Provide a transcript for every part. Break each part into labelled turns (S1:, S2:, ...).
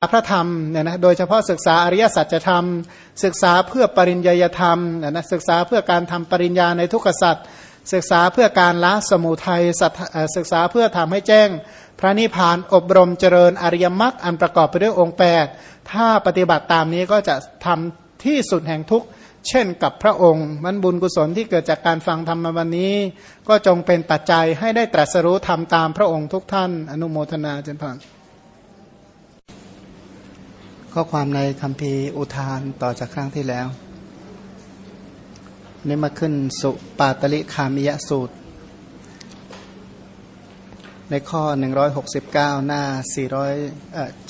S1: พระธรรมเนี่ยนะโดยเฉพาะศึกษาอริยสัจธรรม ศึกษาเพื่อปริญญาธรรมเนี่ยนะศึกษาเพื่อการทำปริญญาในทุกขสัจศึกษาเพื่อการละสมุทัยศึกษาเพื่อทำให้แจ้ง พระนิพพานอบรมเจริญอริยมรรคอันประกอบไปด้วยองค์แปดถ้าปฏิบัติตามนี้ก็จะทำที่สุดแห่งทุกเช่นกับพระองค์ มันบุญกุศลที่เกิดจากการฟังธรรมวันนี้ ก็จงเป็นปัจจัยให้ได้ตรัสรู้ทำตามพระองค์ทุกท่านอนุโมทนาเจนพาน ข้อความในคำพีอุทานต่อจากครั้งที่แล้ว นี่มาขึ้นสุปาตลิคามิยสูตร ในข้อ 169 หน้า 400เอ่อ749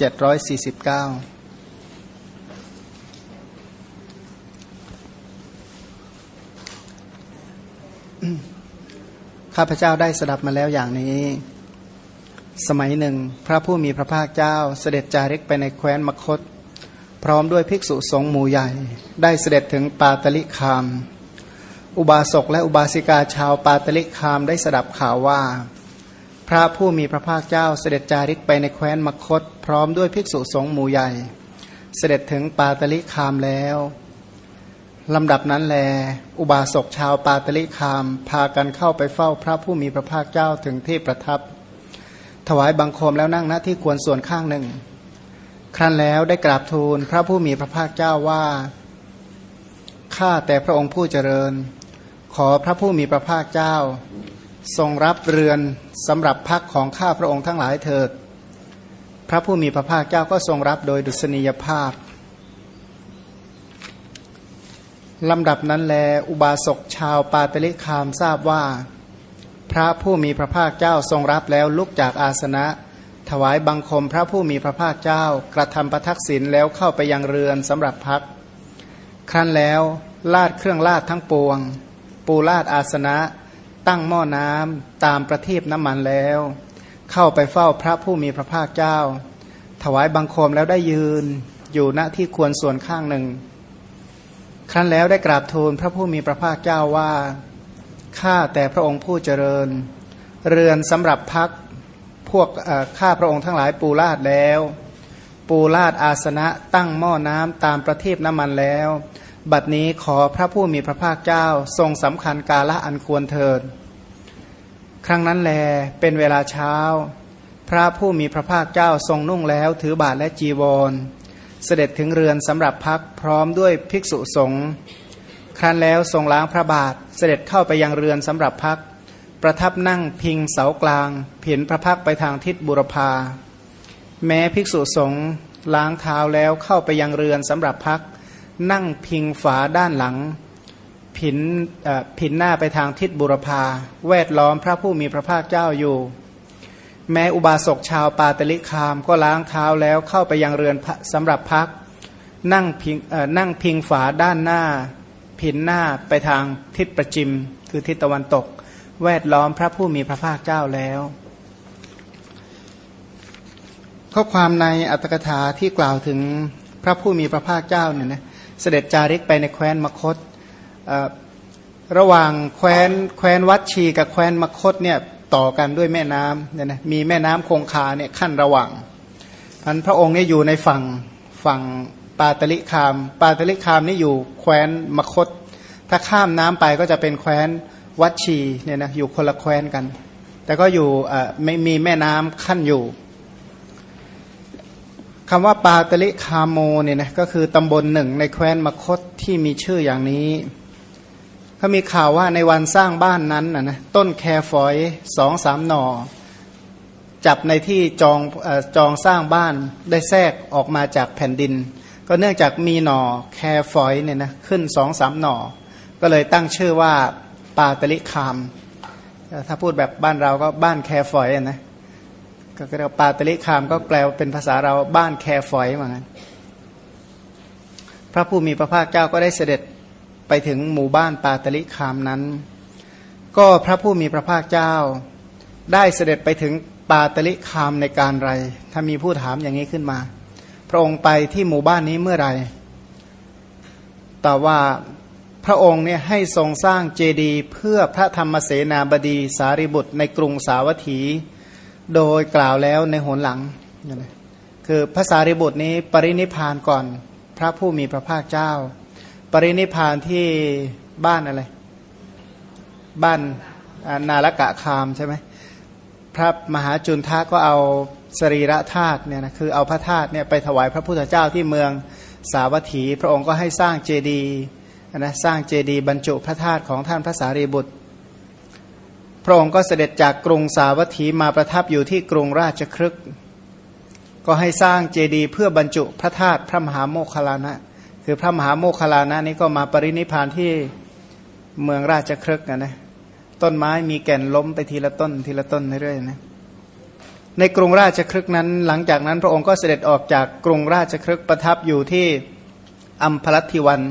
S1: ข้าพเจ้าได้สดับมาแล้วอย่างนี้ สมัยหนึ่ง พระผู้มีพระภาคเจ้าเสด็จจาริกไปในแคว้นมคต พร้อมด้วยภิกษุสงฆ์หมู่ใหญ่ ได้เสด็จถึงปาตลิคาม อุบาสกและอุบาสิกาชาวปาตลิคามได้สดับข่าวว่า พระผู้มีพระภาคเจ้าเสด็จจาริกไปในแคว้นมคต พร้อมด้วยภิกษุสงฆ์หมู่ใหญ่ เสด็จถึงปาตลิคามแล้วลำดับนั้นแล อุบาสกชาวปาตลิคาม พากันเข้าไปเฝ้าพระผู้มีพระภาคเจ้าถึงที่ประทับ ถวายบังคมแล้วนั่งณที่ควรส่วนข้างหนึ่ง ครั้นแล้วได้กราบทูลพระผู้มีพระภาคเจ้าว่า ข้าแต่พระองค์ผู้เจริญ ขอพระผู้มีพระภาคเจ้า ทรงรับเรือนสำหรับพักของข้าพระองค์ทั้งหลายเถิด พระผู้มีพระภาคเจ้าก็ทรงรับโดยดุษณียภาพลำดับนั้นแล อุบาสกชาวปาตลิคามทราบว่า พระผู้มีพระภาคเจ้าทรงรับแล้วลุกจากอาสนะ ถวายบังคมพระผู้มีพระภาคเจ้ากระทำประทักษิณแล้วเข้าไปยังเรือนสำหรับพัก ครั้นแล้วลาดเครื่องลาดทั้งปวง ปูลาดอาสนะ ตั้งหม้อน้ำตามประทีปน้ำมันแล้ว เข้าไปเฝ้าพระผู้มีพระภาคเจ้า ถวายบังคมแล้วได้ยืนอยู่ณที่ควรส่วนข้างหนึ่ง ครั้นแล้วได้กราบทูลพระผู้มีพระภาคเจ้าว่า ข้าแต่พระองค์ผู้เจริญ เรือนสำหรับพักพวกข้าพระองค์ทั้งหลายปูลาดแล้ว ปูลาดอาสนะตั้งหม้อน้ำตามประทีปน้ำมันแล้ว บัดนี้ขอพระผู้มีพระภาคเจ้าทรงสำคัญกาละอันควรเถิด ครั้งนั้นแลเป็นเวลาเช้า พระผู้มีพระภาคเจ้าทรงนุ่งแล้วถือบาทและจีวร เสด็จถึงเรือนสำหรับพักพร้อมด้วยภิกษุสงฆ์ ครั้นแล้วทรงล้างพระบาทเสด็จเข้าไปยังเรือนสำหรับพัก ประทับนั่งพิงเสากลางเผินพระพักไปทางทิศบุรพา แม้ภิกษุสงฆ์ล้างเท้าแล้วเข้าไปยังเรือนสำหรับพัก นั่งพิงฝาด้านหลังผินผินหน้าไปทางทิศบุรพา แวดล้อมพระผู้มีพระภาคเจ้าอยู่ แม้อุบาสกชาวปาตลิคามก็ล้างเท้าแล้วเข้าไปยังเรือนสำหรับพัก นั่งพิงนั่งพิงฝาด้านหน้า ผินหน้าไปทางทิศประจิม คือทิศตะวันตก แวดล้อมพระผู้มีพระภาคเจ้าแล้ว ข้อความในอัตถกถาที่กล่าวถึงพระผู้มีพระภาคเจ้าเนี่ยนะเสด็จจาริกไปในแคว้นมคตระหว่างแคว้นแคว้นวัดชีกับแคว้นมคตเนี่ยต่อกันด้วยแม่น้ำเนี่ยนะมีแม่น้ำคงคาเนี่ยขั้นระหว่างพันพระองค์เนี่ยอยู่ในฝั่งฝั่ง ปาตลิคาม ปาตลิคามนี่อยู่แคว้นมคต ถ้าข้ามน้ำไปก็จะเป็นแคว้นวัดชีเนี่ยนะอยู่คนละแคว้นกัน แต่ก็อยู่ไม่มีแม่น้ำขั้นอยู่คำว่าปาตลิคามโมเนี่ยนะก็คือตำบลหนึ่งในแคว้นมคตที่มีชื่ออย่างนี้เขามีข่าวว่าในวันสร้างบ้านนั้นนะนะต้นแคฟอยสองสามหน่อ จับในที่จองอจองสร้างบ้านได้แทรกออกมาจากแผ่นดิน ก็เนื่องจากมีหน่อแคฟอยเนี่ยนะขึ้นสองสามหน่อก็เลยตั้งชื่อว่าปาตลิคาม ถ้าพูดแบบบ้านเราก็บ้านแคฟอยนะก็เรียกปาตลิคามก็แปลเป็นภาษาเราบ้านแคฟอยเหมือนกันพระผู้มีพระภาคเจ้าก็ได้เสด็จไปถึงหมู่บ้านปาตลิคามนั้น ก็พระผู้มีพระภาคเจ้า ได้เสด็จไปถึงปาตลิคามในการไร ถ้ามีผู้ถามอย่างนี้ขึ้นมา พระองค์ไปที่หมู่บ้านนี้เมื่อไรแต่ว่าพระองค์เนี่ยให้ทรงสร้างเจดีย์เพื่อพระธรรมเสนาบดีสารีบุตรในกรุงสาวัตถี โดยกล่าวแล้วในหนหลัง คือภาษาริบุตรนี้ปรินิพานก่อนพระผู้มีพระภาคเจ้า ปรินิพานที่บ้านอะไร บ้านนาลกะคามใช่ไหมพระมหาจุนทะก็เอา สรีระธาตุเนี่ยนะคือเอาพระธาตุเนี่ยไปถวายพระพุทธเจ้าที่เมืองสาวัตถี พระองค์ก็ให้สร้างเจดีย์นะสร้างเจดีย์บรรจุพระธาตุของท่านพระสารีบุตร พระองค์ก็เสด็จจากกรุงสาวัตถีมาประทับอยู่ที่กรุงราชครึกก็ให้สร้างเจดีย์เพื่อบรรจุพระธาตุพระมหาโมคลานะ คือพระมหาโมคคลานะนี้ก็มาปรินิพานที่เมืองราชครึกนะนะต้นไม้มีแก่นล้มไปทีละต้นทีละต้นเรื่อยๆนะ ในกรุงราชครึกนั้น หลังจากนั้นพระองค์ก็เสด็จออกจากกรุงราชครึกประทับอยู่ที่อัมพลัตทิวัน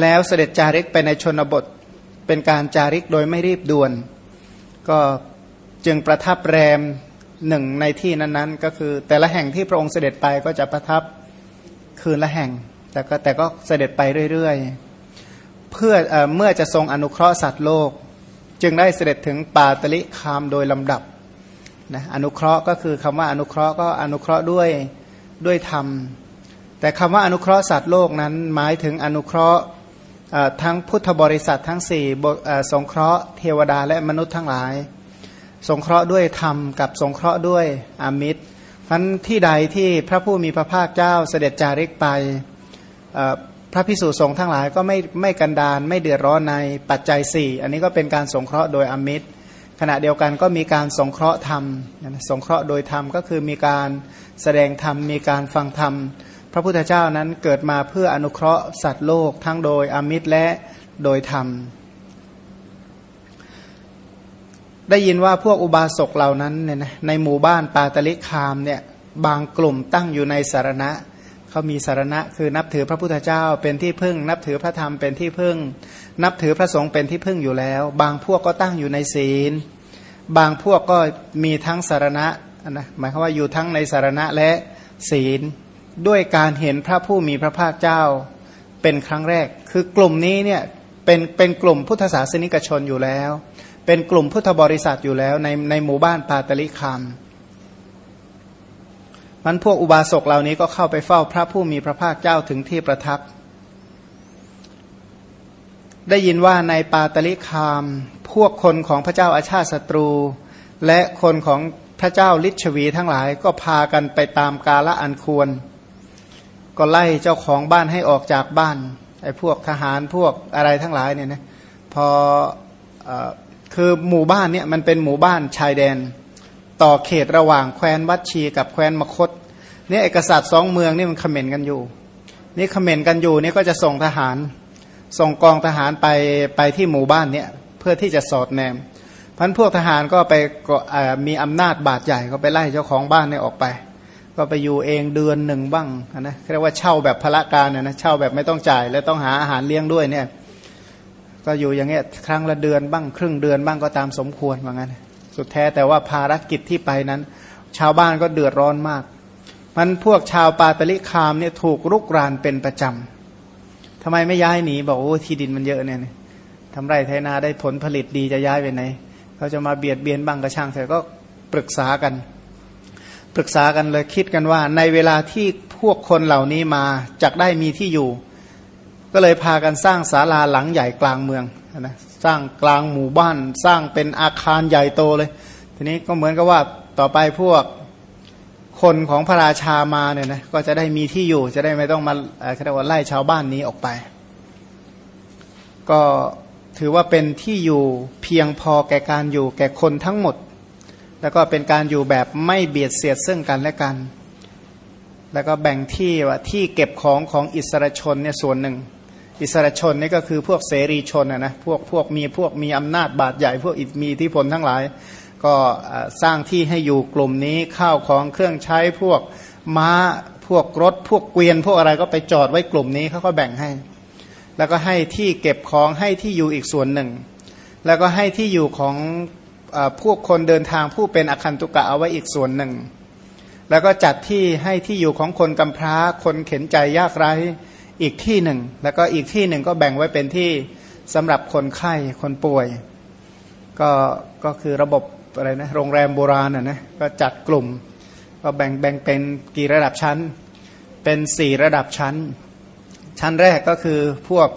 S1: แล้วเสด็จจาริกไปในชนบทเป็นการจาริกโดยไม่รีบด่วน ก็จึงประทับแรมหนึ่งในที่นั้นๆ ก็คือแต่ละแห่งที่พระองค์เสด็จไปก็จะประทับคืนละแห่ง แต่ก็แต่ก็เสด็จไปเรื่อยๆ เพื่อเอเมื่อจะทรงอนุเคราะห์สัตว์โลก จึงได้เสด็จถึงปาตลิคามโดยลำดับ นะอนุเคราะห์ก็คือคำว่าอนุเคราะห์ก็อนุเคราะห์ด้วยด้วยธรรม แต่คำว่าอนุเคราะห์สัตว์โลกนั้นหมายถึงอนุเคราะห์ทั้งพุทธบริษัททั้งสี่สงเคราะห์เทวดาและมนุษย์ทั้งหลาย สงเคราะห์ด้วยธรรมกับสงเคราะห์ด้วยอามิตรพันที่ใดที่พระผู้มีพระภาคเจ้าเสด็จจาริกไปพระพิสุสงฆ์ทั้งหลายก็ไม่ไม่กันดานไม่เดือดร้อนในปัจจัยสี่อันนี้ก็เป็นการสงเคราะห์โดยอมิตร ขณะเดียวกันก็มีการสงเคราะห์ธรรมสงเคราะห์โดยธรรมก็คือมีการแสดงธรรมมีการฟังธรรม พระพุทธเจ้านั้นเกิดมาเพื่ออนุเคราะห์สัตว์โลกทั้งโดยอมิตรและโดยธรรม ได้ยินว่าพวกอุบาสกเหล่านั้นเนี่ยนะในหมู่บ้านปาตลิคามเนี่ยบางกลุ่มตั้งอยู่ในสารณะเขามีสารณะคือนับถือพระพุทธเจ้าเป็นที่พึ่ง นับถือพระธรรมเป็นที่พึ่ง นับถือพระสงฆ์เป็นที่พึ่งอยู่แล้ว บางพวกก็ตั้งอยู่ในศีล บางพวกก็มีทั้งสารณะนะหมายความว่าอยู่ทั้งในสารณะและศีล ด้วยการเห็นพระผู้มีพระภาคเจ้าเป็นครั้งแรก คือกลุ่มนี้เนี่ยเป็นเป็นกลุ่มพุทธศาสนิกชนอยู่แล้ว เป็นกลุ่มพุทธบริษัทอยู่แล้วในในหมู่บ้านปาตลิคามมันพวกอุบาสกเหล่านี้ก็เข้าไปเฝ้าพระผู้มีพระภาคเจ้าถึงที่ประทับ ได้ยินว่าในปาตลิคาม พวกคนของพระเจ้าอาชาติศัตรู และคนของพระเจ้าลิชวีทั้งหลายก็พากันไปตามกาละอันควร ก็ไล่เจ้าของบ้านให้ออกจากบ้านไอ้พวกทหารพวกอะไรทั้งหลายเนี่ยนะพออคือหมู่บ้านเนี่ยมันเป็นหมู่บ้านชายแดน ต่อเขตระหว่างแคว้นวัดชีกับแคว้นมคตเนี่ยเอกษัตริย์สองเมืองนี่มันเขม่นกันอยู่ นี่เขม่นกันอยู่นี่ก็จะส่งทหาร ส่งกองทหารไปไปที่หมู่บ้านเนี่ยเพื่อที่จะสอดแนมพันพวกทหารก็ไปมีอำนาจบาดใหญ่ก็ไปไล่เจ้าของบ้านเนี่ยออกไป ก็ไปอยู่เองเดือนหนึ่งบ้างนะเรียกว่าเช่าแบบพละการเนี่ยนะเช่าแบบไม่ต้องจ่าย แล้วต้องหาอาหารเลี้ยงด้วยเนี่ยก็อยู่อย่างเงี้ยครั้งละเดือนบ้างครึ่งเดือนบ้างก็ตามสมควรว่างั้น สุดแท้แต่ว่าภารกิจที่ไปนั้น ชาวบ้านก็เดือดร้อนมากมันพวกชาวปาตลิคามเนี่ยถูกรุกรานเป็นประจำ ทำไมไม่ย้ายหนีบอกโอ้ที่ดินมันเยอะเนี่ยทำไรไถนาได้ผลผลิตดีจะย้ายไปไหนเขาจะมาเบียดเบียนบ้างกระช่างเถอะก็ปรึกษากัน ปรึกษากันเลยคิดกันว่า ในเวลาที่พวกคนเหล่านี้มาจักได้มีที่อยู่ ก็เลยพากันสร้างศาลาหลังใหญ่กลางเมืองนะสร้างกลางหมู่บ้าน สร้างเป็นอาคารใหญ่โตเลย ทีนี้ก็เหมือนกับว่าต่อไปพวก คนของพระราชามาเนี่ยนะก็จะได้มีที่อยู่จะได้ไม่ต้องมาเรียกว่าไล่ชาวบ้านนี้ออกไป ก็ถือว่าเป็นที่อยู่เพียงพอแก่การอยู่แก่คนทั้งหมด แล้วก็เป็นการอยู่แบบไม่เบียดเสียดซึ่งกันและกัน แล้วก็แบ่งที่ว่าที่เก็บของของอิสระชนเนี่ยส่วนหนึ่ง อิสระชนนี่ก็คือพวกเสรีชนนะนะพวกพวกมีพวกมีอำนาจบาดใหญ่พวกมีอิทธิพลทั้งหลาย ก็สร้างที่ให้อยู่กลุ่มนี้ข้าวของเครื่องใช้พวกม้าพวกรถ พวกเกวียน พวกอะไรก็ไปจอดไว้กลุ่มนี้เขาก็แบ่งให้ แล้วก็ให้ที่เก็บของให้ที่อยู่อีกส่วนหนึ่ง แล้วก็ให้ที่อยู่ของอพวกคนเดินทางผู้เป็นอคันตุกะเอาไว้อีกส่วนหนึ่ง แล้วก็จัดที่ให้ที่อยู่ของคนกำพร้าคนเข็นใจยากไร้อีกที่หนึ่ง แล้วก็อีกที่หนึ่งก็แบ่งไว้เป็นที่สำหรับคนไข้คนป่วย ก็ก็คือระบบ อะไรนะโรงแรมโบราณอะนะก็จัดกลุ่ม ก็แบ่งแบ่งเป็นกี่ระดับชั้น เป็นสี่ระดับชั้น ชั้นแรกก็คือพวก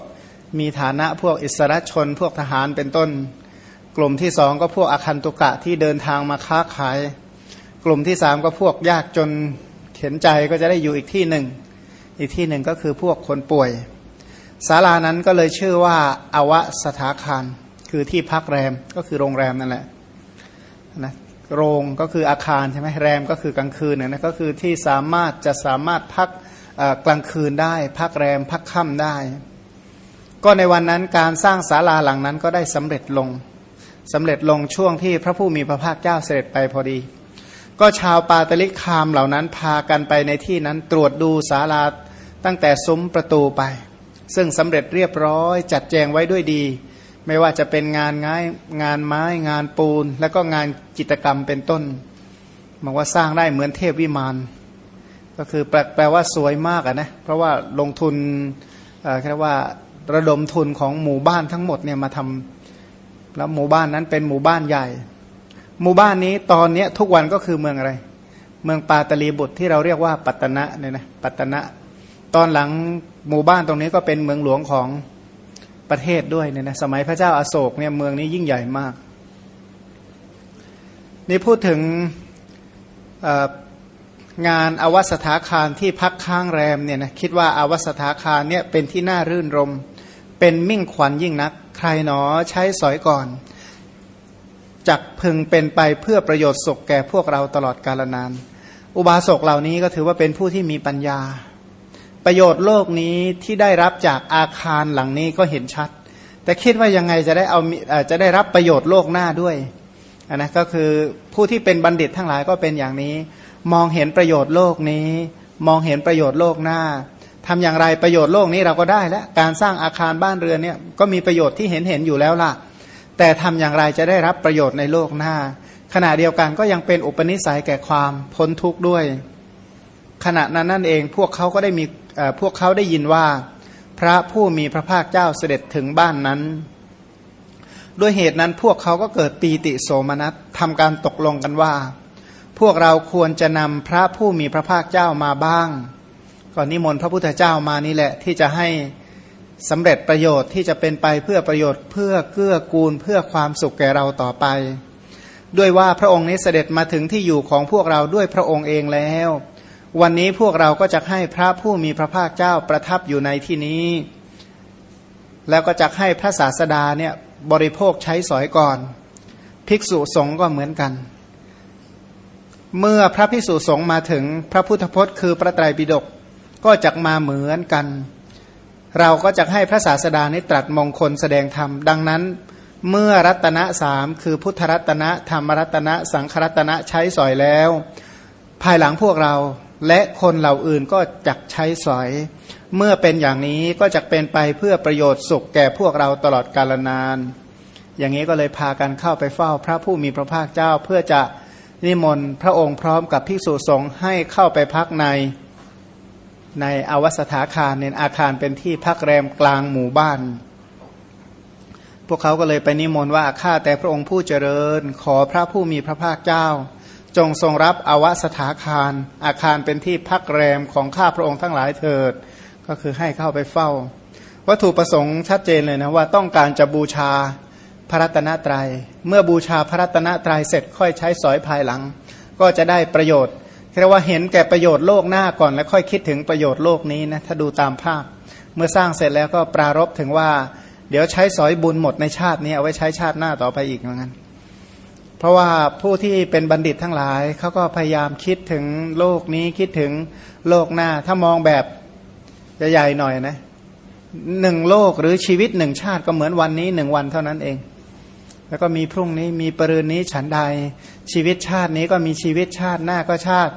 S1: มีฐานะพวกอิสระชน พวกทหารเป็นต้น กลุ่มที่สองก็พวกอาคันตุกะที่เดินทางมาค้าขาย กลุ่มที่สามก็พวกยากจนเข็นใจก็จะได้อยู่อีกที่หนึ่ง อีกที่หนึ่งก็คือพวกคนป่วยศาลานั้นก็เลยชื่อว่าอวสถาคาร คือที่พักแรมก็คือโรงแรมนั่นแหละ นะโรงก็คืออาคารใช่ไหมแรมก็คือกลางคืนนะก็คือที่สามารถจะสามารถพักกลางคืนได้ พักแรมพักค่ำได้ ก็ในวันนั้นการสร้างศาลาหลังนั้นก็ได้สำเร็จลงสำเร็จลงช่วงที่พระผู้มีพระภาคเจ้าเสด็จไปพอดี ก็ชาวปาตลิกคามเหล่านั้นพากันไปในที่นั้นตรวจดูศาลาตั้งแต่ซุ้มประตูไป ซึ่งสำเร็จเรียบร้อยจัดแจงไว้ด้วยดี ไม่ว่าจะเป็นงานง่ายงานไม้งานปูน แล้วก็งานจิตรกรรมเป็นต้นบอกว่าสร้างได้เหมือนเทพวิมานก็คือแปลแปลว่าสวยมากอะนะเพราะว่าลงทุนแค่ว่าระดมทุนของหมู่บ้านทั้งหมดเนี่ยมาทำแล้วหมู่บ้านนั้นเป็นหมู่บ้านใหญ่ หมู่บ้านนี้ตอนนี้ทุกวันก็คือเมืองอะไร เมืองปาตลีบุตรที่เราเรียกว่าปัตตนะเนี่ยนะปัตตนะ ตอนหลังหมู่บ้านตรงนี้ก็เป็นเมืองหลวงของ ประเทศด้วยเนี่ยนะสมัยพระเจ้าอาโศกเนี่ยเมืองนี้ยิ่งใหญ่มาก นี่พูดถึงงานอวัสถาคารที่พักค้างแรมเนี่ยนะคิดว่าอวัสถาคารเนี่ยเป็นที่น่ารื่นรม เป็นมิ่งขวัญยิ่งนัก ใครหนอใช้สอยก่อนจักพึงเป็นไปเพื่อประโยชน์สุขแก่พวกเราตลอดกาลนาน อุบาสกเหล่านี้ก็ถือว่าเป็นผู้ที่มีปัญญา ประโยชน์โลกนี้ที่ได้รับจากอาคารหลังนี้ก็เห็นชัด แต่คิดว่ายังไงจะได้เอาจะได้รับประโยชน์โลกหน้าด้วยนนะก็คือผู้ที่เป็นบัณฑิตทั้งหลายก็เป็นอย่างนี้ มองเห็นประโยชน์โลกนี้ มองเห็นประโยชน์โลกหน้าทำอย่างไรประโยชน์โลกนี้เราก็ได้แล้วการสร้างอาคารบ้านเรือนเนี่ยก็มีประโยชน์ที่เห็นเห็นอยู่แล้วล่ะ แต่ทำอย่างไรจะได้รับประโยชน์ในโลกหน้า ขณะเดียวกันก็ยังเป็นอุปนิสัยแก่ความพ้นทุกข์ด้วย ขณะนั้นนั่นเองพวกเขาก็ได้มี พวกเขาได้ยินว่า พระผู้มีพระภาคเจ้าเสด็จถึงบ้านนั้น ด้วยเหตุนั้นพวกเขาก็เกิดปีติโสมนัสทำการตกลงกันว่า พวกเราควรจะนำพระผู้มีพระภาคเจ้ามาบ้างก่อนนิมนต์พระพุทธเจ้ามานี่แหละที่จะให้สำเร็จประโยชน์ที่จะเป็นไปเพื่อประโยชน์เพื่อเกื้อกูลเพื่อความสุขแก่เราต่อไป ด้วยว่าพระองค์นี้เสด็จมาถึงที่อยู่ของพวกเราด้วยพระองค์เองแล้ว วันนี้พวกเราก็จะให้พระผู้มีพระภาคเจ้าประทับอยู่ในที่นี้ แล้วก็จะให้พระศาสดาเนี่ยบริโภคใช้สอยก่อน ภิกษุสงฆ์ก็เหมือนกัน เมื่อพระภิกษุสงฆ์มาถึงพระพุทธพจน์คือพระไตรปิฎกก็จะมาเหมือนกัน เราก็จะให้พระศาสดานี้ตรัสมงคลแสดงธรรม ดังนั้น เมื่อรัตนะสามคือพุทธรัตนะธรรมรัตนะสังขรัตนะใช้สอยแล้ว ภายหลังพวกเรา และคนเหล่าอื่นก็จักใช้สอย เมื่อเป็นอย่างนี้ก็จะเป็นไปเพื่อประโยชน์สุขแก่พวกเราตลอดกาลนาน อย่างนี้ก็เลยพากันเข้าไปเฝ้าพระผู้มีพระภาคเจ้าเพื่อจะนิมนต์พระองค์พร้อมกับภิกษุสงฆ์ให้เข้าไปพักในในอวสถาคารในอาคารเป็นที่พักแรมกลางหมู่บ้าน พวกเขาก็เลยไปนิมนต์ว่าข้าแต่พระองค์ผู้เจริญ ขอพระผู้มีพระภาคเจ้า จงทรงรับอวสถาคาร อาคารเป็นที่พักแรมของข้าพระองค์ทั้งหลายเถิด ก็คือให้เข้าไปเฝ้า วัตถุประสงค์ชัดเจนเลยนะว่าต้องการจะบูชาพระรัตนตรยัย เมื่อบูชาพระรัตนตรัยเสร็จค่อยใช้สอยภายหลัง ก็จะได้ประโยชน์เรียกว่าเห็นแก่ประโยชน์โลกหน้าก่อนแล้วค่อยคิดถึงประโยชน์โลกนี้นะถ้าดูตามภาพ เมื่อสร้างเสร็จแล้วก็ปรารบถึงว่า เดี๋ยวใช้สอยบุญหมดในชาตินี้เอาไว้ใช้ชาติหน้าต่อไปอีกเหมือนกัน เพราะว่าผู้ที่เป็นบัณฑิตทั้งหลายเขาก็พยายามคิดถึงโลกนี้คิดถึงโลกหน้า ถ้ามองแบบใหญ่ๆหน่อยนะหนึ่งโลกหรือชีวิตหนึ่งชาติก็เหมือนวันนี้หนึ่งวันเท่านั้นเอง แล้วก็มีพรุ่งนี้มีปรืนนี้ฉันใด ชีวิตชาตินี้ก็มีชีวิตชาติหน้าก็ชาติ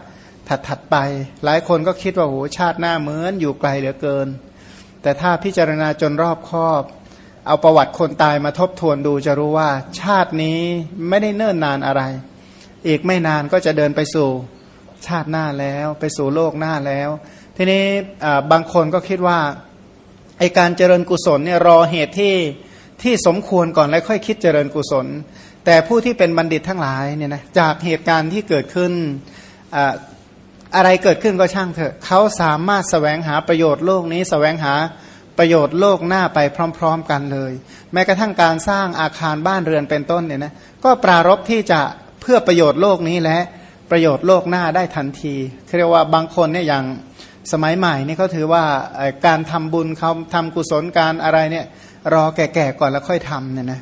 S1: ถัดถัดไป หลายคนก็คิดว่าโหชาติหน้าเหมือนอยู่ไกลเหลือเกิน แต่ถ้าพิจารณาจนรอบคอบ เอาประวัติคนตายมาทบทวนดูจะรู้ว่า ชาตินี้ไม่ได้เนิ่นนานอะไร อีกไม่นานก็จะเดินไปสู่ชาติหน้าแล้ว ไปสู่โลกหน้าแล้ว ทีนี้บางคนก็คิดว่าไอการเจริญกุศลเนี่ยรอเหตุที่ที่สมควรก่อนแล้วค่อยคิดเจริญกุศล แต่ผู้ที่เป็นบัณฑิตทั้งหลายเนี่ยนะจากเหตุการณ์ที่เกิดขึ้นอะไรเกิดขึ้นก็ช่างเถอะเขาสามารถสแสวงหาประโยชน์โลกนี้สแสวงหา ประโยชน์โลกหน้าไปพร้อม ๆ กันเลย แม้กระทั่งการสร้างอาคารบ้านเรือนเป็นต้นเนี่ยนะก็ปรารบที่จะเพื่อประโยชน์โลกนี้และประโยชน์โลกหน้าได้ทันทีเรียกว่าบางคนเนี่ยอย่างสมัยใหม่นี่เขาถือว่าการทำบุญเขาทำกุศลการอะไรเนี่ยรอแก่ๆก่อนแล้วค่อยทำเนี่ยนะ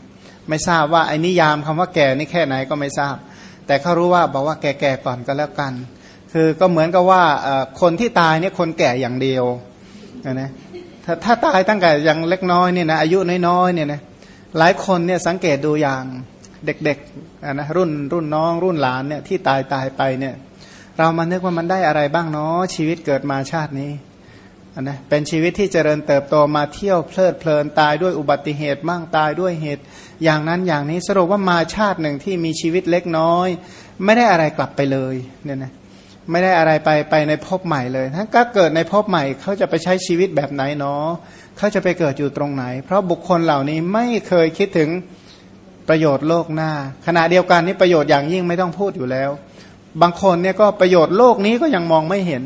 S1: ไม่ทราบว่าไอ้นิยามคำว่าแก่นี่แค่ไหนก็ไม่ทราบ แต่เขารู้ว่าบอกว่าแก่ๆก่อนก็แล้วกัน คือก็เหมือนกับว่าคนที่ตายเนี่ยคนแก่อย่างเดียวนะ ถ้าถ้าตายตั้งแต่ยังเล็กน้อยเนี่ยนะอายุน้อยๆเนี่ยนะหลายคนเนี่ยสังเกตดูอย่างเด็กๆนะรุ่นรุ่นน้องรุ่นหลานเนี่ยที่ตายตายไปเนี่ยเรามานึกว่ามันได้อะไรบ้างเนาะชีวิตเกิดมาชาตินี้นะเป็นชีวิตที่เจริญเติบโตมาเที่ยวเพลิดเพลินตายด้วยอุบัติเหตุบ้างตายด้วยเหตุ อย่างนั้นอย่างนี้สรุปว่ามาชาติหนึ่งที่มีชีวิตเล็กน้อย ไม่ได้อะไรกลับไปเลยเนี่ยนะ ไม่ได้อะไรไปไปในภพใหม่เลยถ้าก็เกิดในภพใหม่เขาจะไปใช้ชีวิตแบบไหนเนาะเขาจะไปเกิดอยู่ตรงไหน เพราะบุคคลเหล่านี้ไม่เคยคิดถึงประโยชน์โลกหน้า ขณะเดียวกันนี้ประโยชน์อย่างยิ่งไม่ต้องพูดอยู่แล้ว บางคนเนี่ยก็ประโยชน์โลกนี้ก็ยังมองไม่เห็น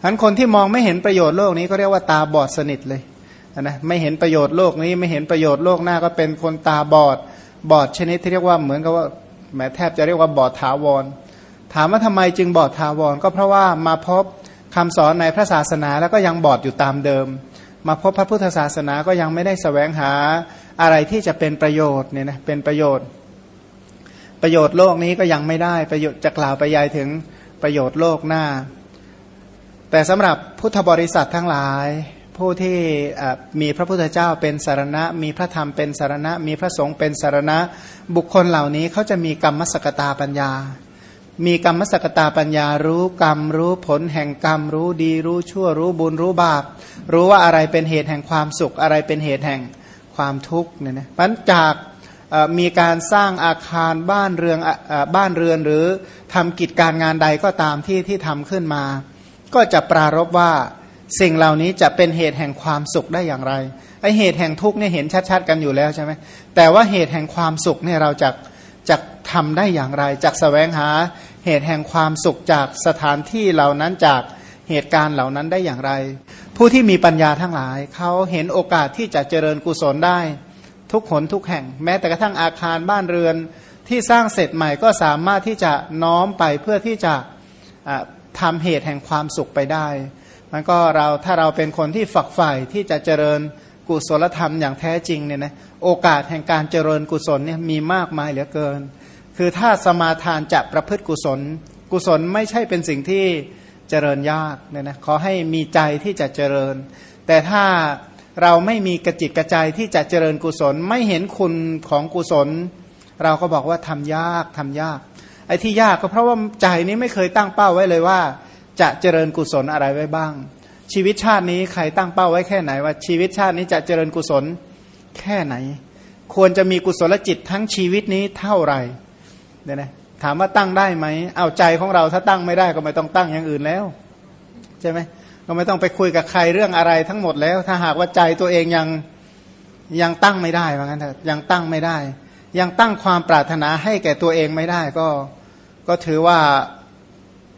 S1: ฉะนั้นคนที่มองไม่เห็นประโยชน์โลกนี้ก็เรียกว่าตาบอดสนิทเลยนะไม่เห็นประโยชน์โลกนี้ไม่เห็นประโยชน์โลกหน้าก็เป็นคนตาบอดบอดชนิดที่เรียกว่าเหมือนกับว่าแม้แทบจะเรียกว่าบอดถาวร ถามว่าทำไมจึงบอดทาวรก็เพราะว่ามาพบคำสอนในพระศาสนาแล้วก็ยังบอดอยู่ตามเดิม มาพบพระพุทธศาสนาก็ยังไม่ได้สแสวงหาอะไรที่จะเป็นประโยชน์เนี่ยนะเป็นประโยชน์ ประโยชน์โลกนี้ก็ยังไม่ได้ประโยชน์จะกล่าวไปยายถึงประโยชน์โลกหน้า แต่สำหรับพุทธบริษัททั้งหลาย ผู้ที่มีพระพุทธเจ้าเป็นสารณะ มีพระธรรมเป็นสารณะ มีพระสงฆ์เป็นสารณะ บุคคลเหล่านี้เขาจะมีกรรมสกตาปัญญา มีกรรมสกตาปัญญารู้กรรมรู้ผลแห่งกรรมรู้ดีรู้ชั่วรู้บุญรู้บาป รู้ว่าอะไรเป็นเหตุแห่งความสุข อะไรเป็นเหตุแห่งความทุกข์เนี่ยนะมันจากมีการสร้างอาคารบ้านเรือนบ้านเรือนหรือทำกิจการงานใดก็ตามที่ที่ทำขึ้นมา ก็จะปรารบว่าสิ่งเหล่านี้จะเป็นเหตุแห่งความสุขได้อย่างไรไอเหตุแห่งทุกข์เนี่ยเห็นชัดๆ กันอยู่แล้วใช่ไหมแต่ว่าเหตุแห่งความสุขเนี่ยเราจะจะทำได้อย่างไรจากแสวงหา เหตุแห่งความสุขจากสถานที่เหล่านั้นจากเหตุการณ์เหล่านั้นได้อย่างไร ผู้ที่มีปัญญาทั้งหลาย เขาเห็นโอกาสที่จะเจริญกุศลได้ ทุกหนทุกแห่ง แม้แต่กระทั่งอาคารบ้านเรือนที่สร้างเสร็จใหม่ก็สามารถที่จะน้อมไปเพื่อที่จะทำเหตุแห่งความสุขไปได้ มันก็เราถ้าเราเป็นคนที่ฝักใฝ่ที่จะเจริญกุศลธรรมอย่างแท้จริงเนี่ยนะโอกาสแห่งการเจริญกุศลเนี่ยมีมากมายเหลือเกิน คือถ้าสมาทานจะประพฤติกุศล กุศลไม่ใช่เป็นสิ่งที่เจริญยากเนี่ยนะขอให้มีใจที่จะเจริญ แต่ถ้าเราไม่มีกระจิตกระใจที่จะเจริญกุศลไม่เห็นคุณของกุศล เราก็บอกว่าทำยากทำยาก ไอ้ที่ยากก็เพราะว่าใจนี้ไม่เคยตั้งเป้าไว้เลยว่า จะเจริญกุศลอะไรไว้บ้าง ชีวิตชาตินี้ใครตั้งเป้าไว้แค่ไหนว่าชีวิตชาตินี้จะเจริญกุศลแค่ไหน ควรจะมีกุศลจิตทั้งชีวิตนี้เท่าไหร่ เนี่ยนะถามว่าตั้งได้ไหมเอาใจของเราถ้าตั้งไม่ได้ก็ไม่ต้องตั้งอย่างอื่นแล้วใช่ไหมก็ไม่ต้องไปคุยกับใครเรื่องอะไรทั้งหมดแล้ว ถ้าหากว่าใจตัวเองยังยังตั้งไม่ได้ว่างั้นเถอะยังตั้งไม่ได้ ยังตั้งความปรารถนาให้แก่ตัวเองไม่ได้ก็ก็ถือว่า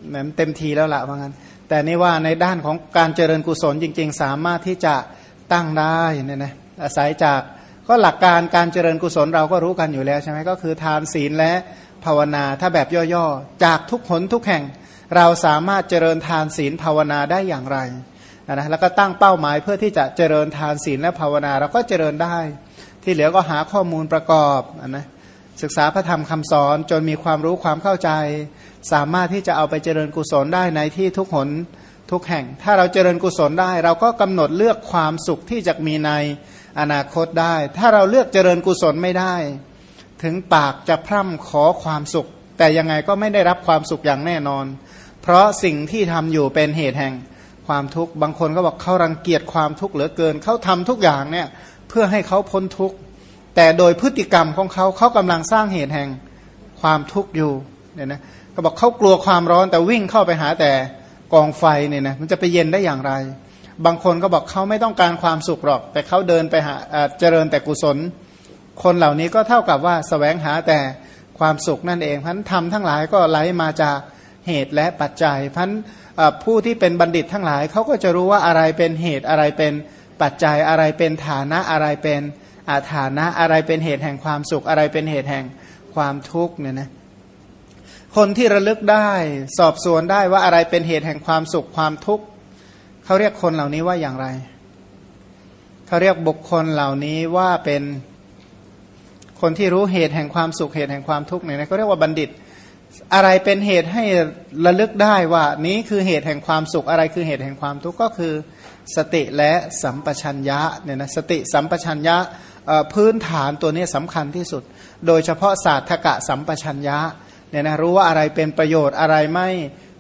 S1: เหมือนเต็มทีแล้วละว่างั้น แต่นี่ว่าในด้านของการเจริญกุศลจริง ๆ สามารถที่จะตั้งได้เนี่ยนะอาศัยจากก็หลักการการเจริญกุศลเราก็รู้กันอยู่แล้วใช่ไหมก็คือทานศีลและ ภาวนา ถ้าแบบย่อๆ จากทุกหนทุกแห่ง เราสามารถเจริญทานศีลภาวนาได้อย่างไรนะแล้วก็ตั้งเป้าหมายเพื่อที่จะเจริญทานศีลและภาวนาเราก็เจริญได้ ที่เหลือก็หาข้อมูลประกอบนะศึกษาพระธรรมคำสอนจนมีความรู้ความเข้าใจ สามารถที่จะเอาไปเจริญกุศลได้ในที่ทุกหนทุกแห่ง ถ้าเราเจริญกุศลได้ เราก็กำหนดเลือกความสุขที่จะมีในอนาคตได้ ถ้าเราเลือกเจริญกุศลไม่ได้ ถึงปากจะพร่ำขอความสุข แต่ยังไงก็ไม่ได้รับความสุขอย่างแน่นอน เพราะสิ่งที่ทำอยู่เป็นเหตุแห่งความทุกข์บางคนก็บอกเขารังเกียจความทุกข์เหลือเกินเขาทำทุกอย่างเนี่ยเพื่อให้เขาพ้นทุกข์แต่โดยพฤติกรรมของเขาเขากำลังสร้างเหตุแห่งความทุกข์อยู่เนี่ยนะก็บอกเขากลัวความร้อนแต่วิ่งเข้าไปหาแต่กองไฟเนี่ยนะมันจะไปเย็นได้อย่างไร บางคนก็บอกเขาไม่ต้องการความสุขหรอก แต่เขาเดินไปหาเจริญแต่กุศล คนเหล่านี้ก็เท่ากับว่าสแสวงหาแต่ความสุขนั่นเองพันธรรมทั้งหลายก็ไหลมาจากเหตุและปัจจัยพันผู้ที่เป็นบัณฑิตทั้งหลายเขาก็จะรู้ว่าอะไรเป็นเหตุอะไรเป็นปัจจัยอะไรเป็นฐานะอะไรเป็นอาฐานะอะไรเป็นเหตุแห่งความสุขอะไรเป็นเหตุแห่งความทุกข์เนี่ยนะคนที่ระลึกได้สอบสวนได้ว่าอะไรเป็นเหตุแห่งความสุขความทุกข์เขาเรียกคนเหล่านี้ว่าอย่างไรเขาเรียกบุคคลเหล่านี้ว่าเป็น คนที่รู้เหตุแห่งความสุขเหตุแห่งความทุกข์เนี่ยเขาเรียกว่าบัณฑิต อะไรเป็นเหตุให้ระลึกได้ว่านี้คือเหตุแห่งความสุขอะไรคือเหตุแห่งความทุกข์ก็คือสติและสัมปชัญญะเนี่ยนะสติสัมปชัญญะพื้นฐานตัวนี้สำคัญที่สุด โดยเฉพาะศาสตรกะสัมปชัญญะเนี่ยนะรู้ว่าอะไรเป็นประโยชน์อะไรไม่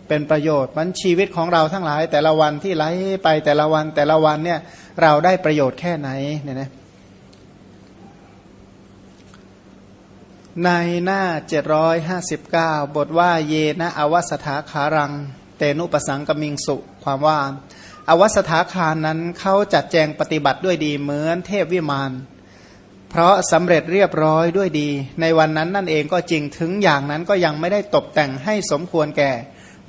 S1: เป็นประโยชน์มันชีวิตของเราทั้งหลายแต่ละวันที่ไหลไปแต่ละวันแต่ละวันเนี่ยเราได้ประโยชน์แค่ไหนเนี่ยนะ ในหน้า 759 บทว่าเยนะอวสถาขารัง เตนุปสังกมิงสุ ความว่า อวสถาคารนั้นเขาจัดแจงปฏิบัติด้วยดีเหมือนเทพวิมาน เพราะสำเร็จเรียบร้อยด้วยดี ในวันนั้นนั่นเองก็จริงถึงอย่างนั้นก็ยังไม่ได้ตกแต่งให้สมควรแก่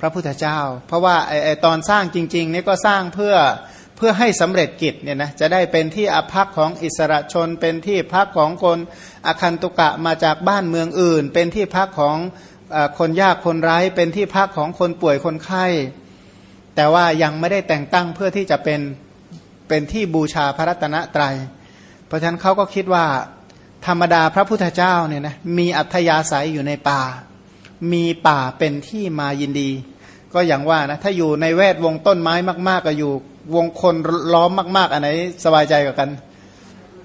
S1: พระพุทธเจ้า เพราะว่าไอไอตอนสร้างจริงๆนี่ก็สร้างเพื่อ เพื่อให้สำเร็จกิจเนี่ยนะจะได้เป็นที่อภักของอิสระชน เป็นที่พักของคนอคันตุกะมาจากบ้านเมืองอื่น เป็นที่พักของคนยากคนไร้เป็นที่พักของคนป่วยคนไข้ แต่ว่ายังไม่ได้แต่งตั้งเพื่อที่จะเป็นเป็นที่บูชาพระรัตนตรยัย เพราะฉะนั้นเขาก็คิดว่าธรรมดาพระพุทธเจ้าเนี่ยนะมีอัธยาศัยอยู่ในป่า มีป่าเป็นที่มายินดี ก็อย่างว่านะถ้าอยู่ในแวดวงต้นไม้มาก ๆ ก็อยู่ วงคนล้อมมาก ๆ อันไหนสบายใจกว่ากัน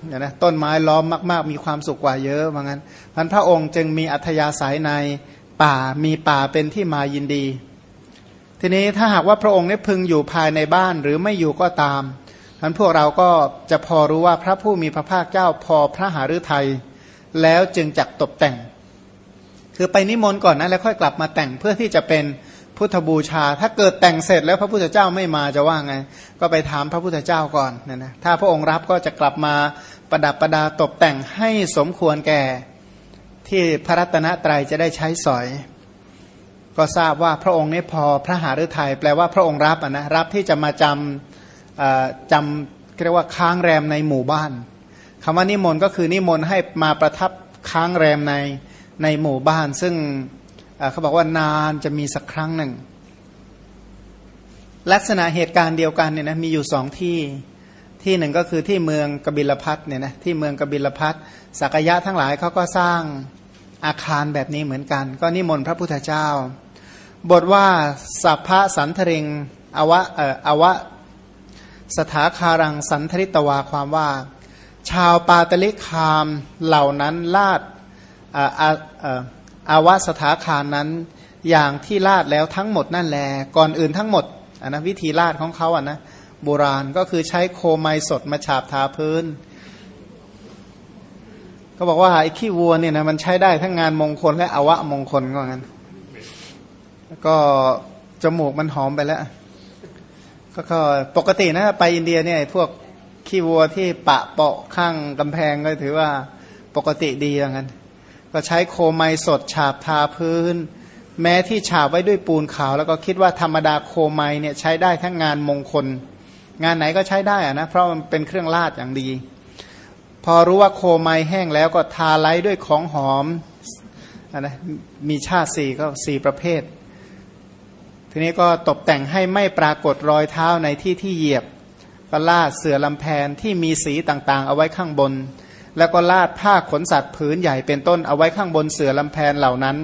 S1: เนี่ยนะต้นไม้ล้อมมาก ๆ มีความสุขกว่าเยอะว่างั้นพันพระองค์จึงมีอัธยาศัยในป่ามีป่าเป็นที่มายินดี ทีนี้ถ้าหากว่าพระองค์นี้พึงอยู่ภายในบ้านหรือไม่อยู่ก็ตามท่านพวกเราก็จะพอรู้ว่าพระผู้มีพระภาคเจ้าพอพระหฤทัยแล้วจึงจักตกแต่ง คือไปนิมนต์ก่อนนะแล้วค่อยกลับมาแต่งเพื่อที่จะเป็น พุทธบูชา ถ้าเกิดแต่งเสร็จแล้วพระพุทธเจ้าไม่มาจะว่าไง ก็ไปถามพระพุทธเจ้าก่อนนะนะถ้าพระองค์รับก็จะกลับมาประดับประดาตกแต่งให้สมควรแก่ ที่พระรัตนตรัยจะได้ใช้สอย ก็ทราบว่าพระองค์นี้พอพระหฤทัยแปลว่าพระองค์รับนะรับที่จะมาจำจำเรียกว่าค้างแรมในหมู่บ้านคำว่านิมนต์ก็คือนิมนต์ให้มาประทับค้างแรมในในหมู่บ้านซึ่ง เขาบอกว่านานจะมีสักครั้งหนึ่ง ลักษณะเหตุการณ์เดียวกันเนี่ยนะมีอยู่สองที่ที่หนึ่งก็คือที่เมืองกบิลพัทเนี่ยนะที่เมืองกบิลพัทสักยะทั้งหลายเขาก็สร้างอาคารแบบนี้เหมือนกัน ก็นิมนต์พระพุทธเจ้า บทว่าสัพพะสันทริงอวะเอ่ออวะสถาคารังสันทริตวาความว่า ชาวปาตลิคามเหล่านั้นลาดอ อาวสถาคารนั้นอย่างที่ลาดแล้วทั้งหมดนั่นแหละก่อนอื่นทั้งหมดนนะวิธีลาดของเขาอะนะโบราณก็คือใช้โคไมสดมาฉาบทาพื้น ก็บอกว่าไอ้ขี้วัวเนี่ยนะมันใช้ได้ทั้งงานมงคลและอวะมงคลก็งั้นแล้วก็จมูกมันหอมไปแล้ว ก็ปกตินะไปอินเดียเนี่ยพวกขี้วัวที่ปะเปาะข้างกำแพงก็ถือว่าปกติดีอย่างนั้น ก็ใช้โคไมสดฉาบทาพื้น แม้ที่ฉาบไว้ด้วยปูนขาว แล้วก็คิดว่าธรรมดาโคไมเนี่ยใช้ได้ทั้งงานมงคล งานไหนก็ใช้ได้อะนะเพราะมันเป็นเครื่องลาดอย่างดี พอรู้ว่าโคไมแห้งแล้วก็ทาไล้ด้วยของหอมนะมีชาติสี่ก็สี่ประเภท ทีนี้ก็ตกแต่งให้ไม่ปรากฏรอยเท้าในที่ที่เหยียบก็ลาดเสือลำแพนที่มีสีต่างๆ เอาไว้ข้างบน แล้วก็ลาดผ้าขนสัตว์ผืนใหญ่เป็นต้นเอาไว้ข้างบนเสือลำแพนเหล่านั้น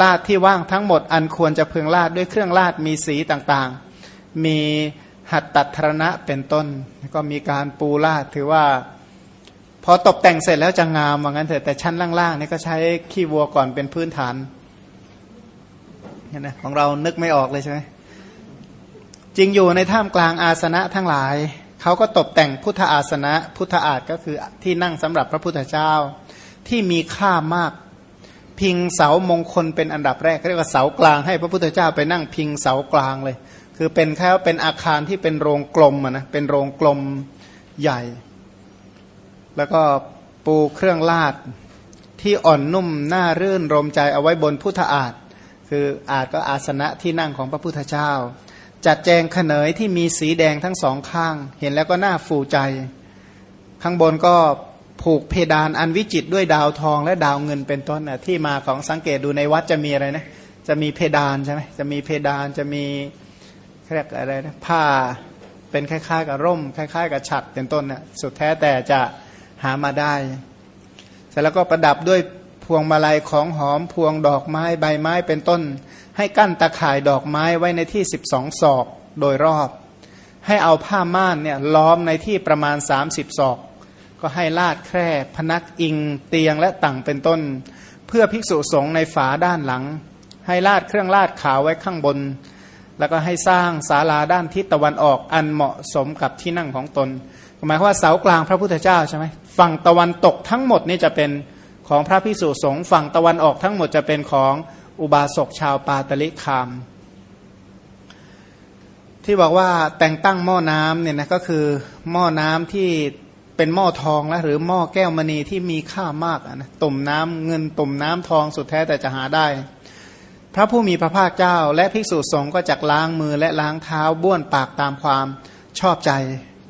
S1: ลาดที่ว่างทั้งหมดอันควรจะพึงลาดด้วยเครื่องลาดมีสีต่างๆ มีหัตตัทรณะเป็นต้น ก็มีการปูลาดถือว่า พอตกแต่งเสร็จแล้วจะงามว่างั้นเถอะแต่ชั้นล่างๆนี่ก็ใช้ขี้วัวก่อนเป็นพื้นฐานเห็นะของเรานึกไม่ออกเลยใช่ไหมจริงอยู่ในท่ามกลางอาสนะทั้งหลาย เขาก็ตกแต่งพุทธอาสนะ พุทธอาฏก็คือที่นั่งสำหรับพระพุทธเจ้า ที่มีค่ามาก พิงเสามงคลเป็นอันดับแรกเรียกว่าเสากลางให้พระพุทธเจ้าไปนั่งพิงเสากลางเลย คือเป็นแค่เป็นอาคารที่เป็นโรงกลมนะเป็นโรงกลมใหญ่ แล้วก็ปูเครื่องลาดที่อ่อนนุ่มน่ารื่นรมใจเอาไว้บนพุทธอาฏคืออาจก็อาสนะที่นั่งของพระพุทธเจ้า จัดแจงขเนยที่มีสีแดงทั้งสองข้าง เห็นแล้วก็น่าฟูใจ ข้างบนก็ผูกเพดานอันวิจิตด้วยดาวทองและดาวเงินเป็นต้นนะที่มาของสังเกตดูในวัดจะมีอะไรนะจะมีเพดานใช่ไหมจะมีเพดานจะมีเรียกอะไรนะผ้าเป็นคล้ายๆ กับร่ม คล้าย ๆ กับฉัดเป็นต้นนะสุดแท้แต่จะหามาได้เสร็จแล้วก็ประดับด้วยพวงมาลัยของหอมพวงดอกไม้ใบไม้เป็นต้น ให้กั้นตะข่ายดอกไม้ไว้ในที่สิบสองศอกโดยรอบ ให้เอาผ้าม่านเนี่ยล้อมในที่ประมาณสามสิบศอก ก็ให้ลาดแคร่ พนักอิงเตียงและต่างเป็นต้น เพื่อภิกษุสงฆ์ในฝาด้านหลัง ให้ลาดเครื่องลาดขาวไว้ข้างบน แล้วก็ให้สร้างศาลาด้านทิศตะวันออกอันเหมาะสมกับที่นั่งของตนหมายความว่าเสากลางพระพุทธเจ้าใช่ไหมฝั่งตะวันตกทั้งหมดนี่จะเป็นของพระพิสุสงฆ์ฝั่งตะวันออกทั้งหมดจะเป็นของ อุบาสกชาวปาตลิคาม ที่บอกว่าแต่งตั้งหม้อน้ำเนี่ยนะก็คือหม้อน้ำที่เป็นหม้อทองแล้วหรือหม้อแก้วมณีที่มีค่ามากนะตุ่มน้ำเงินตุ่มน้ำทองสุดแท้แต่จะหาได้ พระผู้มีพระภาคเจ้า และภิกษุสงฆ์ก็จักล้างมือและล้างเท้าบ้วนปากตามความชอบใจ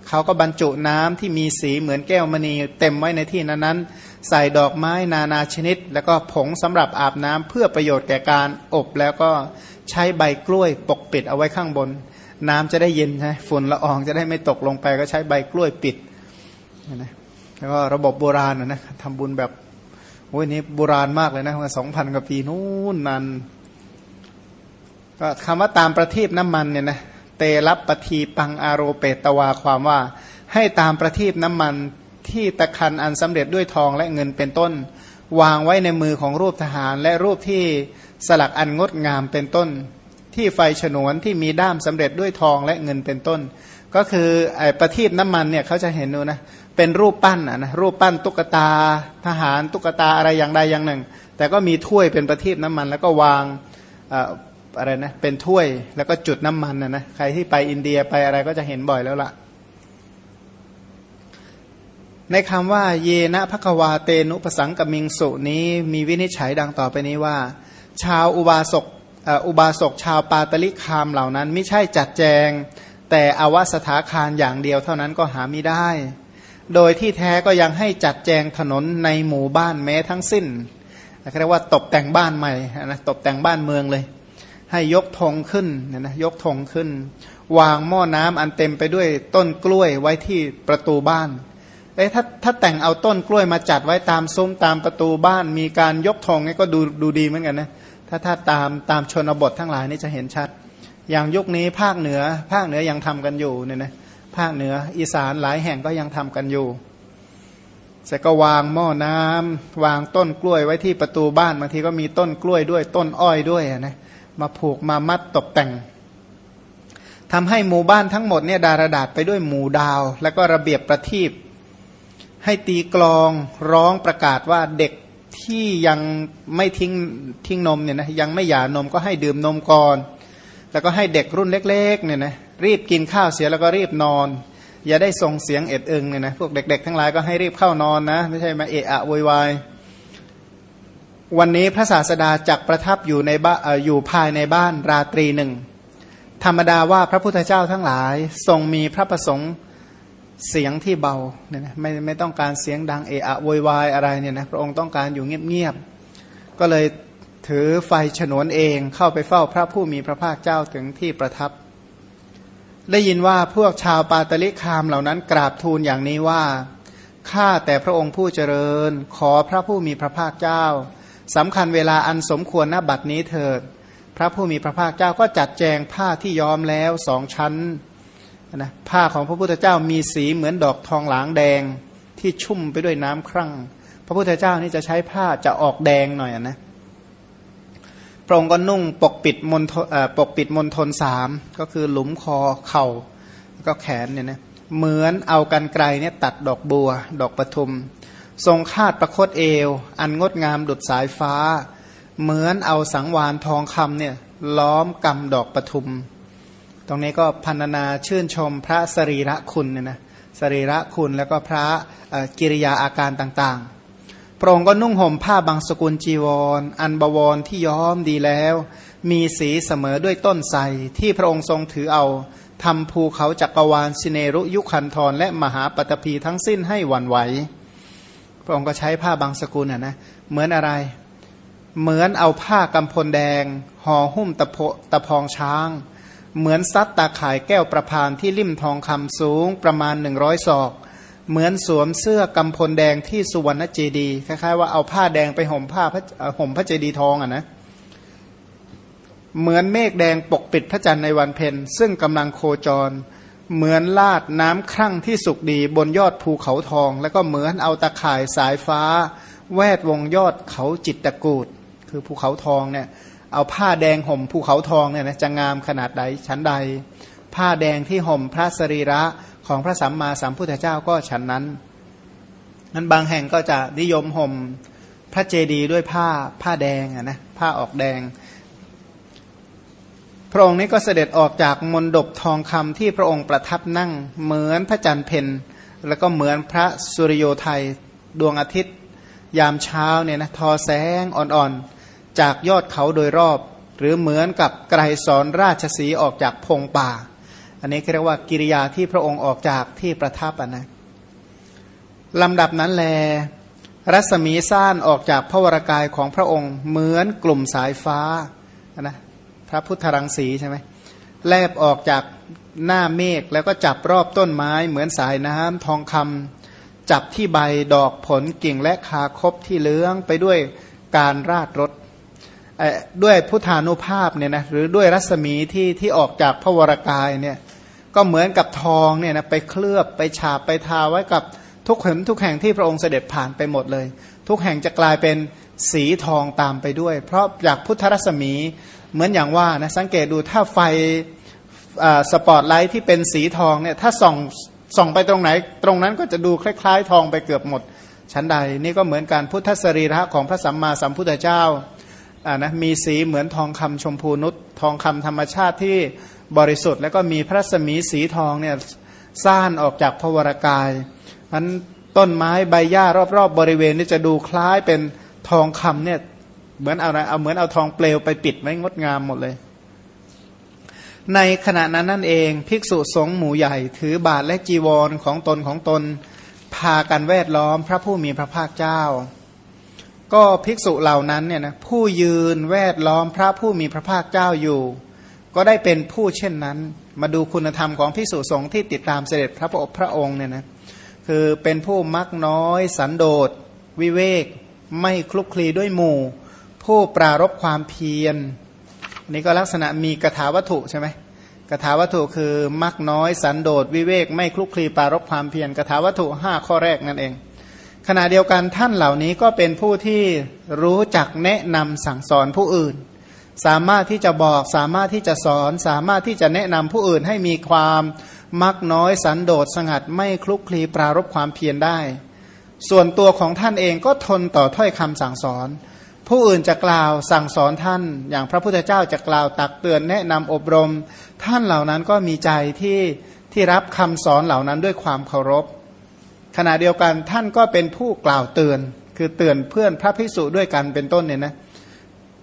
S1: เขาก็บรรจุน้ำที่มีสีเหมือนแก้วมณี เต็มไว้ในที่นั้นนั้น ใส่ดอกไม้นานาชนิด แล้วก็ผงสำหรับอาบน้ำเพื่อประโยชน์แก่การอบแล้วก็ใช้ใบกล้วยปกปิดเอาไว้ข้างบน น้ำจะได้เย็นใช่ฝุ่นละอองจะได้ไม่ตกลงไปก็ใช้ใบกล้วยปิดนะแล้วก็ระบบโบราณนะทำบุญแบบโอ้ยนี้โบราณมากเลยนะมาสองพันกว่าปีนู้นนานก็คำว่าตามประทีปน้ำมันเนี่ยนะเตรับปทีปังอารโรเปตวาความว่า ให้ตามประทีปน้ำมัน ที่ตะคันอันสำเร็จด้วยทองและเงินเป็นต้น วางไว้ในมือของรูปทหาร และรูปที่สลักอันงดงามเป็นต้น ที่ไฟฉนวนที่มีด้ามสำเร็จด้วยทองและเงินเป็นต้น ก็คือไอ้ประทีปน้ำมันเนี่ยเขาจะเห็นดูนะเป็นรูปปั้นอะนะรูปปั้นตุ๊กตาทหารตุ๊กตาอะไรอย่างใดอย่างหนึ่ง แต่ก็มีถ้วยเป็นประทีปน้ำมัน แล้วก็วางอะไรนะเป็นถ้วยแล้วก็จุดน้ำมันนะนะใครที่ไปอินเดียไปอะไรก็จะเห็นบ่อยแล้วละ่ะ ในคำว่าเยนะภควาเตนุปสังกมิงสุนี้มีวินิจฉัยดังต่อไปนี้ว่า ชาวอุบาสกอุบาสกชาวปาตลิคามเหล่านั้น ไม่ใช่จัดแจง แต่อวสถาคารอย่างเดียวเท่านั้นก็หาไม่ได้ โดยที่แท้ก็ยังให้จัดแจงถนนในหมู่บ้านแม้ทั้งสิ้นเรียกว่าตกแต่งบ้านใหม่นะตกแต่งบ้านเมืองเลย ให้ยกธงขึ้นนะยกธงขึ้น วางหม้อน้ำอันเต็มไปด้วยต้นกล้วยไว้ที่ประตูบ้าน เอ้ถ้าถ้าแต่งเอาต้นกล้วยมาจัดไว้ตามซุ้มตามประตูบ้าน มีการยกธงนี่ก็ดูดูดีเหมือนกันนะถ้าถ้าตามตามชนบททั้งหลายนี่จะเห็นชัด อย่างยุคนี้ภาคเหนือ ภาคเหนือยังทำกันอยู่เนี่ยนะภาคเหนืออีสานหลายแห่งก็ยังทำกันอยู่เสร็จก็วางหม้อน้ำวางต้นกล้วยไว้ที่ประตูบ้านบางทีก็มีต้นกล้วยด้วยต้นอ้อยด้วยนะมาผูกมามัดตกแต่งทำให้หมู่บ้านทั้งหมดเนี่ยดารดาษไปด้วยหมู่ดาว แล้วก็ระเบียบประทีป ให้ตีกลองร้องประกาศว่าเด็กที่ยังไม่ทิ้งทิ้งนมเนี่ยนะยังไม่หย่านมก็ให้ดื่มนมก่อน แล้วก็ให้เด็กรุ่นเล็กๆเนี่ยนะรีบกินข้าวเสียแล้วก็รีบนอน อย่าได้ส่งเสียงเอ็ดเอิงเนี่ยนะพวกเด็ก ๆ ทั้งหลายก็ให้รีบเข้านอนนะไม่ใช่มาเอะอะโวยวายวันนี้พระศาสดาจักประทับอยู่ในบ้านอยู่ภายในบ้านราตรีหนึ่งธรรมดาว่าพระพุทธเจ้าทั้งหลายทรงมีพระประสงค์ เสียงที่เบาเนี่ยนะไม่ไม่ต้องการเสียงดังเอะอะโวยวายอะไรเนี่ยนะพระองค์ต้องการอยู่เงียบๆก็เลยถือไฟฉนวนเองเข้าไปเฝ้าพระผู้มีพระภาคเจ้าถึงที่ประทับ ได้ยินว่าพวกชาวปาตลิคามเหล่านั้นกราบทูลอย่างนี้ว่าข้าแต่พระองค์ผู้เจริญ ขอพระผู้มีพระภาคเจ้าสำคัญเวลาอันสมควรณบัดนี้เถิด พระผู้มีพระภาคเจ้าก็จัดแจงผ้าที่ย้อมแล้วสองชั้น นะผ้าของพระพุทธเจ้ามีสีเหมือนดอกทองหลางแดงที่ชุ่มไปด้วยน้ำครั่ง พระพุทธเจ้านี่จะใช้ผ้าจะออกแดงหน่อยนะพระองค์ก็นุ่งปกปิดมนปกปิดมนทนสามก็คือหลุมคอเข่าก็แขนเนี่ยนะเหมือนเอากันไกลเนี่ยตัดดอกบัว ดอกปทุม ทรงคาดประคตเอว อันงดงามดุดสายฟ้า เหมือนเอาสังวานทองคำเนี่ยล้อมกำดอกปทุม ตรงนี้ก็พันนาชื่นชมพระสรีระคุณเนี่ยนะสรีระคุณแล้วก็พระกิริยาอาการต่างๆ พระองค์ก็นุ่งห่มผ้าบางสกุลจีวรออันบวรที่ย้อมดีแล้ว มีสีเสมอด้วยต้นไทรที่พระองค์ทรงถือเอาทำภูเขาจักรวาลสิเนรุยุคันธรและมหาปตพีทั้งสิ้นให้หวันไหว พระองค์ก็ใช้ผ้าบางสกุลน่ะนะเหมือนอะไร เหมือนเอาผ้ากำพลแดงห่อหุ้มตะโพตะพองช้าง เหมือนซัดตาข่ายแก้วประพานที่ลิ่มทองคำสูงประมาณหนึ่งร้อยศอก เหมือนสวมเสื้อกำพลแดงที่สุวรรณเจดีคล้ายๆว่าเอาผ้าแดงไปห่มผ้าห่มพระเจดีทองอะนะเหมือนเมฆแดงปกปิดพระจันทร์ในวันเพ็ญซึ่งกำลังโคจร เหมือนลาดน้ำครั่งที่สุกดีบนยอดภูเขาทอง แล้วก็เหมือนเอาตะข่ายสายฟ้า แวดวงยอดเขาจิตตะกูด คือภูเขาทองเนี่ย เอาผ้าแดงห่มภูเขาทองเนี่ยนะจะงามขนาดใดชั้นใด ผ้าแดงที่ห่มพระสรีระของพระสัมมาสัมพุทธเจ้าก็ฉันนั้นนั้นบางแห่งก็จะนิยมห่มพระเจดีย์ด้วยผ้าผ้าแดงอะนะผ้าออกแดง พระองค์นี้ก็เสด็จออกจากมณฑปทองคำที่พระองค์ประทับนั่งเหมือนพระจันทร์เพนแล้วก็เหมือนพระสุริโยไทยดวงอาทิตย์ ยามเช้าเนี่ยนะทอแสงอ่อนๆ จากยอดเขาโดยรอบ หรือเหมือนกับไกรสอนราชสีออกจากพงป่า อันนี้เรียกว่ากิริยาที่พระองค์ออกจากที่ประทับนะลำดับนั้นแล รัศมีซ่านออกจากพระวรากายของพระองค์ เหมือนกลุ่มสายฟ้านะพระพุทธรังสีใช่ไหมแลบออกจากหน้าเมฆแล้วก็จับรอบต้นไม้ เหมือนสายน้ำทองคำจับที่ใบดอกผลกิ่งและคาคบที่เลื้องไปด้วยการราดรถ ด้วยพุทธานุภาพเนี่ยนะหรือด้วยรัศมีที่ที่ออกจากพระวรากายเนี่ยก็เหมือนกับทองเนี่ยนะไปเคลือบไปฉาบไปทาไว้กับทุกแห่งทุกแห่งที่พระองค์เสด็จผ่านไปหมดเลย ทุกแห่งจะกลายเป็นสีทองตามไปด้วย เพราะจากพุทธรัศมีเหมือนอย่างว่านะสังเกตดูถ้าไฟสปอตไลท์ที่เป็นสีทองเนี่ยถ้าส่องส่องไปตรงไหน ตรงนั้นก็จะดูคล้าย ๆ ทองไปเกือบหมดชั้นใดนี่ก็เหมือนการพุทธสรีระของพระสัมมาสัมพุทธเจ้า อ่านะมีสีเหมือนทองคำชมพูนุชทองคำธรรมชาติที่บริสุทธิ์ แล้วก็มีพระสมีสีทองเนี่ยซ่านออกจากพวรกายนั้นต้นไม้ใบหญ้ารอบๆบบริเวณนี่จะดูคล้ายเป็นทองคำเนี่ยเหมือนเอาอะไรเอาเหมือนเอาทองเปลวไปปิดไว้งดงามหมดเลย ในขณะนั้นนั่นเองภิกษุสงฆ์หมู่ใหญ่ ถือบาทและจีวรของตนของตน พากันแวดล้อมพระผู้มีพระภาคเจ้า ก็ภิกษุเหล่านั้นเนี่ยนะผู้ยืนแวดล้อมพระผู้มีพระภาคเจ้าอยู่ ก็ได้เป็นผู้เช่นนั้น มาดูคุณธรรมของภิกษุสงฆ์ที่ติดตามเสด็จพระพระองค์เนี่ยนะคือเป็นผู้มักน้อย สันโดษ วิเวก ไม่คลุกคลีด้วยหมู่ ผู้ปรารบความเพียรนนี่ก็ลักษณะมีกถาวัตถุใช่ไหมกถาวัตถุคือมักน้อย สันโดษ วิเวก ไม่คลุกคลีปรารบความเพียรกถาวัตถุห้าข้อแรกนั่นเอง ขณะเดียวกันท่านเหล่านี้ก็เป็นผู้ที่รู้จักแนะนำสั่งสอนผู้อื่น สามารถที่จะบอกสามารถที่จะสอน สามารถที่จะแนะนำผู้อื่นให้มีความมักน้อยสันโดษสงัดไม่คลุกคลีปรารบความเพียรได้ ส่วนตัวของท่านเองก็ทนต่อถ้อยคำสั่งสอน ผู้อื่นจะกล่าวสั่งสอนท่าน อย่างพระพุทธเจ้าจะกล่าวตักเตือนแนะนำอบรม ท่านเหล่านั้นก็มีใจที่ที่รับคำสอนเหล่านั้นด้วยความเคารพ ขณะเดียวกันท่านก็เป็นผู้กล่าวเตือน คือเตือนเพื่อนพระภิกษุด้วยกันเป็นต้นเนี่ยนะ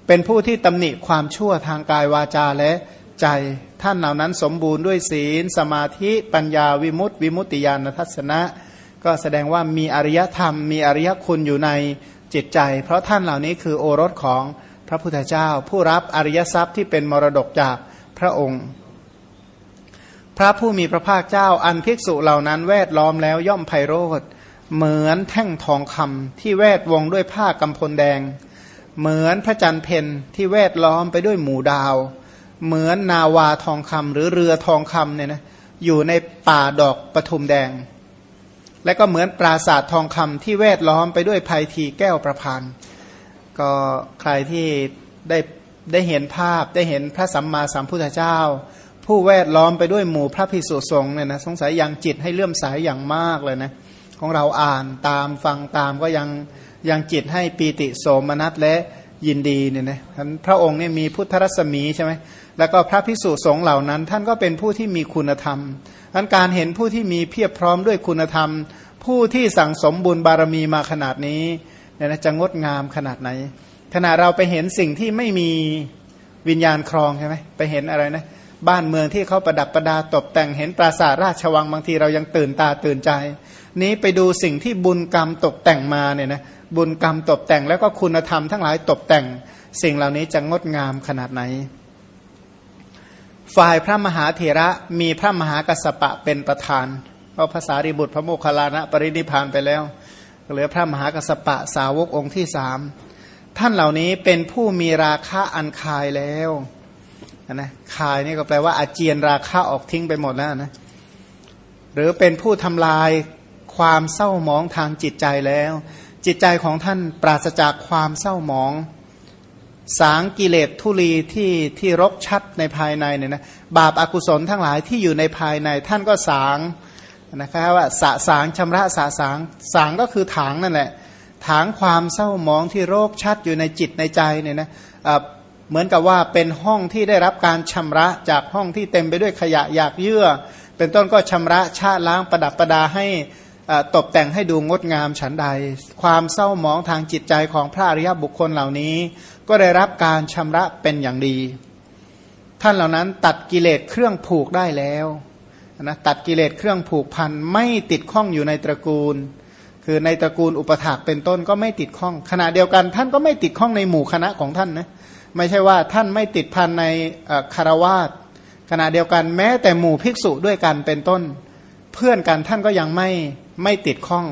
S1: เป็นผู้ที่ตำหนิความชั่วทางกายวาจาและใจท่านเหล่านั้นสมบูรณ์ด้วยศีล สมาธิปัญญาวิมุตติ วิมุตติญาณทัศนะ ก็แสดงว่ามีอริยธรรม มีอริยคุณอยู่ในจิตใจ เพราะท่านเหล่านี้คือโอรสของพระพุทธเจ้า ผู้รับอริยทรัพย์ที่เป็นมรดกจากพระองค์ พระผู้มีพระภาคเจ้าอันภิกษุเหล่านั้นแวดล้อมแล้วย่อมไพโรธเหมือนแท่งทองคำที่แวดวงด้วยผ้ากำพลแดง เหมือนพระจันทร์เพนที่แวดล้อมไปด้วยหมู่ดาว เหมือนนาวาทองคำหรือเรือทองคำเนี่ยนะอยู่ในป่าดอกปทุมแดง และก็เหมือนปราสาททองคำที่แวดล้อมไปด้วยภัยทีแก้วประพันธ์ก็ใครที่ได้ได้เห็นภาพได้เห็นพระสัมมาสัมพุทธเจ้า ผู้แวดล้อมไปด้วยหมู่พระภิกษุสงฆ์เนี่ยนะสงสัยยังจิตให้เลื่อมใสยอย่างมากเลยนะของเราอ่านตามฟังตามก็ยังยังจิตให้ปีติโสมนัสและยินดีเนี่ยนะท่านพระองค์เนี่ยมีพุทธรัศมีใช่ไหมแล้วก็พระภิกษุสงฆ์เหล่านั้น ท่านก็เป็นผู้ที่มีคุณธรรมอันการเห็นผู้ที่มีเพียบพร้อมด้วยคุณธรรม ผู้ที่สั่งสมบุญบารมีมาขนาดนี้เนี่ยนะจะงดงามขนาดไหนขณะเราไปเห็นสิ่งที่ไม่มีวิญญาณครองใช่ไหมไปเห็นอะไรนะ บ้านเมืองที่เขาประดับประดาตกแต่งเห็นปราสาทราชวังบางทีเรายังตื่นตาตื่นใจ นี้ไปดูสิ่งที่บุญกรรมตกแต่งมาเนี่ยนะบุญกรรมตกแต่งแล้วก็คุณธรรมทั้งหลายตกแต่ง สิ่งเหล่านี้จะงดงามขนาดไหน ฝ่ายพระมหาเถระมีพระมหากัสปะเป็นประธานเพราะภาษาริบุตรพระโมคคัลลานะปรินิพานไปแล้วเหลือพระมหากัสปะสาวกองค์ที่สามท่านเหล่านี้เป็นผู้มีราคะอันคายแล้ว นะคายนี่ก็แปลว่าอาเจียนราคะออกทิ้งไปหมดแล้วนะหรือเป็นผู้ทำลายความเศร้าหมองทางจิตใจแล้ว จิตใจของท่านปราศจากความเศร้าหมอง สางกิเลสทุลีที่ที่รกชัดในภายในเนี่ยนะบาปอากุศลทั้งหลายที่อยู่ในภายใน ท่านก็สางนะครับว่าสะสางชำระสะสางสางก็คือถางนั่นแหละถางความเศร้าหมองที่โรคชัดอยู่ในจิตในใจเนี่ยนะ เหมือนกับว่าเป็นห้องที่ได้รับการชำระจากห้องที่เต็มไปด้วยขยะอยากเยื่อ เป็นต้นก็ชำระชาล้างประดับประดาให้ตกแต่งให้ดูงดงามฉันใด ความเศร้าหมองทางจิตใจของพระอริยบุคคลเหล่านี้ ก็ได้รับการชำระเป็นอย่างดี ท่านเหล่านั้นตัดกิเลสเครื่องผูกได้แล้วนะตัดกิเลสเครื่องผูกพันไม่ติดข้องอยู่ในตระกูล คือในตระกูลอุปถากเป็นต้นก็ไม่ติดข้องขณะเดียวกัน ท่านก็ไม่ติดข้องในหมู่คณะของท่านนะ ไม่ใช่ว่าท่านไม่ติดพันในคารวาสขณะเดียวกันแม้แต่หมู่ภิกษุด้วยกันเป็นต้น เพื่อนกันท่านก็ยังไม่ไม่ติดข้อง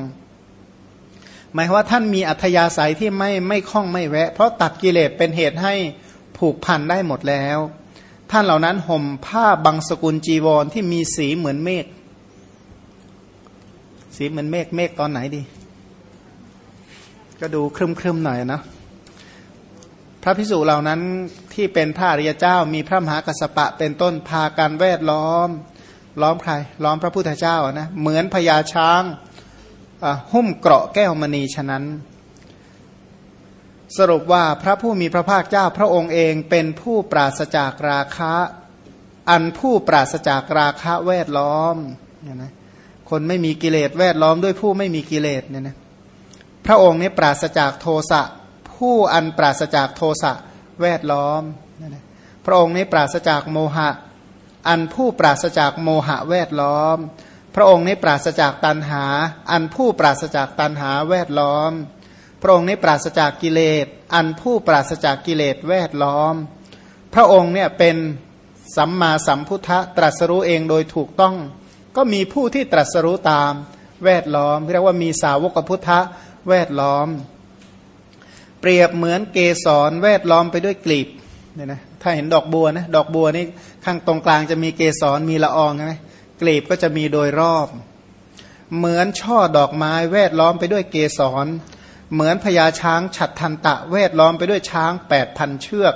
S1: หมายว่าท่านมีอัธยาศัยที่ไม่ไม่คล้องไม่แวะ เพราะตัดกิเลสเป็นเหตุให้ผูกพันได้หมดแล้ว ท่านเหล่านั้นห่มผ้าบางสกุลจีวรที่มีสีเหมือนเมฆสีเหมือนเมฆเมฆตอนไหนดี ก็ดูครึมครึมหน่อยนะ พระพิสุเหล่านั้นที่เป็นพระอริยเจ้ามีพระมหากัสปะเป็นต้นพาการแวดล้อม ล้อมใคร ล้อมพระพุทธเจ้านะเหมือนพญาช้างหุ้มเกราะแก้วมณีฉะนั้น สรุปว่าพระผู้มีพระภาคเจ้าพระองค์เองเป็นผู้ปราศจากราคะ อันผู้ปราศจากราคะแวดล้อมเนี่ยนะคนไม่มีกิเลสแวดล้อมด้วยผู้ไม่มีกิเลสเนี่ยนะพระองค์นี้ปราศจากโทสะ ผู้อันปราศจากโทสะแวดล้อม พระองค์นี้ปราศจากโมหะ อันผู้ปราศจากโมหะแวดล้อม พระองค์นี้ปราศจากตันหา อันผู้ปราศจากตันหาแวดล้อม พระองค์นี้ปราศจากกิเลส อันผู้ปราศจากกิเลสแวดล้อม พระองค์เนี่ยเป็นสัมมาสัมพุทธะตรัสรู้เองโดยถูกต้อง ก็มีผู้ที่ตรัสรู้ตามแวดล้อมเรียกว่ามีสาวกพุทธะแวดล้อม เปรียบเหมือนเกสรแวดล้อมไปด้วยกลีบเนี่ยนะถ้าเห็นดอกบัวนะดอกบัวนี่ข้างตรงกลางจะมีเกสรมีละอองใช่ไหมกลีบก็จะมีโดยรอบ เหมือนช่อดอกไม้แวดล้อมไปด้วยเกสร เหมือนพญาช้างฉัดทันตะ แวดล้อมไปด้วยช้างแปดพันเชือก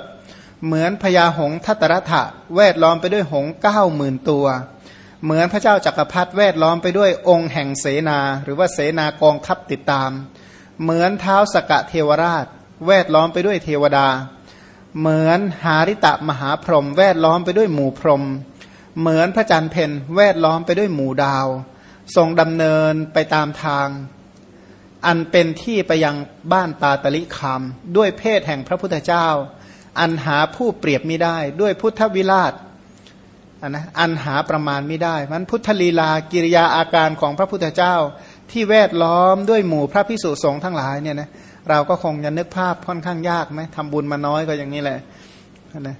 S1: เหมือนพญาหงทัตระทะแวดล้อมไปด้วยหงเก้าหมื่นตัว เหมือนพระเจ้าจักรพรรดิแวดล้อมไปด้วยองค์แห่งเสนา หรือว่าเสนากองทัพติดตาม เหมือนเท้าสกะเทวราช แวดล้อมไปด้วยเทวดา เหมือนหาริตะมหาพรหมแวดล้อมไปด้วยหมู่พรหมเหมือนพระจันทร์เพนแวดล้อมไปด้วยหมู่ดาว ทรงดำเนินไปตามทาง อันเป็นที่ไปยังบ้านตาตลิคามด้วยเพศแห่งพระพุทธเจ้า อันหาผู้เปรียบไม่ได้ด้วยพุทธวิราชอันนะอันหาประมาณไม่ได้มันพุทธลีลากิริยาอาการของพระพุทธเจ้า ที่แวดล้อมด้วยหมู่พระพิสุสงฆ์ทั้งหลายเนี่ยนะเเราก็คงจะนึกภาพค่อนข้างยากไหมทำบุญมาน้อยก็อย่างนี้แหละนะ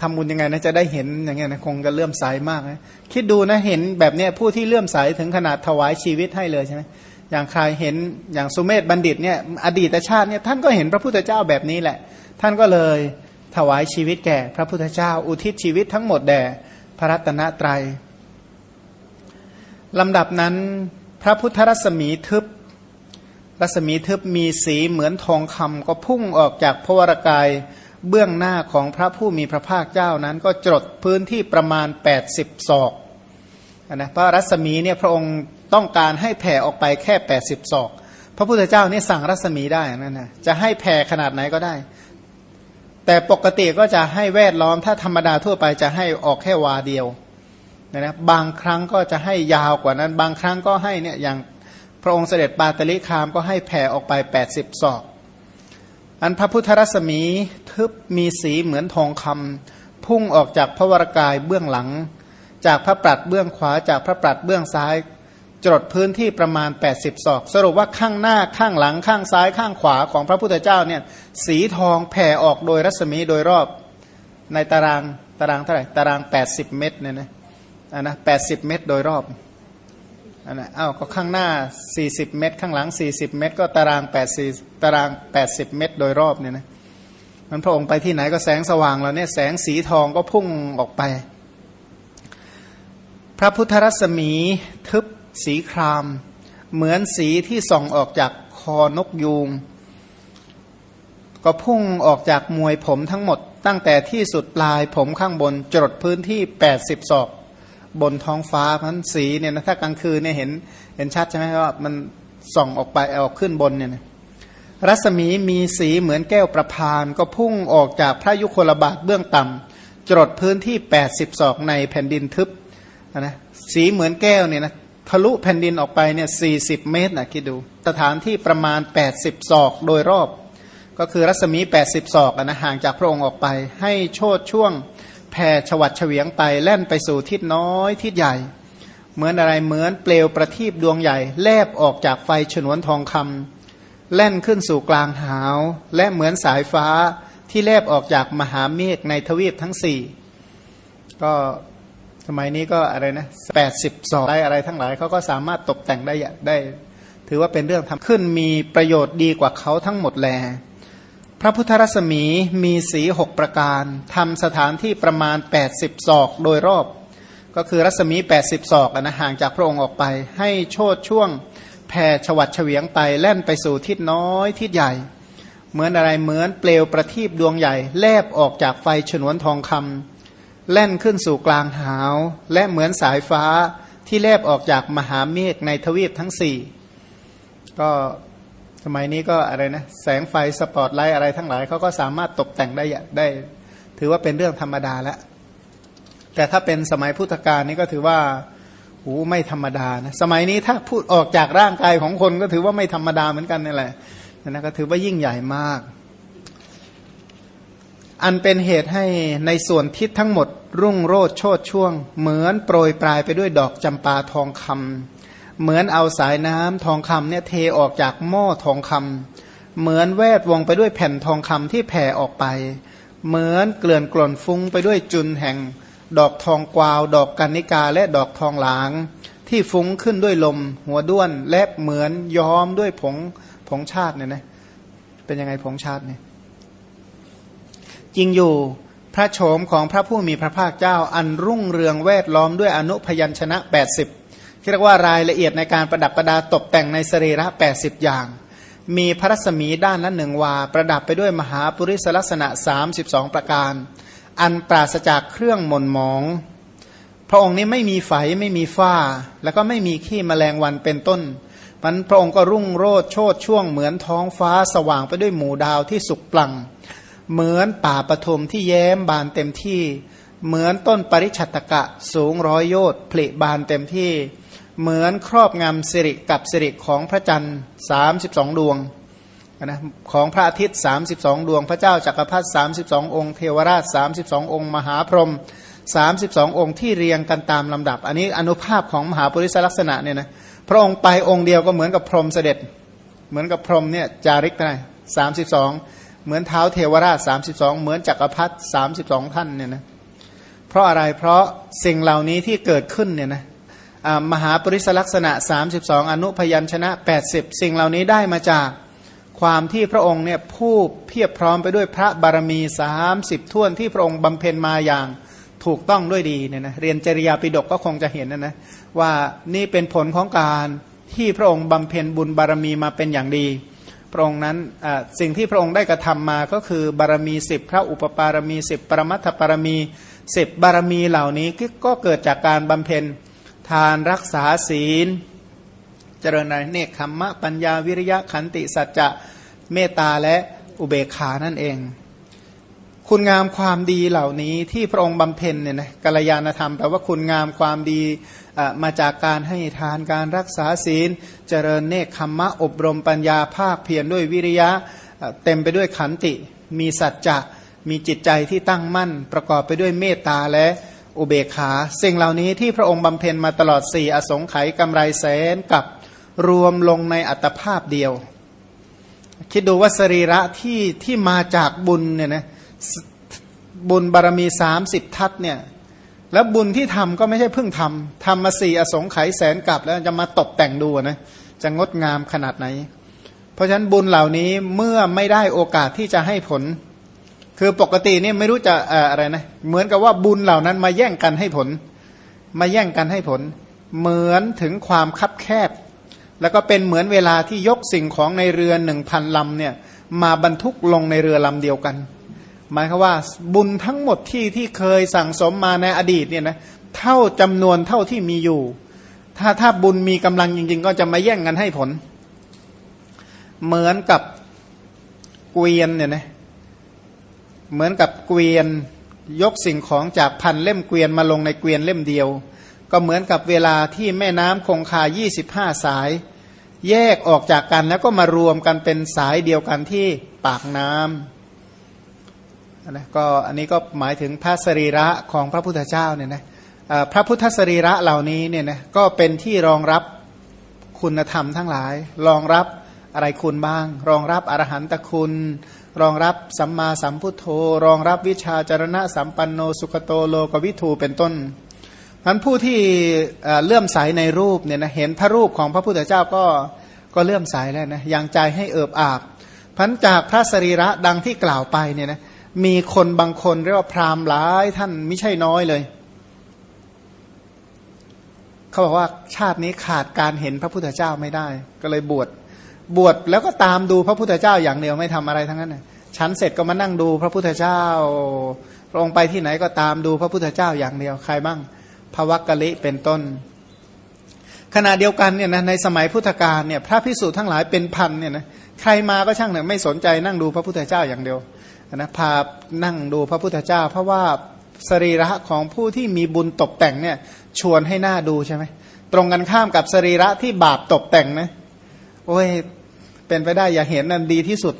S1: ทำบุญยังไงนะจะได้เห็นอย่างเงี้ยนะคงจะเลื่อมใสมากนะคิดดูนะเห็นแบบเนี้ยผู้ที่เลื่อมใสถึงขนาดถวายชีวิตให้เลยใช่ไหมอย่างใครเห็นอย่างสุเมธบัณฑิตเนี่ยอดีตชาติเนี่ยท่านก็เห็นพระพุทธเจ้าแบบนี้แหละ ท่านก็เลยถวายชีวิตแก่ พระพุทธเจ้า อุทิศชีวิตทั้งหมดแด่พระรัตนตรัยลำดับนั้นพระพุทธรัศมีทึบ รัศมีทึบมีสีเหมือนทองคำก็พุ่งออกจากพระวรากายเบื้องหน้าของพระผู้มีพระภาคเจ้านั้น ก็จดพื้นที่ประมาณ 80ศอกนะพระรัศมีเนี่ยพระองค์ต้องการให้แผ่ออกไปแค่ 80ศอก พระพุทธเจ้านี่สั่งรัศมีได้นั่นนะจะให้แผ่ขนาดไหนก็ได้ แต่ปกติก็จะให้แวดล้อมถ้าธรรมดาทั่วไปจะให้ออกแค่วาเดียวนะบางครั้งก็จะให้ยาวกว่านั้น บางครั้งก็ให้เนี่ยอย่าง พระองค์เสด็จปาตลิคามก็ให้แผ่ออกไป 80 ศอก อันพระพุทธรัศมีทึบมีสีเหมือนทองคำพุ่งออกจากพระวรากายเบื้องหลัง จากพระปรัดเบื้องขวาจากพระปรัดเบื้องซ้ายจดพื้นที่ประมาณ 80 ศอก สรุปว่าข้างหน้าข้างหลังข้างซ้ายข้างขวาของพระพุทธเจ้าเนี่ยสีทองแผ่ออกโดยรัศมีโดยรอบในตารางตารางเท่าไหร่ตาราง 80 เมตรเนี่ยนะอันนะ80เมตรโดยรอบ อันนะอ้าวก็ข้างหน้า 40 เมตร ข้างหลัง 40 เมตร ก็ตาราง80ตาราง 80 เมตร โดยรอบเนี่ยนะมันพระองค์ไปที่ไหนก็แสงสว่างแล้วเนี่ยแสงสีทองก็พุ่งออกไป พระพุทธรัศมีทึบสีคราม เหมือนสีที่ส่องออกจากคอนกยูง ก็พุ่งออกจากมวยผมทั้งหมด ตั้งแต่ที่สุดปลายผมข้างบนจดพื้นที่ 80ศอก บนท้องฟ้าพันสีเนี่ยนะถ้ากลางคืนเนี่ยเห็นเห็นชัดใช่ไหมว่ามันส่องออกไปออกขึ้นบนเนี่ยนะรัศมีมีสีเหมือนแก้วประพานก็พุ่งออกจากพระยุคลบาทเบื้องต่ำจดพื้นที่ 80ศอกในแผ่นดินทึบนะสีเหมือนแก้วเนี่ยนะทะลุแผ่นดินออกไปเนี่ยสีเมตรนะคิดดู สถานที่ประมาณ 80 ศอกโดยรอบ ก็คือรัศมี 80 ศอกนะห่างจากพระองค์ออกไป ให้โชดช่วง แผ่ฉวัดเฉวียงไปแล่นไปสู่ทิศน้อยทิศใหญ่ เหมือนอะไรเหมือนเปลวประทีปดวงใหญ่ แลบออกจากไฟฉนวนทองคำแล่นขึ้นสู่กลางหาว และเหมือนสายฟ้าที่แลบออกจากมหาเมฆในทวีปทั้งสี่ก็สมัยนี้ก็อะไรนะแปดสิบสองอะไรทั้งหลายเขาก็สามารถตกแต่งได้ได้ ถือว่าเป็นเรื่องทำขึ้นมีประโยชน์ดีกว่าเขาทั้งหมดแล พระพุทธรัศมีมีสีหกประการทำสถานที่ประมาณ 80ศอกโดยรอบ ก็คือรัศมี 80ศอกนะห่างจากพระองค์ออกไป ให้โชดช่วงแผ่ฉวัดเฉวียงไปแล่นไปสู่ทิศน้อยทิศใหญ่ เหมือนอะไรเหมือนเปลวประทีปดวงใหญ่ แลบออกจากไฟฉนวนทองคำแล่นขึ้นสู่กลางหาว และเหมือนสายฟ้าที่แลบออกจากมหาเมฆในทวีปทั้งสี่ก็ สมัยนี้ก็อะไรนะแสงไฟสปอตไลท์อะไรทั้งหลายเขาก็สามารถตกแต่งได้ได้ ถือว่าเป็นเรื่องธรรมดาแล้วแต่ถ้าเป็นสมัยพุทธกาลนี่ก็ถือว่าหูไม่ธรรมดานะสมัยนี้ถ้าพูดออกจากร่างกายของคนก็ถือว่าไม่ธรรมดาเหมือนกันนี่แหละนะก็ถือว่ายิ่งใหญ่มาก อันเป็นเหตุให้ในส่วนทิศทั้งหมด รุ่งโรดโชดช่วง เหมือนโปรยปลายไปด้วยดอกจำปาทองคำ เหมือนเอาสายน้ำทองคำเนี่ยเทออกจากหม้อทองคำเหมือนแวดวงไปด้วยแผ่นทองคำที่แผ่ออกไป เหมือนเกลื่อนกล่นฟุ้งไปด้วยจุนแห่ง ดอกทองกวาว ดอกกันนิกาและดอกทองหลาง ที่ฟุ้งขึ้นด้วยลม หัวด้วนและเหมือนย้อมด้วยผงผงชาติเนี่ยนะเป็นยังไงผงชาติเนี่ยจริงอยู่พระโฉมของพระผู้มีพระภาคเจ้าอันรุ่งเรืองแวดล้อมด้วยอนุพยัญชนะ 80 เรียกว่ารายละเอียดในการประดับประดาตกแต่งในสรีระ 80 อย่าง มีพระรัศมีด้านละหนึ่งวา ประดับไปด้วยมหาปุริสลักษณะ 32 ประการ อันปราศจากเครื่องหม่นหมอง พระองค์นี้ไม่มีไฟไม่มีฝ้า แล้วก็ไม่มีขี้แมลงวันเป็นต้นมันพระองค์ก็รุ่งโรดโชดช่วงเหมือนท้องฟ้าสว่างไปด้วยหมู่ดาวที่สุกปลัง เหมือนป่าปฐมที่แย้มบานเต็มที่ เหมือนต้นปริชัตกะสูงร้อยโยชน์ผลิบานเต็มที่ เหมือนครอบงำสิริกับสิริของพระจันทร์สามสิบสองดวงนะของพระอาทิตย์สามสิบสองดวง พระเจ้าจักรพรรดิสามสิบสององค์ เทวราชสามสิบสององค์ มหาพรหมสามสิบสององค์ที่เรียงกันตามลำดับ อันนี้อนุภาพของมหาปริศลักษณะเนี่ยนะพระองค์ไปองค์เดียวก็เหมือนกับพรหมเสด็จ เหมือนกับพรหมเนี่ยจาริกไงสามสิบสองเหมือนเท้าเทวราชสามสิบสองเหมือนจักรพรรดิสามสิบสองท่านเนี่ยนะเพราะอะไรเพราะสิ่งเหล่านี้ที่เกิดขึ้นเนี่ยนะ มหาปริศลักษณะ 32 อนุพยัญชนะ 80 สิ่งเหล่านี้ได้มาจากความที่พระองค์เนี่ยผู้เพียบพร้อมไปด้วยพระบารมี 30 ท่วนที่พระองค์บำเพ็ญมาอย่างถูกต้องด้วยดีเนี่ยนะเรียนจริยาปิฎกก็คงจะเห็นนะนะว่านี่เป็นผลของการที่พระองค์บำเพ็ญบุญบารมีมาเป็นอย่างดี พระองค์นั้นสิ่งที่พระองค์ได้กระทำมาก็คือบารมีสิบพระอุปปารมีสิบปรมัตถปารมีสิบบารมีเหล่านี้ก็เกิดจากการบำเพ็ญ ทานรักษาศีล เจริญในเนคขมมะปัญญาวิริยะขันติสัจจะเมตตาและอุเบกขานั่นเอง คุณงามความดีเหล่านี้ที่พระองค์บำเพ็ญเนี่ยนะกัลยาณธรรมแปลว่าคุณงามความดีมาจากการให้ทานการรักษาศีล เจริญเนคขมมะอบรมปัญญาภาคเพียรด้วยวิริยะเต็มไปด้วยขันติ มีสัจจะมีจิตใจที่ตั้งมั่น ประกอบไปด้วยเมตตาและ อุเบกขา สิ่งเหล่านี้ที่พระองค์บำเพ็ญมาตลอดสี่อสงไขยกำไรแสนกับรวมลงในอัตภาพเดียว คิดดูว่าสรีระที่ที่มาจากบุญเนี่ยนะบุญบารมีสามสิบทัศเนี่ยแล้วบุญที่ทำก็ไม่ใช่เพิ่งทำทำมาสี่อสงไขยแสนกับแล้วจะมาตกแต่งดูนะจะงดงามขนาดไหน เพราะฉะนั้นบุญเหล่านี้เมื่อไม่ได้โอกาสที่จะให้ผล คือปกตินี่ไม่รู้จะอะไรนะเหมือนกับว่าบุญเหล่านั้นมาแย่งกันให้ผล มาแย่งกันให้ผล เหมือนถึงความคับแคบ แล้วก็เป็นเหมือนเวลาที่ยกสิ่งของในเรือหนึ่งพันลำเนี่ยมาบรรทุกลงในเรือลำเดียวกัน หมายคือว่าบุญทั้งหมดที่ที่เคยสั่งสมมาในอดีตเนี่ยนะเท่าจำนวนเท่าที่มีอยู่ ถ้าถ้าบุญมีกำลังจริง ๆ ก็จะมาแย่งกันให้ผล เหมือนกับเกวียนเนี่ยนะ เหมือนกับเกวียนยกสิ่งของจากพันเล่มเกวียนมาลงในเกวียนเล่มเดียว ก็เหมือนกับเวลาที่แม่น้ำคงคา 25 สาย แยกออกจากกันแล้วก็มารวมกันเป็นสายเดียวกันที่ปากน้ำนะก็อันนี้ก็หมายถึงพระสรีระของพระพุทธเจ้าเนี่ยนะพระพุทธสรีระเหล่านี้เนี่ยนะก็เป็นที่รองรับคุณธรรมทั้งหลาย รองรับอะไรคุณบ้าง รองรับอรหันตคุณ รองรับสัมมาสัมพุทโธรองรับวิชาจารณะสัมปันโนสุขโตโลกวิทูเป็นต้นพันผู้ที่เลื่อมใสในรูปเนี่ยนะเห็นพระรูปของพระพุทธเจ้าก็ก็เลื่อมใสแล้วนะยังใจให้เอิบอาบพันจากพระสรีระดังที่กล่าวไปเนี่ยนะมีคนบางคนเรียกว่าพราหมณ์หลายท่านไม่ใช่น้อยเลย เขาบอกว่าชาตินี้ขาดการเห็นพระพุทธเจ้าไม่ได้ ก็เลยบวช บวชแล้วก็ตามดูพระพุทธเจ้าอย่างเดียวไม่ทำอะไรทั้งนั้นฉันเสร็จก็มานั่งดูพระพุทธเจ้าพรองไปที่ไหนก็ตามดูพระพุทธเจ้าอย่างเดียวใครบ้างพระวักกะลิเป็นต้น ขณะเดียวกันเนี่ยนะในสมัยพุทธกาลเนี่ยพระพิสุทั้งหลายเป็นพันเนี่ยนะใครมาก็ช่างเนี่ยไม่สนใจนั่งดูพระพุทธเจ้าอย่างเดียวนะพานั่งดูพระพุทธเจ้า เพราะว่าสรีระของผู้ที่มีบุญตกแต่งเนี่ยชวนให้หน้าดูใช่ไหมตรงกันข้ามกับสรีระที่บาปตกแต่งนะโอ้ย เป็นไปได้อย่าเห็นนั่นดีที่สุด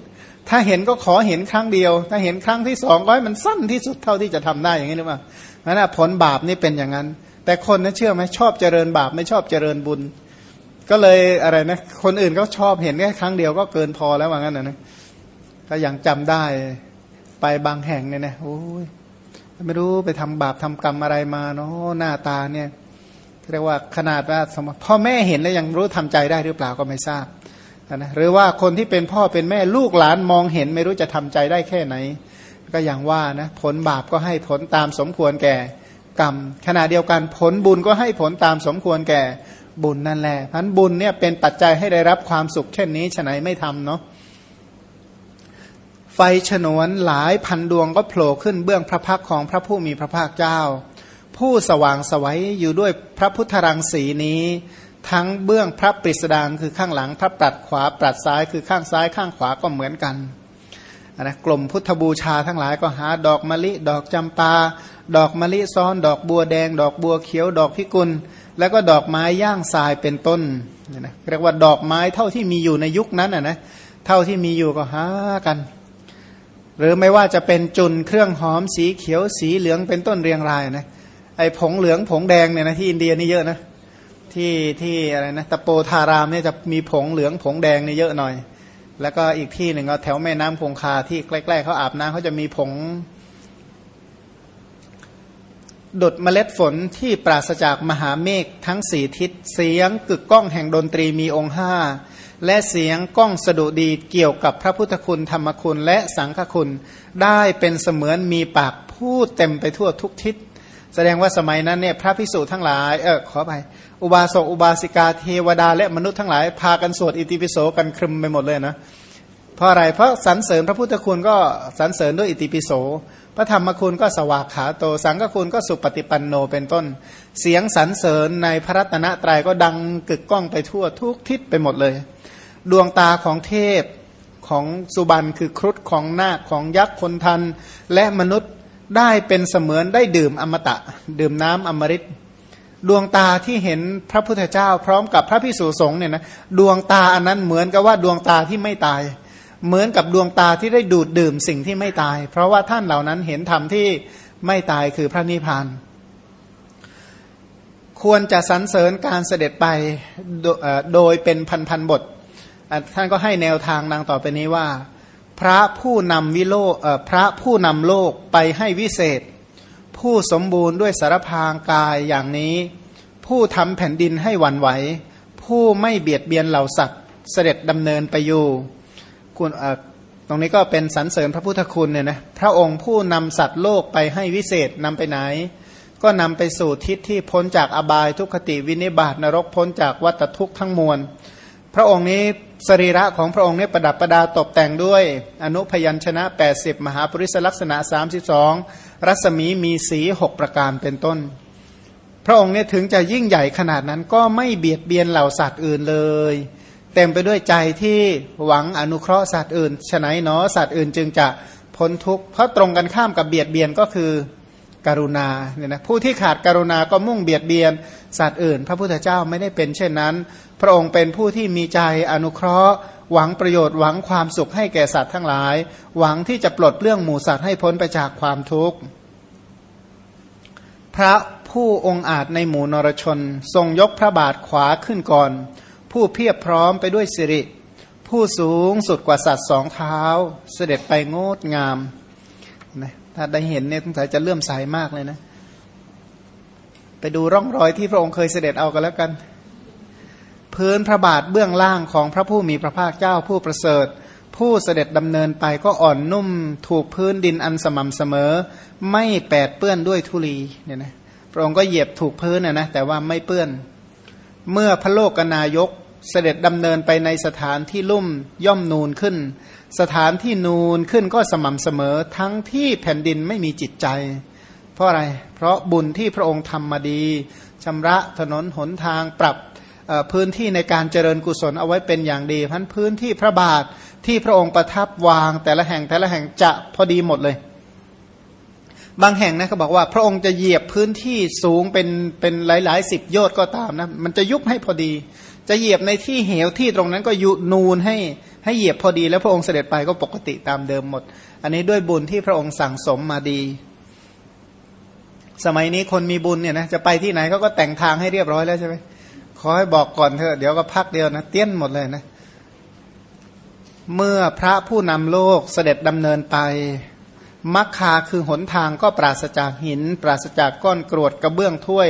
S1: ถ้าเห็นก็ขอเห็นครั้งเดียว ถ้าเห็นครั้งที่สองก็ให้มันสั้นที่สุดเท่าที่จะทำได้อย่างนี้หรือเปล่านั่นผลบาปนี่เป็นอย่างนั้น แต่คนนะเชื่อไหมชอบเจริญบาปไม่ชอบเจริญบุญ ก็เลยอะไรนะ คนอื่นก็ชอบเห็นแค่ครั้งเดียวก็เกินพอแล้วว่างั้นนะก็ยังจำได้ไปบางแห่งเนี่ยนะโอ้ยไม่รู้ไปทำบาปทำกรรมอะไรมาเนาะหน้าตาเนี่ยเรียกว่าขนาดว่าพ่อแม่เห็นแล้วยังรู้ทำใจได้หรือเปล่าก็ไม่ทราบ นะหรือว่าคนที่เป็นพ่อเป็นแม่ลูกหลานมองเห็นไม่รู้จะทำใจได้แค่ไหน ก็อย่างว่านะผลบาปก็ให้ผลตามสมควรแก่กรรม ขณะเดียวกันผลบุญก็ให้ผลตามสมควรแก่บุญนั่นแหละพันบุญเนี่ยเป็นปัจจัยให้ได้รับความสุขเช่นนี้ฉะไหนไม่ทำเนาะไฟฉนวนหลายพันดวงก็โผล่ขึ้นเบื้องพระพักของพระผู้มีพระภาคเจ้า ผู้สว่างสวัยอยู่ด้วยพระพุทธรังสีนี้ ทั้งเบื้องพระปริสดางคือข้างหลังพระปรัดขวาปรัดซ้ายคือข้างซ้ายข้างขวาก็เหมือนกันนะกลุ่มพุทธบูชาทั้งหลายก็หาดอกมะลิ ดอกจำปา ดอกมะลิซ้อน ดอกบัวแดง ดอกบัวเขียว ดอกพิกุล แล้วก็ดอกไม้ย่างทรายเป็นต้นนะเรียกว่าดอกไม้เท่าที่มีอยู่ในยุคนั้นนะเท่าที่มีอยู่ก็หากัน หรือไม่ว่าจะเป็นจุนเครื่องหอมสีเขียวสีเหลืองเป็นต้นเรียงรายนะไอ้ผงเหลืองผงแดงเนี่ยนะที่อินเดียนี่เยอะนะ ที่ที่อะไรนะตะโปธารามเนี่ยจะมีผงเหลืองผงแดงเนี่ยเยอะหน่อย แล้วก็อีกที่หนึ่งก็แถวแม่น้ำคงคาที่ใกล้ๆเขาอาบน้ำเขาจะมีผงดดเมล็ดฝนที่ปราศจากมหาเมฆทั้งสี่ทิศเสียงกึกก้องแห่งดนตรีมีองค์ห้าและเสียงก้องสะดุดีเกี่ยวกับพระพุทธคุณธรรมคุณและสังฆคุณ ได้เป็นเสมือนมีปากพูดเต็มไปทั่วทุกทิศ แสดงว่าสมัยนั้นเนี่ยพระพิสุทั้งหลายเออขอไปอุบาสกอุบาสิกาเทวดา และมนุษย์ทั้งหลายพากันสวดอิติปิโสกันครึมไปหมดเลยนะเพราะอะไรเพราะสรรเสริญพระพุทธคุณก็สรรเสริญด้วยอิติปิโส พระธรรมคุณก็สวากขาโต สังฆคุณก็สุปฏิปันโนเป็นต้น เสียงสรรเสริญในพระรัตนตรัยก็ดังกึกก้องไปทั่วทุกทิศไปหมดเลย ดวงตาของเทพของสุบันคือครุฑของนาคของยักษ์คนทันและมนุษย์ ได้เป็นเสมือนได้ดื่มอมตะ ดื่มน้ำอมฤตดวงตาที่เห็นพระพุทธเจ้า พร้อมกับพระพิสุสงฆ์เนี่ยนะดวงตาอันนั้นเหมือนกับว่าดวงตาที่ไม่ตาย เหมือนกับดวงตาที่ได้ดูดดื่มสิ่งที่ไม่ตาย เพราะว่าท่านเหล่านั้นเห็นธรรมที่ไม่ตายคือพระนิพพานควรจะสรรเสริญการเสด็จไปโดยเป็นพันๆบท ท่านก็ให้แนวทางนางต่อไปนี้ว่า พระผู้นำวิโลพระผู้นำโลกไปให้วิเศษ ผู้สมบูรณ์ด้วยสารพางกายอย่างนี้ ผู้ทำแผ่นดินให้หวั่นไหว ผู้ไม่เบียดเบียนเหล่าสัตว์ เสด็จดำเนินไปอยู่คุณตรงนี้ก็เป็นสรรเสริญพระพุทธคุณเนี่ยนะพระองค์ผู้นำสัตว์โลกไปให้วิเศษนำไปไหน ก็นำไปสู่ทิศที่พ้นจากอบายทุกขติวินิบาตนรกพ้นจากวัฏทุกข์ทั้งมวล พระองค์นี้ สรีระของพระองค์เนี้ประดับประดาตกแต่งด้วย อนุพยัญชนะ 80 มหาปริศลักษณะ 32 รัศมีมีสีหกประการเป็นต้น พระองค์เนี้ถึงจะยิ่งใหญ่ขนาดนั้นก็ไม่เบียดเบียนเหล่าสัตว์อื่นเลย เต็มไปด้วยใจที่หวังอนุเคราะห์สัตว์อื่นฉนัยเนาะสัตว์อื่นจึงจะพ้นทุกข์เพราะตรงกันข้ามกับเบียดเบียนก็คือกรุณาเนี่ยนะผู้ที่ขาดกรุณาก็มุ่งเบียดเบียนสัตว์อื่น พระพุทธเจ้าไม่ได้เป็นเช่นนั้น พระองค์เป็นผู้ที่มีใจอนุเคราะห์ หวังประโยชน์หวังความสุขให้แก่สัตว์ทั้งหลาย หวังที่จะปลดเรื่องหมูสัตว์ให้พ้นไปจากความทุกข์พระผู้องค์อาจในหมู่นรชน ทรงยกพระบาทขวาขึ้นก่อน ผู้เพียบพร้อมไปด้วยสิริ ผู้สูงสุดกว่าสัตว์สองเท้า เสด็จไปงดงามนะถ้าได้เห็นเนี่ยสงสัยจะเลื่อมใสามากเลยนะ ไปดูร่องรอยที่พระองค์เคยเสด็จเอากันแล้วกัน พื้นพระบาทเบื้องล่างของพระผู้มีพระภาคเจ้าผู้ประเสริฐ ผู้เสด็จดำเนินไปก็อ่อนนุ่มถูกพื้นดินอันสม่ำเสมอ ไม่แปดเปื้อนด้วยทุลีเนี่ยนะพระองค์ก็เหยียบถูกพื้นนะนะแต่ว่าไม่เปื้อน เมื่อพระโลกนายกเสด็จดำเนินไปในสถานที่ลุ่มย่อมนูนขึ้น สถานที่นูนขึ้นก็สม่ำเสมอทั้งที่แผ่นดินไม่มีจิตใจ เพราะอะไร เพราะบุญที่พระองค์ทำมาดีชำระถนนหนทางปรับ พื้นที่ในการเจริญกุศลเอาไว้เป็นอย่างดีพันพื้นที่พระบาทที่พระองค์ประทับวางแต่ละแห่งแต่ละแห่งจะพอดีหมดเลย บางแห่งนะเขาบอกว่า พระองค์จะเหยียบพื้นที่สูงเป็นเป็นหลายๆสิบโยชน์ก็ตามนะมันจะยุบให้พอดี จะเหยียบในที่เหวที่ตรงนั้นก็ยุนูนให้ให้เหยียบพอดี แล้วพระองค์เสด็จไปก็ปกติตามเดิมหมด อันนี้ด้วยบุญที่พระองค์สั่งสมมาดีสมัยนี้คนมีบุญเนี่ยนะจะไปที่ไหนเขาก็แต่งทางให้เรียบร้อยแล้วใช่ไหม ขอให้บอกก่อนเถอะเดี๋ยวก็พักเดียวนะ เตี้ยนหมดเลยนะ เมื่อพระผู้นำโลกเสด็จดำเนินไปมักคาคือหนทางก็ปราศจากหิน ปราศจากก้อนกรวดกระเบื้องถ้วย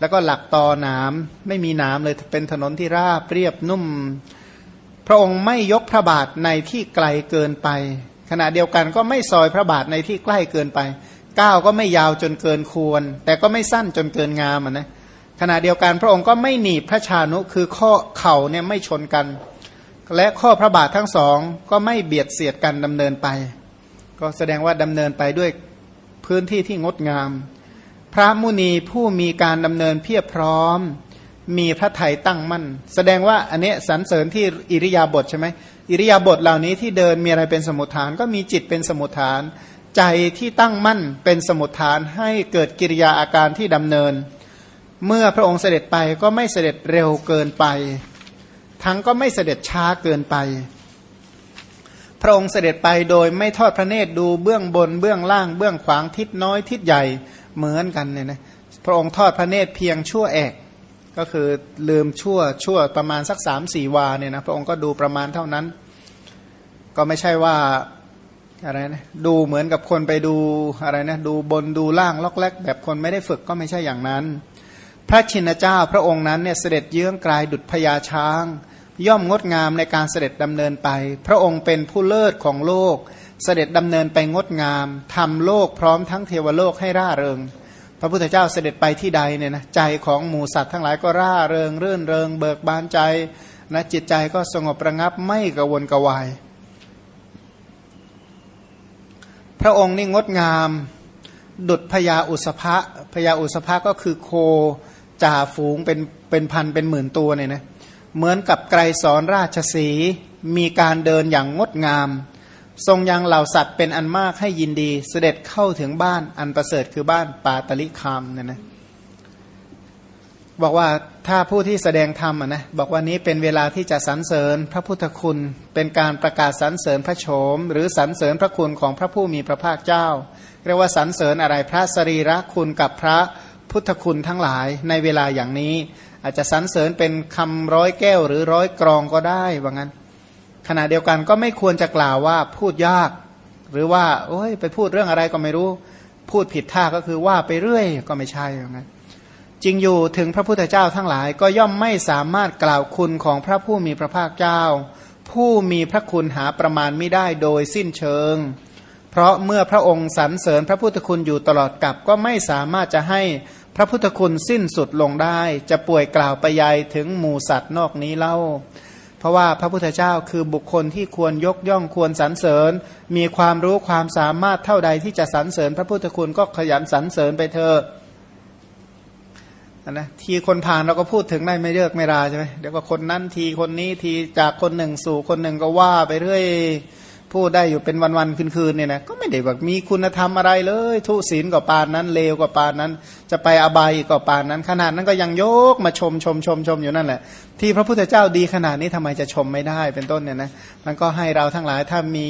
S1: แล้วก็หลักตอหนามไม่มีหนามเลยเป็นถนนที่ราบเรียบนุ่ม พระองค์ไม่ยกพระบาทในที่ไกลเกินไป ขณะเดียวกันก็ไม่ซอยพระบาทในที่ใกล้เกินไปก้าวก็ไม่ยาวจนเกินควร แต่ก็ไม่สั้นจนเกินงามนะ ขณะเดียวกันพระองค์ก็ไม่หนีบพระชานุคือข้อเข่าเนี่ยไม่ชนกัน และข้อพระบาททั้งสองก็ไม่เบียดเสียดกันดำเนินไป ก็แสดงว่าดำเนินไปด้วยพื้นที่ที่งดงาม พระมุนีผู้มีการดำเนินเพียบพร้อม มีพระไทยตั้งมั่น แสดงว่าอันนี้สรรเสริญที่อิริยาบถใช่ไหมอิริยาบถเหล่านี้ที่เดินมีอะไรเป็นสมุทฐาน ก็มีจิตเป็นสมุทฐาน ใจที่ตั้งมั่นเป็นสมุทฐานให้เกิดกิริยาอาการที่ดำเนิน เมื่อพระองค์เสด็จไปก็ไม่เสด็จเร็วเกินไป ทั้งก็ไม่เสด็จช้าเกินไป พระองค์เสด็จไปโดยไม่ทอดพระเนตรดูเบื้องบนเบื้องล่างเบื้องขวางทิศน้อยทิศใหญ่เหมือนกันเนี่ยนะพระองค์ทอดพระเนตรเพียงชั่วแอกก็คือลืมชั่วชั่วประมาณสักสามสี่วาเนี่ยนะพระองค์ก็ดูประมาณเท่านั้น ก็ไม่ใช่ว่าอะไรนะดูเหมือนกับคนไปดูอะไรนะดูบนดูล่างล็อกแรกแบบคนไม่ได้ฝึกก็ไม่ใช่อย่างนั้น พระชินเจ้าพระองค์นั้นเนี่ยเสด็จเยื้องกลายดุจพญาช้าง ย่อมงดงามในการเสด็จดำเนินไป พระองค์เป็นผู้เลิศของโลก เสด็จดำเนินไปงดงามทำโลกพร้อมทั้งเทวโลกให้ร่าเริง พระพุทธเจ้าเสด็จไปที่ใดเนี่ยนะใจของหมูสัตว์ทั้งหลายก็ร่าเริง รื่นเริง เบิกบานใจนะจิตใจก็สงบประงับไม่กระวนกระวาย พระองค์นี่งดงาม ดุดพญาอุสภะพญาอุสภะก็คือโค จ่าฝูงเป็นเป็นพันเป็นหมื่นตัวเนี่ยนะเหมือนกับไกรสอนราชสีมีการเดินอย่างงดงาม ทรงยังเหล่าสัตว์เป็นอันมากให้ยินดี เสด็จเข้าถึงบ้านอันประเสริฐคือบ้านปาตลิคามเนี่ยนะบอกว่าถ้าผู้ที่แสดงธรรมนะบอกว่านี้เป็นเวลาที่จะสรรเสริญพระพุทธคุณเป็นการประกาศสรรเสริญพระโฉม หรือสรรเสริญพระคุณของพระผู้มีพระภาคเจ้า เรียกว่าสรรเสริญอะไรพระสรีระคุณกับพระ พุทธคุณทั้งหลายในเวลาอย่างนี้ อาจจะสรรเสริญเป็นคำร้อยแก้วหรือร้อยกรองก็ได้ว่างั้น ขณะเดียวกันก็ไม่ควรจะกล่าวว่าพูดยาก หรือว่า โอ้ยไปพูดเรื่องอะไรก็ไม่รู้ พูดผิดท่าก็คือว่าไปเรื่อยก็ไม่ใช่ว่างั้นจริงอยู่ถึงพระพุทธเจ้าทั้งหลายก็ย่อมไม่สามารถกล่าวคุณของพระผู้มีพระภาคเจ้า ผู้มีพระคุณหาประมาณไม่ได้โดยสิ้นเชิง เพราะเมื่อพระองค์สรรเสริญพระพุทธคุณอยู่ตลอดกับก็ไม่สามารถจะให้พระพุทธคุณสิ้นสุดลงได้ จะป่วยกล่าวไปยายถึงหมูสัตว์นอกนี้เล่า เพราะว่าพระพุทธเจ้าคือบุคคลที่ควรยกย่องควรสรรเสริญ มีความรู้ความสามารถเท่าใดที่จะสรรเสริญ พระพุทธคุณก็ขยันสรรเสริญไปเถอะนะทีคนผ่านเราก็พูดถึงได้ไม่เลือกไม่ราใช่ไหมเดี๋ยวก็คนนั้นทีคนนี้ทีจากคนหนึ่งสู่คนหนึ่งก็ว่าไปเรื่อย พูดได้อยู่เป็นวันๆคืนๆเนี่ยนะก็ไม่ได้แบบมีคุณธรรมอะไรเลย ทุศีลก็ปานนั้นเลวก็ปานนั้น จะไปอบายก็ปานนั้น ขนาดนั้นก็ยังยกมาชมชมชมชมอยู่นั่นแหละ ที่พระพุทธเจ้าดีขนาดนี้ทำไมจะชมไม่ได้เป็นต้นเนี่ยนะมันก็ให้เราทั้งหลายถ้ามี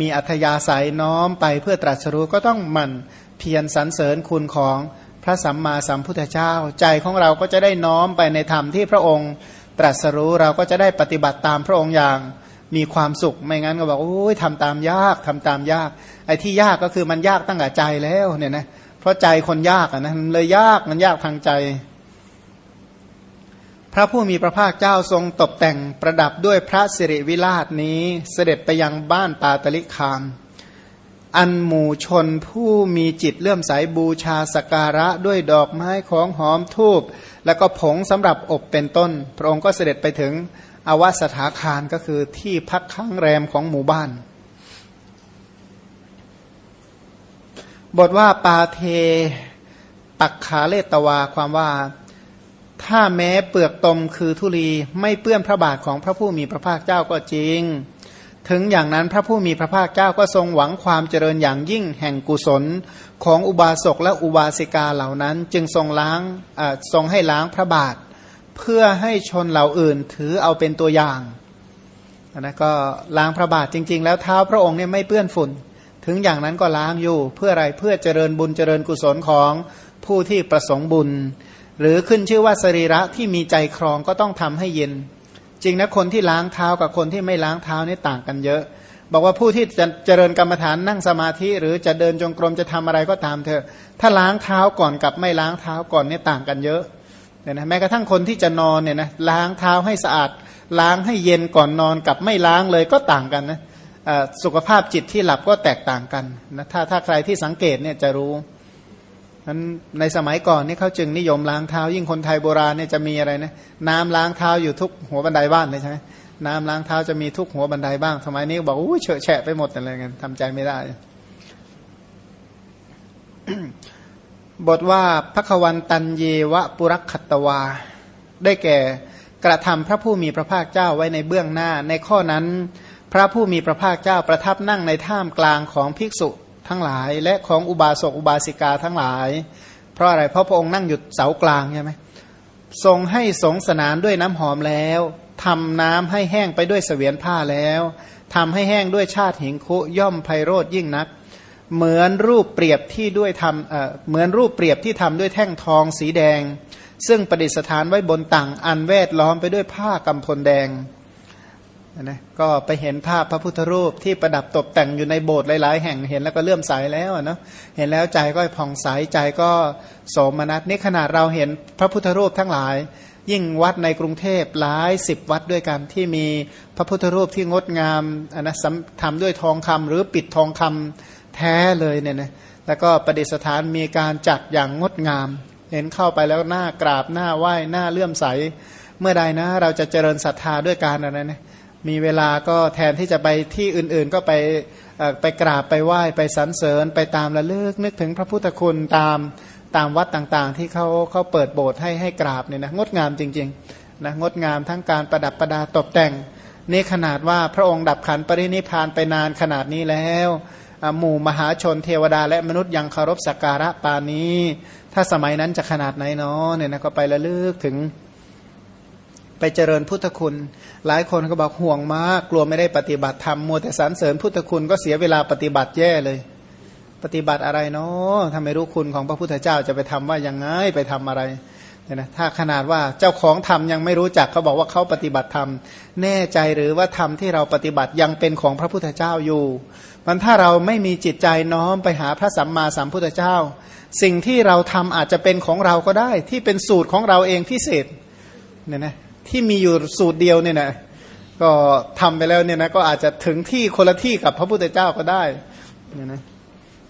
S1: มีอัธยาศัยน้อมไปเพื่อตรัสรู้ก็ต้องมันเพียรสรรเสริญคุณของพระสัมมาสัมพุทธเจ้า ใจของเราก็จะได้น้อมไปในธรรมที่พระองค์ตรัสรู้เราก็จะได้ปฏิบัติตามพระองค์อย่าง มีความสุขไม่งั้นก็บอกโอ้ยทำตามยากทำตามยาก ไอ้ที่ยากก็คือมันยากตั้งแต่ใจแล้วเนี่ยนะเพราะใจคนยากอะนะมันเลยยากมันยากทางใจ พระผู้มีพระภาคเจ้าทรงตกแต่งประดับด้วยพระสิริวิราชนี้เสด็จไปยังบ้านปาตลิคาม อันหมู่ชนผู้มีจิตเลื่อมใสบูชาสการะด้วยดอกไม้ของหอมทูบแล้วก็ผงสำหรับอบเป็นต้น พระองค์ก็เสด็จไปถึง อวสถาคารก็คือที่พักค้างแรมของหมู่บ้าน บทว่าปาเทปักขาเลตวาความว่าถ้าแม้เปลือกตมคือทุลีไม่เปื้อนพระบาทของพระผู้มีพระภาคเจ้าก็จริง ถึงอย่างนั้นพระผู้มีพระภาคเจ้าก็ทรงหวังความเจริญอย่างยิ่งแห่งกุศลของอุบาสกและอุบาสิกาเหล่านั้น จึงทรงล้างทรงให้ล้างพระบาท เพื่อให้ชนเหล่าอื่นถือเอาเป็นตัวอย่างนะก็ล้างพระบาทจริง ๆ แล้วเท้าพระองค์เนี่ยไม่เปื้อนฝุ่น ถึงอย่างนั้นก็ล้างอยู่เพื่ออะไรเพื่อเจริญบุญเจริญกุศลของผู้ที่ประสงค์บุญ หรือขึ้นชื่อว่าสรีระที่มีใจครองก็ต้องทำให้เย็น จริงนะคนที่ล้างเท้ากับคนที่ไม่ล้างเท้านี่ต่างกันเยอะ บอกว่าผู้ที่จะเจริญกรรมฐานนั่งสมาธิ หรือจะเดินจงกรมจะทำอะไรก็ตามเถอะถ้าล้างเท้าก่อนกับไม่ล้างเท้าก่อนนี่ต่างกันเยอะ เนี่ยนะแม้กระทั่งคนที่จะนอนเนี่ยนะล้างเท้าให้สะอาด ล้างให้เย็นก่อนนอนกับไม่ล้างเลยก็ต่างกันนะสุขภาพจิตที่หลับก็แตกต่างกันนะถ้าถ้าใครที่สังเกตเนี่ยจะรู้นั้นในสมัยก่อนนี่เขาจึงนิยมล้างเท้า ยิ่งคนไทยโบราณเนี่ยจะมีอะไรนะน้ำล้างเท้าอยู่ทุกหัวบันไดบ้านเลยใช่ไหมน้ำล้างเท้าจะมีทุกหัวบันไดบ้างสมัยนี้บอกอู้เฉอะแฉะไปหมดอะไรเงี้ยทำใจไม่ได้ บทว่าพระควันตันเยวะปุรักขตวา ได้แก่กระทำพระผู้มีพระภาคเจ้าไว้ในเบื้องหน้า ในข้อนั้น พระผู้มีพระภาคเจ้าประทับนั่งในท่ามกลางของภิกษุทั้งหลาย และของอุบาสกอุบาสิกาทั้งหลาย เพราะอะไรเพราะพระองค์นั่งหยุดเสากลางใช่ไหมทรงให้สงสนานด้วยน้ำหอมแล้วทำน้ำให้แห้งไปด้วยเสวียนผ้าแล้วทำให้แห้งด้วยชาติหิงคุย่อมไพโรธยิ่งนัก เหมือนรูปเปรียบที่ด้วยทำเอ่อเหมือนรูปเปรียบที่ทำด้วยแท่งทองสีแดง ซึ่งประดิษฐานไว้บนต่างอันแวดล้อมไปด้วยผ้ากำพลแดงนะก็ไปเห็นภาพพระพุทธรูปที่ประดับตกแต่งอยู่ในโบสถ์หลาย ๆ แห่งเห็นแล้วก็เลื่อมใสแล้วเนาะเห็นแล้วใจก็ผ่องใสใจก็โสมนัสนี่ขนาดเราเห็นพระพุทธรูปทั้งหลาย ยิ่งวัดในกรุงเทพหลายสิบวัดด้วยกันที่มีพระพุทธรูปที่งดงามนะทำด้วยทองคำหรือปิดทองคำแท้เลยเนี่ยนะแล้วก็ประดิษฐานมีการจัดอย่างงดงาม เห็นเข้าไปแล้วหน้ากราบหน้าไหว้หน้าเลื่อมใส เมื่อใดนะ เราจะเจริญศรัทธาด้วยการอะไรนะมีเวลาก็แทนที่จะไปที่อื่นๆ ก็ไปไปกราบไปไหว้ไปสรรเสริญไปตามระลึกนึกถึงพระพุทธคุณตามตามวัดต่างๆ ที่เขาเขาเปิดโบสถ์ให้ให้กราบเนี่ยนะงดงามจริงๆนะงดงามทั้งการประดับประดาตกแต่งนี่ขนาดว่าพระองค์ดับขันปรินิพานไปนานขนาดนี้แล้ว หมู่มหาชนเทวดาและมนุษย์ยังเคารพสักการะปานี้ ถ้าสมัยนั้นจะขนาดไหนเนาะเนี่ยนะก็ไประลึกถึง ไปเจริญพุทธคุณ หลายคนก็บอกห่วงมาก กลัวไม่ได้ปฏิบัติธรรมมัวแต่สรรเสริญพุทธคุณก็เสียเวลาปฏิบัติแย่เลย ปฏิบัติอะไรเนาะถ้าไม่รู้คุณของพระพุทธเจ้าจะไปทำว่ายังไงไปทำอะไรเนี่ยนะถ้าขนาดว่าเจ้าของธรรมยังไม่รู้จักเขาบอกว่าเขาปฏิบัติธรรมแน่ใจหรือว่าธรรมที่เราปฏิบัติยังเป็นของพระพุทธเจ้าอยู่ มันถ้าเราไม่มีจิตใจน้อมไปหาพระสัมมาสัมพุทธเจ้า สิ่งที่เราทำอาจจะเป็นของเราก็ได้ ที่เป็นสูตรของเราเองพิเศษเนี่ยนะที่มีอยู่สูตรเดียวเนี่ยนะก็ทำไปแล้วเนี่ยนะก็อาจจะถึงที่คนละที่กับพระพุทธเจ้าก็ได้เนี่ยนะ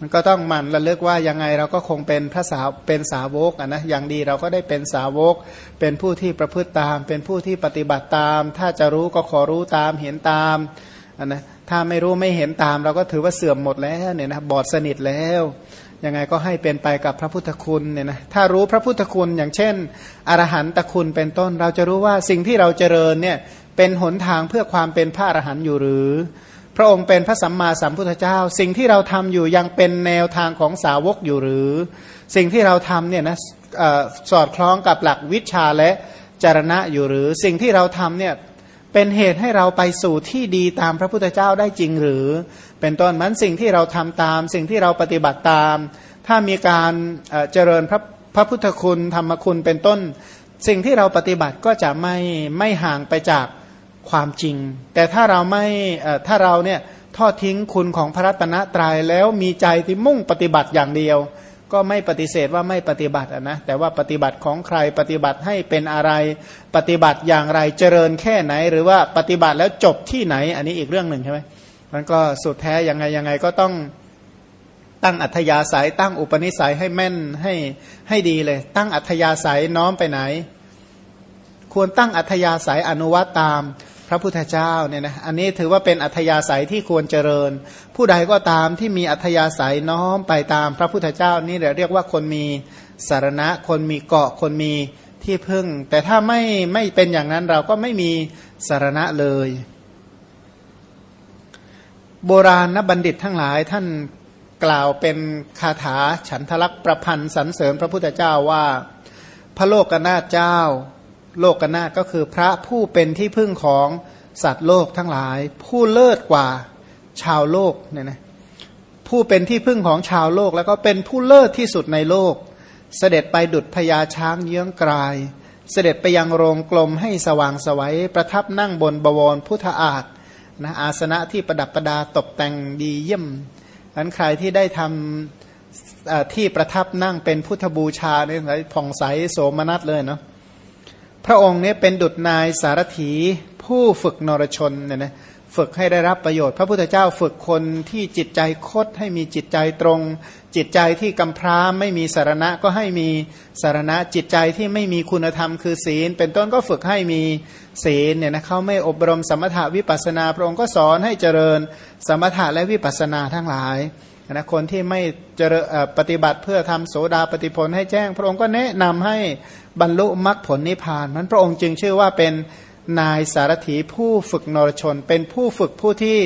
S1: มันก็ต้องมันระลึกว่ายังไงเราก็คงเป็นพระสาวเป็นสาวกอะนะอย่างดีเราก็ได้เป็นสาวก เป็นผู้ที่ประพฤติตาม เป็นผู้ที่ปฏิบัติตาม ถ้าจะรู้ก็ขอรู้ตามเห็นตาม อะนะถ้าไม่รู้ไม่เห็นตาม เราก็ถือว่าเสื่อมหมดแล้วเนี่ยนะบอดสนิทแล้วยังไงก็ให้เป็นไปกับพระพุทธคุณเนี่ยนะถ้ารู้พระพุทธคุณอย่างเช่น อรหันตคุณเป็นต้น เราจะรู้ว่าสิ่งที่เราเจริญเนี่ยเป็นหนทางเพื่อความเป็นพระอรหันต์อยู่หรือ พระองค์เป็นพระสัมมาสัมพุทธเจ้า สิ่งที่เราทำอยู่ยังเป็นแนวทางของสาวกอยู่หรือ สิ่งที่เราทำเนี่ยนะสอดคล้องกับหลักวิชาและจารณะอยู่หรือ สิ่งที่เราทำเนี่ย เป็นเหตุให้เราไปสู่ที่ดีตามพระพุทธเจ้าได้จริงหรือ เป็นต้นมันสิ่งที่เราทำตามสิ่งที่เราปฏิบัติตาม ถ้ามีการเจริญพระพระพุทธคุณธรรมคุณเป็นต้น สิ่งที่เราปฏิบัติก็จะไม่ไม่ห่างไปจากความจริง แต่ถ้าเราไม่ถ้าเราเนี่ยทอดทิ้งคุณของพระรัตนตรายแล้วมีใจที่มุ่งปฏิบัติอย่างเดียว ก็ไม่ปฏิเสธว่าไม่ปฏิบัตินะแต่ว่าปฏิบัติของใครปฏิบัติให้เป็นอะไรปฏิบัติอย่างไรเจริญแค่ไหน หรือว่าปฏิบัติแล้วจบที่ไหน อันนี้อีกเรื่องหนึ่งใช่ไหมมันก็สุดแท้ยังไงยังไงก็ต้องตั้งอัธยาศัย ตั้งอุปนิสัยให้แม่นให้ให้ดีเลย ตั้งอัธยาศัยน้อมไปไหน ควรตั้งอัธยาศัยอนุวัตตาม พระพุทธเจ้าเนี่ยนะอันนี้ถือว่าเป็นอัธยาศัยที่ควรเจริญ ผู้ใดก็ตามที่มีอัธยาศัยน้อมไปตามพระพุทธเจ้านี่เรียกว่าคนมีสารณะ คนมีเกาะคนมีที่พึ่ง แต่ถ้าไม่ไม่เป็นอย่างนั้นเราก็ไม่มีสารณะเลย โบราณนบัณฑิตทั้งหลายท่านกล่าวเป็นคาถาฉันทลักษ์ประพันธ์สรรเสริญพระพุทธเจ้าว่า พระโลกนาถเจ้า โลกนาก็คือพระผู้เป็นที่พึ่งของสัตว์โลกทั้งหลาย ผู้เลิศกว่าชาวโลกเนี่ยนะผู้เป็นที่พึ่งของชาวโลก แล้วก็เป็นผู้เลิศที่สุดในโลก เสด็จไปดุดพญาช้างเยื้องกลาย เสด็จไปยังโรงกลมให้สว่างสวัยประทับนั่งบนบวรพุทธอาฏนะอาสนะที่ประดับประดาตกแต่งดีเยี่ยมอันใครที่ได้ทำที่ประทับนั่งเป็นพุทธบูชาเนี่ยผ่องใสโสมนัสเลยเนาะ พระองค์นี้เป็นดุจนายสารถีผู้ฝึกนรชนเนี่ยนะฝึกให้ได้รับประโยชน์ พระพุทธเจ้าฝึกคนที่จิตใจคดให้มีจิตใจตรง จิตใจที่กำพร้าไม่มีสารณะก็ให้มีสารณะ จิตใจที่ไม่มีคุณธรรมคือศีล เป็นต้นก็ฝึกให้มีศีลเนี่ยนะเขาไม่อบรมสมถะวิปัสนาพระองค์ก็สอนให้เจริญสมถะและวิปัสนาทั้งหลายนะคนที่ไม่เจริญปฏิบัติเพื่อทำโสดาปฏิผลให้แจ้ง พระองค์ก็แนะนำให้ บรรลุมรรคผลนิพพานมันพระองค์จึงชื่อว่าเป็นนายสารถีผู้ฝึกนรชน เป็นผู้ฝึกผู้ที่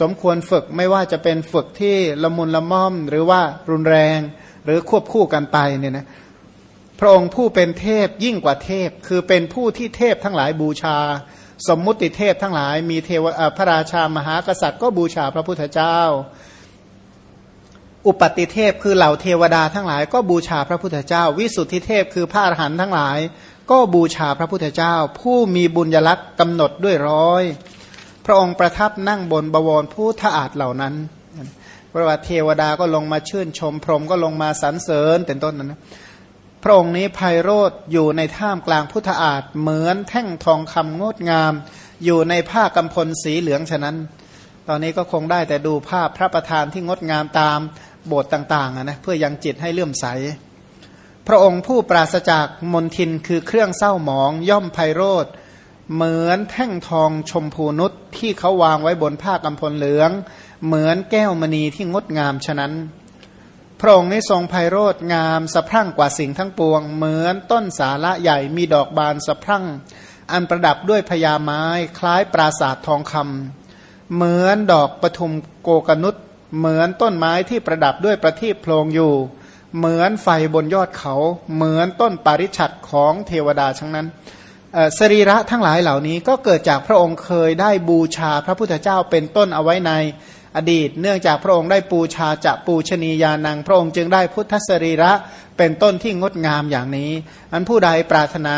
S1: สมควรฝึกไม่ว่าจะเป็นฝึกที่ละมุนละม่อม หรือว่ารุนแรง หรือควบคู่กันไปเนี่ยนะพระองค์ผู้เป็นเทพยิ่งกว่าเทพ คือเป็นผู้ที่เทพทั้งหลายบูชา สมมุติเทพทั้งหลายมีเทวพระราชามหากษัตริย์ก็บูชาพระพุทธเจ้า อุปติเทพคือเหล่าเทวดาทั้งหลาย ก็บูชาพระพุทธเจ้า วิสุทธิเทพคือพระอรหันต์ทั้งหลาย ก็บูชาพระพุทธเจ้า ผู้มีบุญยลักษณ์กำหนดด้วยร้อย พระองค์ประทับนั่งบนบวรผู้ทอาจเหล่านั้นพระว่าเทวดาก็ลงมาชื่นชมพรหมก็ลงมาสรรเสริญเป็นต้นนั้นพระองค์นี้ไพโรธอยู่ในท่ามกลางพุทธอาฏเหมือนแท่งทองคำงดงาม อยู่ในผ้ากำพลสีเหลืองฉะนั้น ตอนนี้ก็คงได้แต่ดูภาพพระประธานที่งดงามตาม โบสถ์ต่างๆนะเพื่อยังจิตให้เลื่อมใส พระองค์ผู้ปราศจากมนทินคือเครื่องเศร้าหมอง ย่อมไพโรธเหมือนแท่งทองชมพูนุษที่เขาวางไว้บนผ้ากำพลเหลือง เหมือนแก้วมณีที่งดงามฉะนั้น พระองค์นี้ทรงไพโรธงามสะพรั่งกว่าสิ่งทั้งปวง เหมือนต้นสาละใหญ่มีดอกบานสะพรั่ง อันประดับด้วยพญาไม้ คล้ายปราสาททองคำเหมือนดอกปทุมโกกนุษ เหมือนต้นไม้ที่ประดับด้วยประทีปโพลงอยู่ เหมือนไฟบนยอดเขา เหมือนต้นปาริชัดของเทวดาทั้งนั้นสรีระทั้งหลายเหล่านี้ก็เกิดจากพระองค์เคยได้บูชาพระพุทธเจ้าเป็นต้นเอาไว้ในอดีต เนื่องจากพระองค์ได้ปูชาจะปูชนียานัง พระองค์จึงได้พุทธสรีระเป็นต้นที่งดงามอย่างนี้ อันผู้ใดปรารถนา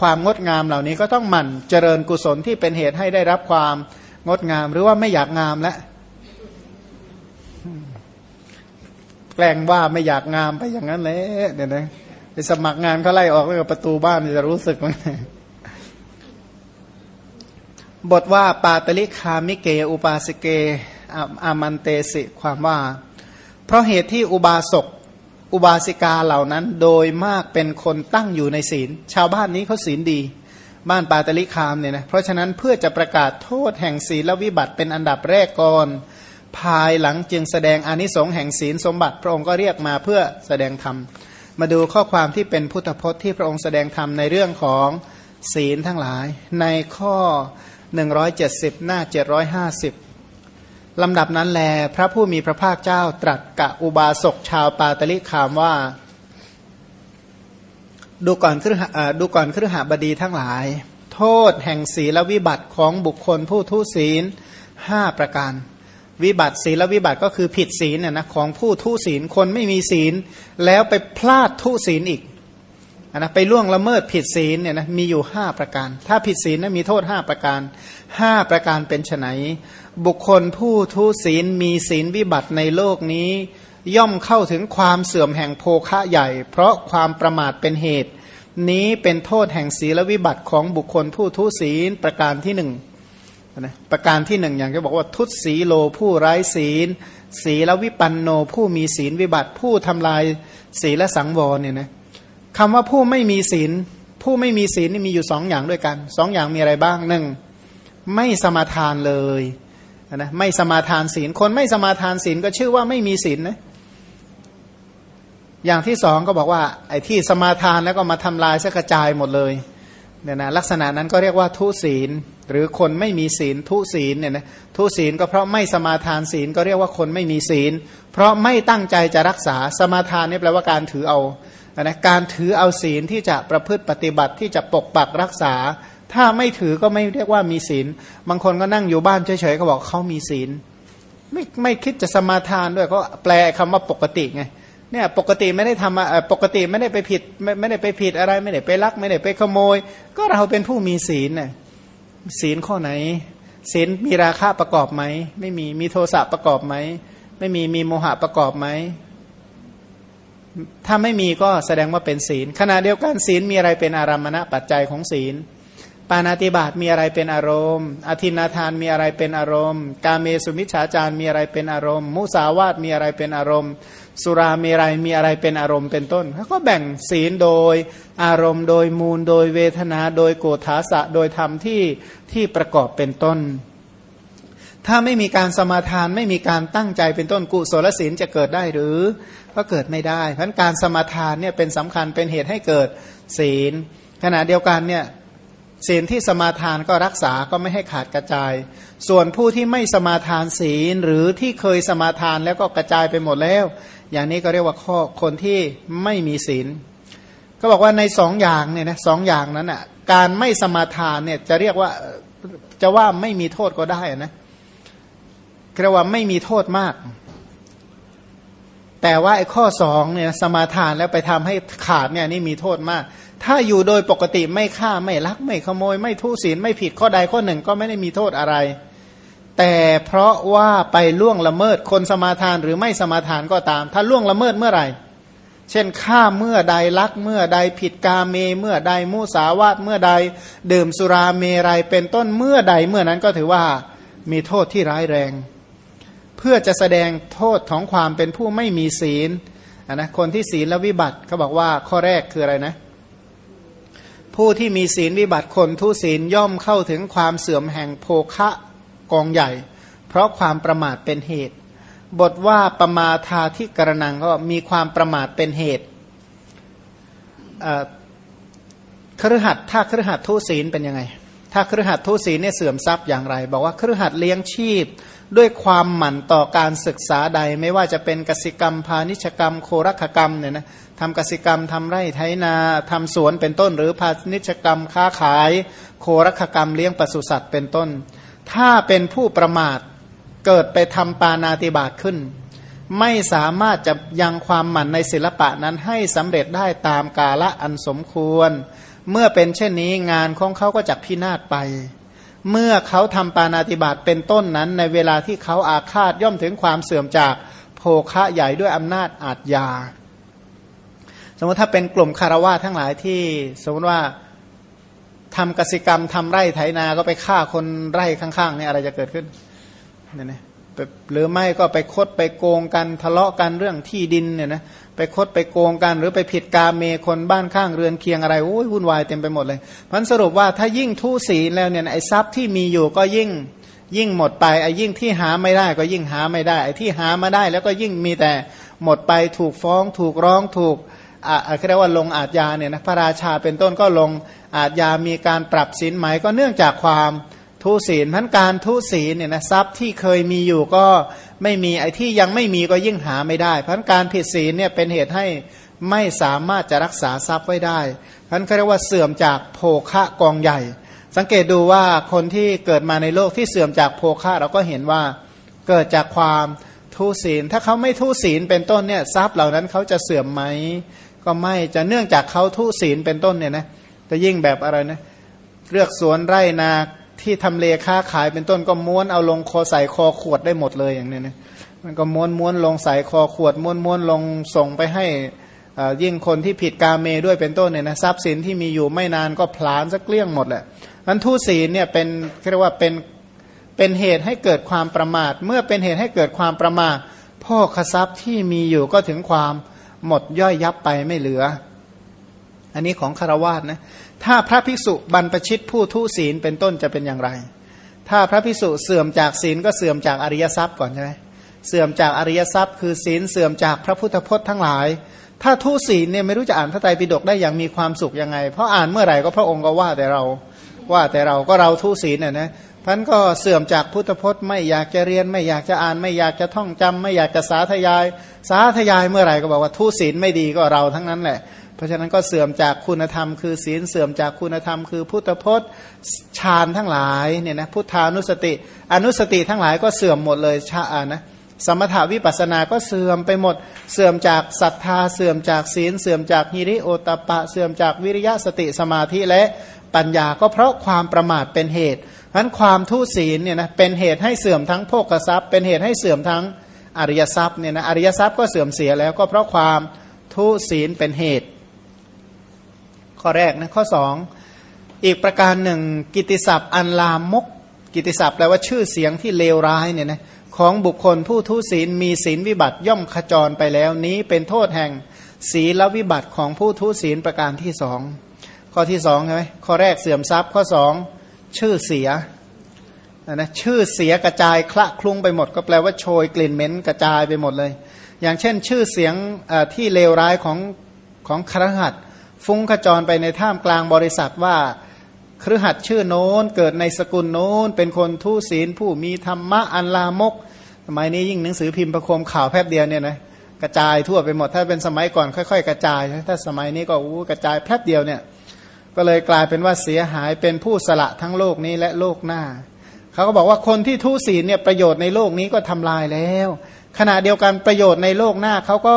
S1: ความงดงามเหล่านี้ก็ต้องหมั่นเจริญกุศลที่เป็นเหตุให้ได้รับความงดงาม หรือว่าไม่อยากงามแล้ว แกล้งว่าไม่อยากงามไปอย่างนั้นเลยเนี่ยนะไปสมัครงานเขาไล่ออกแล้วประตูบ้านจะรู้สึกไหมบทว่าปาตลิคามิเก อุปาสิเกอามันเตสิความว่า เพราะเหตุที่อุบาสกอุบาสิกาเหล่านั้นโดยมากเป็นคนตั้งอยู่ในศีล ชาวบ้านนี้เขาศีลดี บ้านปาตลิคามเนี่ยนะเพราะฉะนั้นเพื่อจะประกาศโทษแห่งศีลและวิบัติเป็นอันดับแรกก่อน ภายหลังจึงแสดงอนิสงส์แห่งศีลสมบัติ พระองค์ก็เรียกมาเพื่อแสดงธรรม มาดูข้อความที่เป็นพุทธพจน์ที่พระองค์แสดงธรรมในเรื่องของศีลทั้งหลาย ในข้อ 170 หน้า 750 ลำดับนั้นแล พระผู้มีพระภาคเจ้าตรัสกับอุบาสกชาวปาตลิคามว่า ดูก่อนครดูก่อนครหบดีทั้งหลาย โทษแห่งศีลวิบัติของบุคคลผู้ทุศีลห้าประการ วิบัติศีลวิบัติก็คือผิดศีลน่ยนะของผู้ทุศีลคนไม่มีศีล แล้วไปพลาดทุศีลอีกนะไปล่วงละเมิดผิดศีลเนี่ยนะมีอยู่ห้าประการ ถ้าผิดศีลนะมีโทษห้าประการห้าประการเป็นไนบุคคลผู้ทุศีลมีศีลวิบัติในโลกนี้ ย่อมเข้าถึงความเสื่อมแห่งโภคะใหญ่ เพราะความประมาทเป็นเหตุ นี้เป็นโทษแห่งศีลวิบัติของบุคคลผู้ทุศีลประการที่หนึ่ง นะประการที่หนึ่งอย่างที่บอกว่าทุตสีโลผู้ไร้ศีล ศีลวิปันโนผู้มีศีลวิบัติผู้ทำลายศีลสังวรเนี่ยนะคำว่าผู้ไม่มีศีล ผู้ไม่มีศีลนี่มีอยู่สองอย่างด้วยกันสองอย่างมีอะไรบ้างหนึ่งไม่สมาทานเลยนะไม่สมาทานศีล คนไม่สมาทานศีลก็ชื่อว่าไม่มีศีลนะอย่างที่สองก็บอกว่าไอ้ที่สมาทานแล้วก็มาทำลายสักระจายหมดเลย เนี่ยนะลักษณะนั้นก็เรียกว่าทุศีล หรือคนไม่มีศีลทุศีลเนี่ยนะทุศีลก็เพราะไม่สมาทานศีลก็เรียกว่าคนไม่มีศีล เพราะไม่ตั้งใจจะรักษาสมาทานนี่แปลว่าการถือเอานะการถือเอาศีลที่จะประพฤติปฏิบัติที่จะปกปักรักษา ถ้าไม่ถือก็ไม่เรียกว่ามีศีล บางคนก็นั่งอยู่บ้านเฉยๆก็บอกเขามีศีล ไม่ไม่คิดจะสมาทานด้วยก็แปลคำว่าปกติไง เนี่ยปกติไม่ได้ทำปกติไม่ได้ไปผิดไม่ไม่ได้ไปผิดอะไร ไม่ได้ไปลัก ไม่ได้ไปขโมย ก็เราเป็นผู้มีศีลน่ะศีลข้อไหน ศีลมีราคาประกอบไหมไม่มีมีโทสะประกอบไหมไม่มีมีโมหะประกอบไหมถ้าไม่มีก็แสดงว่าเป็นศีลขณะเดียวกันศีลมีอะไรเป็นอารามณะปัจจัยของศีล ปานาติบาตมีอะไรเป็นอารมณ์ อธินาทานมีอะไรเป็นอารมณ์ กาเมสุมิชฌาจารมีอะไรเป็นอารมณ์ มุสาวาตมีอะไรเป็นอารมณ์ สุราเมรัยมีอะไรเป็นอารมณ์เป็นต้นเขาก็แบ่งศีลโดยอารมณ์โดยมูลโดยเวทนาโดยโกฏาสะโดยธรรมที่ที่ประกอบเป็นต้น ถ้าไม่มีการสมาทานไม่มีการตั้งใจเป็นต้นกุศลศีลจะเกิดได้หรือก็เกิดไม่ได้ เพราะการสมาทานเนี่ยเป็นสำคัญเป็นเหตุให้เกิดศีล ขณะเดียวกันเนี่ยศีลที่สมาทานก็รักษาก็ไม่ให้ขาดกระจาย ส่วนผู้ที่ไม่สมาทานศีลหรือที่เคยสมาทานแล้วก็กระจายไปหมดแล้ว อย่างนี้ก็เรียกว่าข้อคนที่ไม่มีศีล ก็บอกว่าในสองอย่างเนี่ยนะสองอย่างนั้นอะการไม่สมาทานเนี่ยจะเรียกว่าจะว่าไม่มีโทษก็ได้นะเรียกว่าไม่มีโทษมาก แต่ว่าไอ้ข้อสองเนี่ยสมาทานแล้วไปทำให้ขาดเนี่ยนี่มีโทษมาก ถ้าอยู่โดยปกติไม่ฆ่าไม่ลักไม่ขโมย ไม่ทุศีลไม่ผิดข้อใดข้อหนึ่งก็ไม่ได้มีโทษอะไร แต่เพราะว่าไปล่วงละเมิดคนสมาทานหรือไม่สมาทานก็ตาม ถ้าล่วงละเมิดเมื่อไหร่ เช่นฆ่าเมื่อใดลักเมื่อใดผิดกาเม เมื่อใดมุสาวาตเมื่อใดดื่มสุราเมรัยเป็นต้นเมื่อใดเมื่อนั้นก็ถือว่ามีโทษที่ร้ายแรง เพื่อจะแสดงโทษของความเป็นผู้ไม่มีศีลนะคนที่ศีลและวิบัติเขาบอกว่าข้อแรกคืออะไรนะ ผู้ที่มีศีลวิบัติคนทุศีลย่อมเข้าถึงความเสื่อมแห่งโภคะ กองใหญ่ เพราะความประมาทเป็นเหตุ บทว่าประมาทาที่กระนังก็มีความประมาทเป็นเหตุครือขัดถ้าครือขัดทุศีลเป็นยังไง ถ้าครือขัดทุศีลเนี่ยเสื่อมทรัพย์อย่างไร บอกว่าครือขัดเลี้ยงชีพด้วยความหมั่นต่อการศึกษาใด ไม่ว่าจะเป็นกสิกรรมพาณิชกรรม โครักกรรมเนี่ยนะทำกสิกรรมทำไร่ไถนาทำสวนเป็นต้น หรือพาณิชกรรมค้าขาย โครักกรรมเลี้ยงปศุสัตว์เป็นต้น ถ้าเป็นผู้ประมาทเกิดไปทำปานาติบาตขึ้น ไม่สามารถจะยังความหมั่นในศิลปะนั้นให้สำเร็จได้ตามกาละอันสมควร เมื่อเป็นเช่นนี้งานของเขาก็จะพินาศไป เมื่อเขาทำปานาติบาตเป็นต้นนั้น ในเวลาที่เขาอาฆาตย่อมถึงความเสื่อมจากโภคะใหญ่ด้วยอำนาจอาจยา สมมติถ้าเป็นกลุ่มคารวะทั้งหลายที่ สมมติว่า ทำกสิกรรมทำไร่ไถนาก็ไปฆ่าคนไร่ข้างๆเนี่ยอะไรจะเกิดขึ้นเนี่ยนะหรือไม่ก็ไปคดไปโกงกันทะเลาะกันเรื่องที่ดินเนี่ยนะไปคดไปโกงกันหรือไปผิดกาเมคนบ้านข้างเรือนเคียงอะไรโอ้ยวุ่นวายเต็มไปหมดเลยพันสรุปว่าถ้ายิ่งทุศีลแล้วเนี่ยไอ้ทรัพย์ที่มีอยู่ก็ยิ่งยิ่งหมดไปไอ้ยิ่งที่หาไม่ได้ก็ยิ่งหาไม่ได้ไอ้ที่หามาได้แล้วก็ยิ่งมีแต่หมดไปถูกฟ้องถูกร้องถูกอ่าเรียกว่าลงอาญยาเนี่ยนะพระราชาเป็นต้นก็ลง อาญยามีการปรับสินไหมก็เนื่องจากความทุศีลพันการทุศีลเนี่ยนะทรัพย์ที่เคยมีอยู่ก็ไม่มีไอ้ที่ยังไม่มีก็ยิ่งหาไม่ได้พันการผิดศีลเนี่ยเป็นเหตุให้ไม่สามารถจะรักษาทรัพย์ไว้ได้พันเขาเรียกว่าเสื่อมจากโภคะกองใหญ่ สังเกตดูว่าคนที่เกิดมาในโลกที่เสื่อมจากโภคะเราก็เห็นว่าเกิดจากความทุศีล ถ้าเขาไม่ทุศีลเป็นต้นเนี่ยทรัพย์เหล่านั้นเขาจะเสื่อมไหมก็ไม่จะเนื่องจากเขาทุศีลเป็นต้นเนี่ยนะ แต่ยิ่งแบบอะไรนะ เลือกสวนไร่นาที่ทำเลค้าขายเป็นต้นก็ม้วนเอาลงคอใส่คอขวดได้หมดเลยอย่างนี้นะมันก็ม้วนม้วนลงใส่คอขวดม้วนม้วนลงส่งไปให้ยิ่งคนที่ผิดกาเมด้วยเป็นต้นเนี่ยนะทรัพย์สินที่มีอยู่ไม่นานก็พลานสักเกลี้ยงหมดแหละนั้นทุศีลเนี่ยเป็นเรียกว่าเป็นเป็นเหตุให้เกิดความประมาท เมื่อเป็นเหตุให้เกิดความประมาทพ่อขทรัพย์ที่มีอยู่ก็ถึงความหมดย่อยยับไปไม่เหลือ อันนี้ของคารวาสนะ ถ้าพระภิกษุบรรพชิตผู้ทุศีลเป็นต้นจะเป็นอย่างไร ถ้าพระภิกษุเสื่อมจากศีลก็เสื่อมจากอริยทรัพย์ก่อนใช่ไหมเสื่อมจากอริยทรัพย์ คือศีลเสื่อมจากพระพุทธพจน์ทั้งหลาย ถ้าทุศีลเนี่ยไม่รู้จะอ่านพระไตรปิฎกได้อย่างมีความสุขยังไง เพราะอ่านเมื่อไหร่ก็พระองค์ก็ว่าแต่เราว่าแต่เราก็เราทุศีลเนี่ยนะพันก็เสื่อมจากพุทธพจน์ไม่อยากจะเรียนไม่อยากจะอ่าน ไม่อยากจะท่องจำไม่อยากจะสาธยาย สาธยายเมื่อไหร่ก็บอกว่าทุศีลไม่ดีก็เราทั้งนั้นแหละ เพราะฉะนั้นก็เสื่อมจากคุณธรรมคือศีลเสื่อมจากคุณธรรมคือพุทธพจน์ฌานทั้งหลายเนี่ยนะพุทธานุสติ อนุสติทั้งหลายก็เสื่อมหมดเลยชาอ่านะสมถาวิปัสสนาก็เสื่อมไปหมด เสื่อมจากศรัทธาเสื่อมจากศีล เสื่อมจากฮิริโอตปะ เสื่อมจากวิริยะสติสมาธิและปัญญาก็เพราะความประมาทเป็นเหตุเพราะความทุศีลเนี่ยนะเป็นเหตุให้เสื่อมทั้งโภกทรัพย์ เป็นเหตุให้เสื่อมทั้งอริยทรัพย์เนี่ยนะอริยทรัพย์ก็เสื่อมเสียแล้วก็เพราะความทุศีลเป็นเหตุ ข้อแรกนะข้อสองอีกประการหนึ่ง กิติศัพท์อันลามก กิติศัพท์แปลว่าชื่อเสียงที่เลวร้ายเนี่ยนะของบุคคลผู้ทุศีลมีศีลวิบัติย่อมขจรไปแล้วนี้เป็นโทษแห่งศีลวิบัติของผู้ทุศีลประการที่สองข้อที่สองใช่ไหมข้อแรกเสื่อมทรัพย์ข้อสองชื่อเสียนะชื่อเสียกระจายคละคลุ้งไปหมด ก็แปลว่าโชยกลิ่นเหม็นกระจายไปหมดเลย อย่างเช่น ชื่อเสียงที่เลวร้ายของของครหัส ฟุ้งขจรไปในท่ามกลางบริษัทว่าครือหัดชื่อโน้นเกิดในสกุลโน้น เป็นคนทุศีลผู้มีธรรมะอันลามก สมัยนี้ยิ่งหนังสือพิมพ์ประโคมข่าวแพบเดียวเนี่ยนะกระจายทั่วไปหมด ถ้าเป็นสมัยก่อนค่อยๆ กระจาย ถ้าสมัยนี้ก็อู้กระจายแพบเดียวเนี่ยก็เลยกลายเป็นว่าเสียหายเป็นผู้สละทั้งโลกนี้และโลกหน้า เขาก็บอกว่าคนที่ทุศีลเนี่ยประโยชน์ในโลกนี้ก็ทำลายแล้ว ขณะเดียวกันประโยชน์ในโลกหน้าเขาก็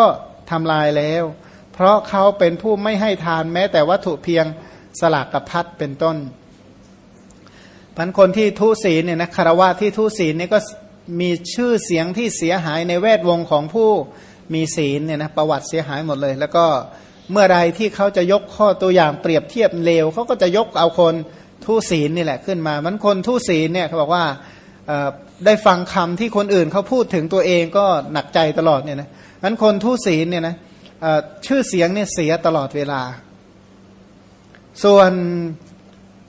S1: ทำลายแล้ว เพราะเขาเป็นผู้ไม่ให้ทานแม้แต่วัตถุเพียงสลากกับพัดเป็นต้นพันคนที่ทุศีลเนี่ยนะคารวะที่ทุศีลเนี่ยก็มีชื่อเสียงที่เสียหายในแวดวงของผู้มีศีลเนี่ยนะประวัติเสียหายหมดเลย แล้วก็เมื่อไรที่เขาจะยกข้อตัวอย่างเปรียบเทียบเลวเขาก็จะยกเอาคนทุศีลนี่แหละขึ้นมามันคนทุศีลเนี่ยเขาบอกว่าได้ฟังคำที่คนอื่นเขาพูดถึงตัวเองก็หนักใจตลอดเนี่ยนะมันคนทุศีลเนี่ยนะ ชื่อเสียงเนี่ยเสียตลอดเวลา ส่วน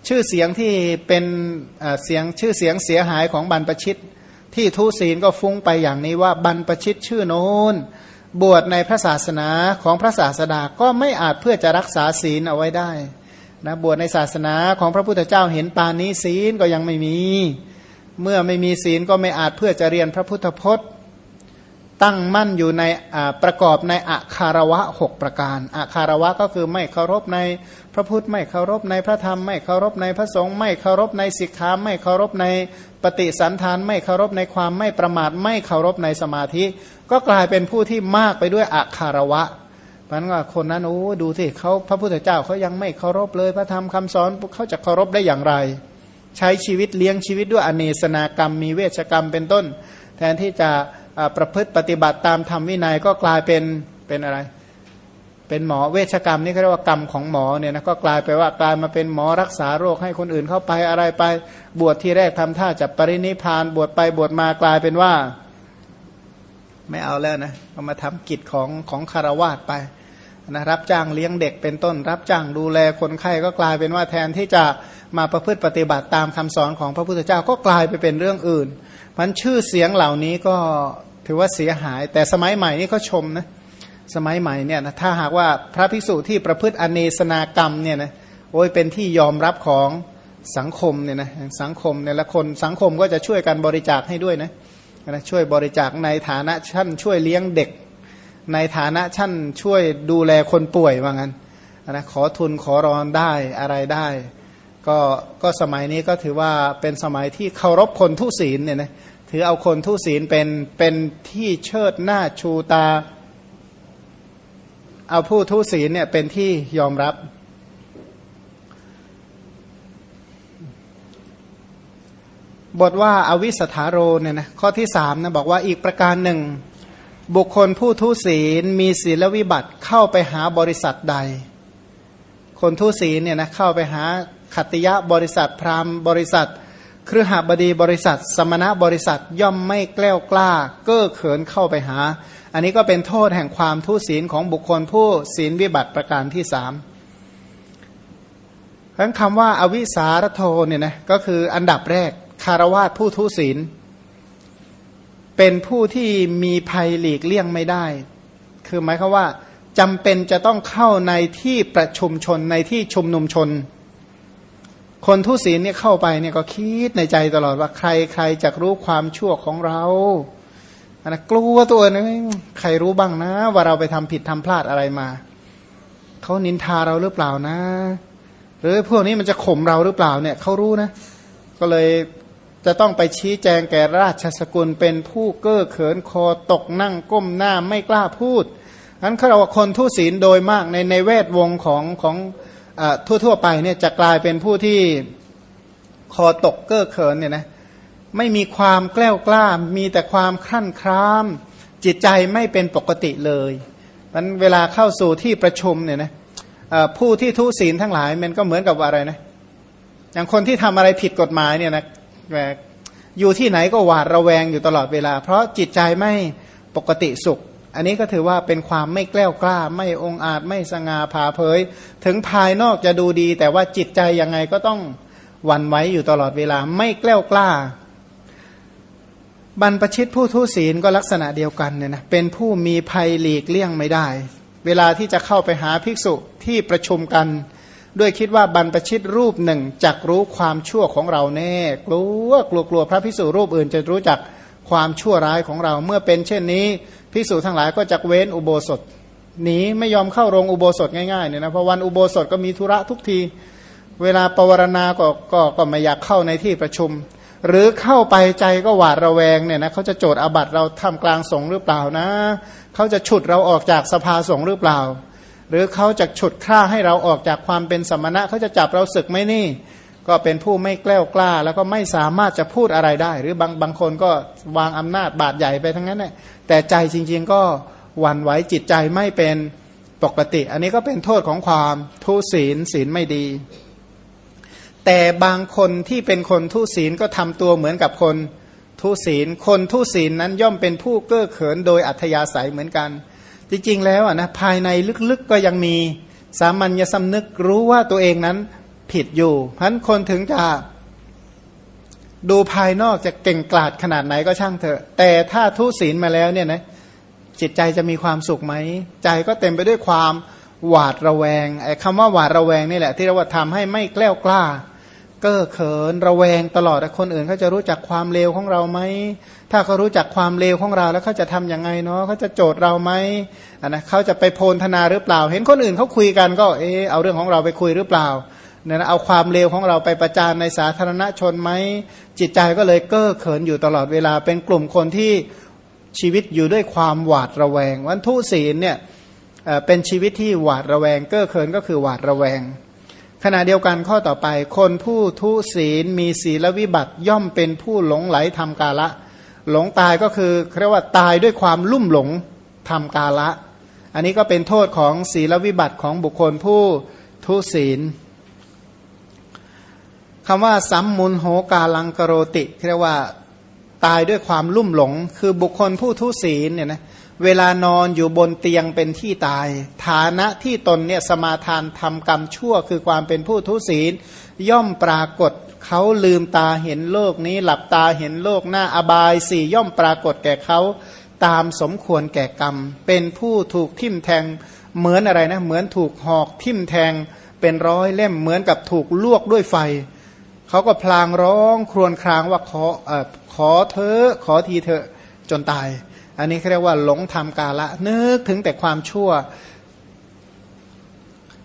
S1: ชื่อเสียงที่เป็นเสียงชื่อเสียงเสียหายของบรรพชิต ที่ทุศีลก็ฟุ้งไปอย่างนี้ว่าบรรพชิตชื่อโน้นบวชในพระศาสนาของพระศาสดาก็ไม่อาจเพื่อจะรักษาศีลเอาไว้ได้นะบวชในศาสนาของพระพุทธเจ้าเห็นปานนี้ศีลก็ยังไม่มี เมื่อไม่มีศีลก็ไม่อาจเพื่อจะเรียนพระพุทธพจน์ ตั้งมั่นอยู่ในประกอบในอาคารวะหกประการอาคารวะก็คือไม่เคารพในพระพุทธไม่เคารพในพระธรรมไม่เคารพในพระสงฆ์ไม่เคารพในสิกขาไม่เคารพในปฏิสันทานไม่เคารพในความไม่ประมาทไม่เคารพในสมาธิ ก็กลายเป็นผู้ที่มากไปด้วยอาคารวะเพราะนั้นว่าคนนั้นโอ้ดูสิเขาพระพุทธเจ้าเขายังไม่เคารพเลยพระธรรมคำสอนเขาจะเคารพได้อย่างไร ใช้ชีวิตเลี้ยงชีวิตด้วยอเนสนากรรม มีเวชกรรมเป็นต้น แทนที่จะ ประพฤติปฏิบัติตามธรรมวินัยก็กลายเป็นเป็นอะไร เป็นหมอเวชกรรมนี่เขาเรียกว่ากรรมของหมอเนี่ยนะก็กลายไปว่ากลายมาเป็นหมอรักษาโรคให้คนอื่นเข้าไปอะไรไปบวชที่แรกทำท่าจะปรินิพานบวชไปบวชมากลายเป็นว่า ไม่เอาแล้วนะเอามาทำกิจของของคารวาสไปนะรับจ้างเลี้ยงเด็กเป็นต้น รับจ้างดูแลคนไข้ก็กลายเป็นว่าแทนที่จะมาประพฤติปฏิบัติตามคำสอนของพระพุทธเจ้าก็กลายไปเป็นเรื่องอื่น พันชื่อเสียงเหล่านี้ก็ถือว่าเสียหาย แต่สมัยใหม่นี่เขาชมนะสมัยใหม่เนี่ยนะถ้าหากว่าพระภิกษุที่ประพฤติอเนสนากรรมเนี่ยนะโอ้ยเป็นที่ยอมรับของสังคมเนี่ยนะสังคมเนี่ยละคนสังคมก็จะช่วยกันบริจาคให้ด้วยนะนะช่วยบริจาคในฐานะชั้นช่วยเลี้ยงเด็ก ในฐานะชั้นช่วยดูแลคนป่วยว่างั้นนะขอทุนขอรอนได้อะไรได้ ก็ก็สมัยนี้ก็ถือว่าเป็นสมัยที่เคารพคนทุศีลเนี่ยนะถือเอาคนทุศีลเป็นเป็นที่เชิดหน้าชูตา เอาผู้ทุศีลเนี่ยเป็นที่ยอมรับ บทว่าอาวิสถาโรเนี่ยนะข้อที่สามนะบอกว่าอีกประการหนึ่ง บุคคลผู้ทุศีลมีศีลวิบัติเข้าไปหาบริษัทใด คนทุศีลเนี่ยนะเข้าไปหา ขัตติยะบริษัท พราหมณ์บริษัทครือหบดีบริษัท สมณะบริษัทย่อมไม่แกล้วกล้า เก้อเขินเข้าไปหา อันนี้ก็เป็นโทษแห่งความทุศีลของบุคคลผู้ศีลวิบัติประการที่สามทั้งคำว่าอาวิสารโทเนี่ยนะก็คืออันดับแรกคารวาสผู้ทุศีล เป็นผู้ที่มีภัยหลีกเลี่ยงไม่ได้ คือหมายความว่าจำเป็นจะต้องเข้าในที่ประชุมชนในที่ชุมนุมชน คนทุศีลเนี่ยเข้าไปเนี่ยก็คิดในใจตลอดว่าใครใครจะรู้ความชั่วของเราอันนะกลัวตัวนึงใครรู้บ้างนะ ว่าเราไปทำผิดทำพลาดอะไรมาเขานินทาเราหรือเปล่านะ หรือพวกนี้มันจะข่มเราหรือเปล่าเนี่ยเขารู้นะ ก็เลยจะต้องไปชี้แจงแก่ราชสกุลเป็นผู้เก้อเขินคอตกนั่งก้มหน้าไม่กล้าพูดนั้นเขาเราคนทุศีลโดยมากในในแวดวงของของ ทั่วๆไปเนี่ยจะกลายเป็นผู้ที่คอตกเก้อเขินเนี่ยนะไม่มีความแกล้วกล้ามีแต่ความขั้นคราม จิตใจไม่เป็นปกติเลยมันเวลาเข้าสู่ที่ประชุมเนี่ยนะผู้ที่ทุศีลทั้งหลายมันก็เหมือนกับอะไรนะอย่างคนที่ทำอะไรผิดกฎหมายเนี่ยนะอยู่ที่ไหนก็หวาดระแวงอยู่ตลอดเวลา เพราะจิตใจไม่ปกติสุข อันนี้ก็ถือว่าเป็นความไม่แกล้วกล้า ไม่องอาจไม่สง่าผ่าเผย ถึงภายนอกจะดูดี แต่ว่าจิตใจยังไงก็ต้องวันไว้อยู่ตลอดเวลา ไม่แกล้วกล้า บรรพชิตผู้ทุศีลก็ลักษณะเดียวกันเนี่ยนะเป็นผู้มีภัยหลีกเลี่ยงไม่ได้ เวลาที่จะเข้าไปหาภิกษุที่ประชุมกัน ด้วยคิดว่าบรรพชิตรูปหนึ่งจักรู้ความชั่วของเราแน่ กลัวกลัวกลัวพระภิกษุรูปอื่นจะรู้จัก ความชั่วร้ายของเราเมื่อเป็นเช่นนี้พิสูจทั้งหลายก็จะเว้นอุโบสถหนีไม่ยอมเข้าโรงอุโบสถง่ายๆเนี่ยนะเพราะวันอุโบสถก็มีธุระทุกที เวลาปวารณาก็ก็ก็ไม่อยากเข้าในที่ประชุม หรือเข้าไปใจก็หวาดระแวงเนี่ยนะเขาจะโจทอาบัตเราทำกลางสงหรือเปล่านะ เขาจะฉุดเราออกจากสภาสงหรือเปล่า หรือเขาจะฉุดฆ่าให้เราออกจากความเป็นสมณะเขาจะจับเราศึกไหมนี่ ก็เป็นผู้ไม่แกล้วกล้า แล้วก็ไม่สามารถจะพูดอะไรได้ หรือบางบางคนก็วางอำนาจบาดใหญ่ไปทั้งนั้นแหละแต่ใจจริง ๆ ก็หวั่นไหวจิตใจไม่เป็นปกติ อันนี้ก็เป็นโทษของความทุศีลศีลไม่ดี แต่บางคนที่เป็นคนทุศีลก็ทำตัวเหมือนกับคนทุศีล คนทุศีลนั้นย่อมเป็นผู้เก้อเขินโดยอัธยาศัยเหมือนกัน จริงๆแล้วอะนะภายในลึกๆก็ยังมีสามัญญสำนึกรู้ว่าตัวเองนั้น ผิดอยู่พันคนถึงจะดูภายนอกจะเก่งกาจขนาดไหนก็ช่างเถอะ แต่ถ้าทุศีลมาแล้วเนี่ยนะจิตใจจะมีความสุขไหม ใจก็เต็มไปด้วยความหวาดระแวงไอ้คำว่าหวาดระแวงนี่แหละ ที่เราว่าทำให้ไม่แกล้วกล้า เก้อเขินระแวงตลอดคนอื่นเขาจะรู้จักความเลวของเราไหมถ้าเขารู้จักความเลวของเราแล้วเขาจะทํำยังไงเนาะเขาจะโจทย์เราไหมนนะเขาจะไปโพลธนาหรือเปล่า เห็นคนอื่นเขาคุยกันก็เออเอาเรื่องของเราไปคุยหรือเปล่า เนี่ยเอาความเลวของเราไปประจานในสาธารณชนไหมจิตใจก็เลยเก้อเขินอยู่ตลอดเวลา เป็นกลุ่มคนที่ชีวิตอยู่ด้วยความหวาดระแวง วันทุศีลเนี่ยเป็นชีวิตที่หวาดระแวง เก้อเขินก็คือหวาดระแวง ขณะเดียวกันข้อต่อไป คนผู้ทุศีลมีศีลวิบัติย่อมเป็นผู้หลงไหลทำกาละ หลงตายก็คือเรียกว่าตายด้วยความลุ่มหลงทำกาละ อันนี้ก็เป็นโทษของศีลวิบัติของบุคคลผู้ทุศีล คำว่าสัมมุนโหกาลังกโรติเรียกว่าตายด้วยความลุ่มหลง คือบุคคลผู้ทุศีลเนี่ยนะเวลานอนอยู่บนเตียงเป็นที่ตาย ฐานะที่ตนเนี่ยสมาทานทำกรรมชั่ว คือความเป็นผู้ทุศีล ย่อมปรากฏเขาลืมตาเห็นโลกนี้ หลับตาเห็นโลกหน้าอบายสี่ย่อมปรากฏแก่เขาตามสมควรแก่กรรม เป็นผู้ถูกทิ่มแทงเหมือนอะไรนะ เหมือนถูกหอกทิ่มแทงเป็นร้อยเล่มเหมือนกับถูกลวกด้วยไฟ เขาก็พลางร้องครวญครางว่าขออขอเธอขอทีเถอจนตาย อันนี้เขาเรียกว่าหลงทำกาละนึกถึงแต่ความชั่ว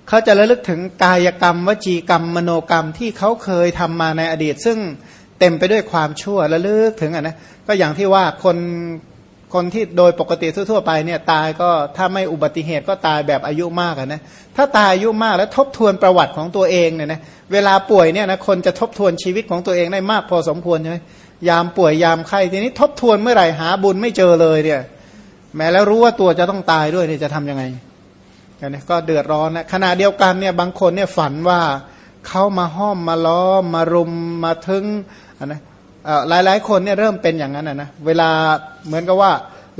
S1: เขาจะระลึกถึงกายกรรม วจีกรรมมโนกรรมที่เขาเคยทำมาในอดีต ซึ่งเต็มไปด้วยความชั่วระลึกถึงอะนะก็อย่างที่ว่าคน คนที่โดยปกติทั่วๆไปเนี่ยตายก็ถ้าไม่อุบัติเหตุก็ตายแบบอายุมากนะถ้าตายอายุมากแล้วทบทวนประวัติของตัวเองเนี่ยนะเวลาป่วยเนี่ยนะคนจะทบทวนชีวิตของตัวเองได้มากพอสมควรใช่ไหมยามป่วยยามไข้ทีนี้ทบทวนเมื่อไหร่หาบุญไม่เจอเลยเนี่ยแม้แล้วรู้ว่าตัวจะต้องตายด้วยเนี่ยจะทํำยังไงนี่ก็เดือดร้อนนะขณะเดียวกันเนี่ยบางคนเนี่ยฝันว่าเขามาห้อมมาล้อมมารุมมาทึงนะ หลายหลายคนเนี่ยเริ่มเป็นอย่างนั้นนะเวลาเหมือนกับว่า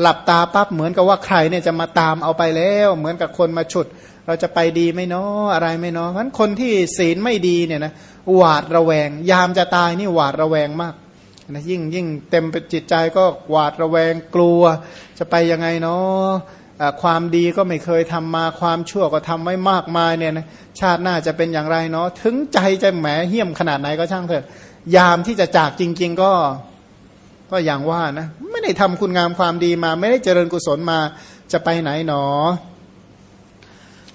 S1: หลับตาปั๊บเหมือนกับว่าใครเนี่ยจะมาตามเอาไปแล้ว เหมือนกับคนมาฉุด เราจะไปดีไม่นาะอะไรไม่นาะเพราะคนที่ศีลไม่ดีเนี่ยนะหวาดระแวง ยามจะตายนี่หวาดระแวงมากนะยิ่งยิ่งเต็มจิตใจก็หวาดระแวงกลัว จะไปยังไงเนาะความดีก็ไม่เคยทำมาความชั่วก็ทำไว้มากมายเนี่ยนะชาติหน้าจะเป็นอย่างไรเนาะถึงใจจะแหมเหี้ยมขนาดไหนก็ช่างเถอะ ยามที่จะจากจริง ๆ ก็ก็อย่างว่านะ ไม่ได้ทำคุณงามความดีมา ไม่ได้เจริญกุศลมาจะไปไหนหนอ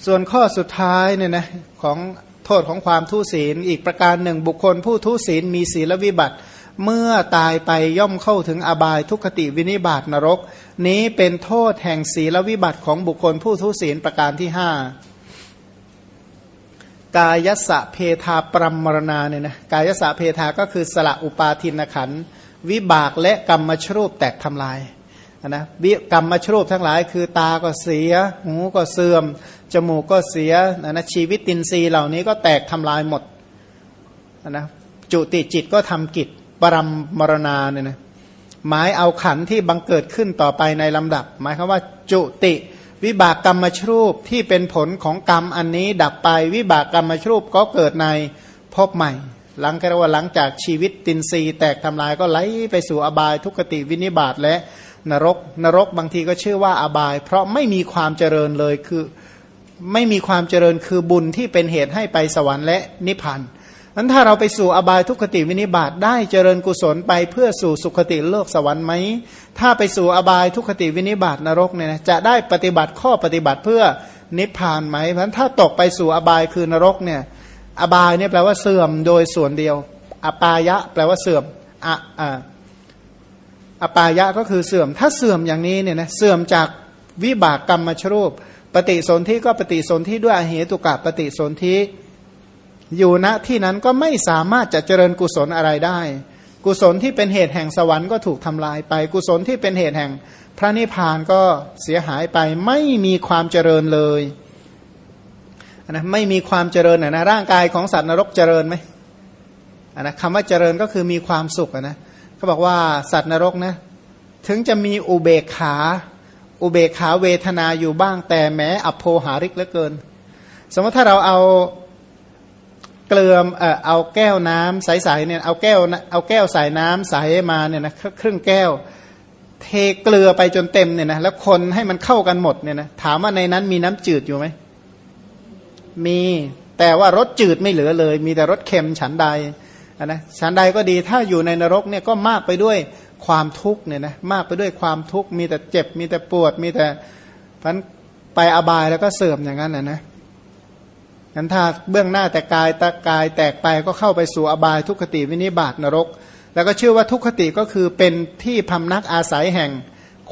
S1: ส่วนข้อสุดท้ายเนี่ยนะของโทษของความทุศีล อีกประการหนึ่งบุคคลผู้ทุศีลมีศีลวิบัติ เมื่อตายไปย่อมเข้าถึงอบายทุกขติวินิบาตนรก นี้เป็นโทษแห่งศีลวิบัติของบุคคลผู้ทุศีลประการที่ห้า กายสะเพทาปรมมรณาเนี่ยนะกายสะเพทาก็คือสละอุปาทินขันวิบากและกรรมชรูปแตกทำลายนะวิกรรมชรูปทั้งหลาย คือตาก็เสีย หูก็เสื่อม จมูกก็เสียนะชีวิตตินรีเหล่านี้ก็แตกทำลายหมดนะจุติจิตก็ทำกิจปรมมรณาเนี่ยนะหมายเอาขันที่บังเกิดขึ้นต่อไปในลำดับ หมายคือว่าจุติ วิบากกรรมชรูปที่เป็นผลของกรรมอันนี้ดับไป วิบากกรรมชรูปก็เกิดในพบใหม่ หลังก็ว่าหลังจากชีวิตตินซีแตกทำลายก็ไหลไปสู่อบายทุกติวินิบาตและนรกนรกบางทีก็ชื่อว่าอบาย เพราะไม่มีความเจริญเลยคือไม่มีความเจริญคือบุญที่เป็นเหตุให้ไปสวรรค์และนิพพาน นั้นถ้าเราไปสู่อบายทุกขติวินิบาตได้เจริญกุศลไปเพื่อสู่สุขติโลกสวรรค์ไหม ถ้าไปสู่อบายทุกขติวินิบาตนรกเนี่ยจะได้ปฏิบัติข้อปฏิบัติเพื่อนิพพานไหมเพราะถ้าตกไปสู่อบายคือนรกเนี่ยอบายเนี่ยแปลว่าเสื่อมโดยส่วนเดียว อปายะ แปลว่าเสื่อมอะอ่าอปายะก็คือเสื่อม ถ้าเสื่อมอย่างนี้เนี่ยนะเสื่อมจากวิบากกรรมมชรูป ปฏิสนธิก็ปฏิสนธิด้วยอเหตุกะปฏิสนธิ อยู่ณที่นั้นก็ไม่สามารถจะเจริญกุศลอะไรได้ กุศลที่เป็นเหตุแห่งสวรรค์ก็ถูกทำลายไป กุศลที่เป็นเหตุแห่งพระนิพพานก็เสียหายไปไม่มีความเจริญเลยนะไม่มีความเจริญนะร่างกายของสัตว์นรกเจริญไหมนะคำว่าเจริญก็คือมีความสุขนะเขาบอกว่าสัตว์นรกนะถึงจะมีอุเบกขา อุเบกขาเวทนาอยู่บ้างแต่แม้อโภหาริกเหลือเกิน สมมติถ้าเราเอา เกลือเอ่อเอาแก้วน้ำใสๆเนี่ยเอาแก้วเอาแก้วใส่น้ำใสมาเนี่ยนะครึ่งแก้ว เทเกลือไปจนเต็มเนี่ยนะแล้วคนให้มันเข้ากันหมดเนี่ยนะถามว่าในนั้นมีน้ำจืดอยู่ไหมมีแต่ว่ารสจืดไม่เหลือเลย มีแต่รสเค็มฉันใดนะฉันใดก็ดีถ้าอยู่ในนรกเนี่ยก็มากไปด้วยความทุกข์เนี่ยนะมากไปด้วยความทุกข์มีแต่เจ็บมีแต่ปวดมีแต่พันไปอบายแล้วก็เสื่อมอย่างนั้นนะนะ งั้นถ้าเบื้องหน้าแต่กายตากายแตกไปก็เข้าไปสู่อบายทุกขติวินิบาตนรก แล้วก็เชื่อว่าทุกขติก็คือเป็นที่พำนักอาศัยแห่ง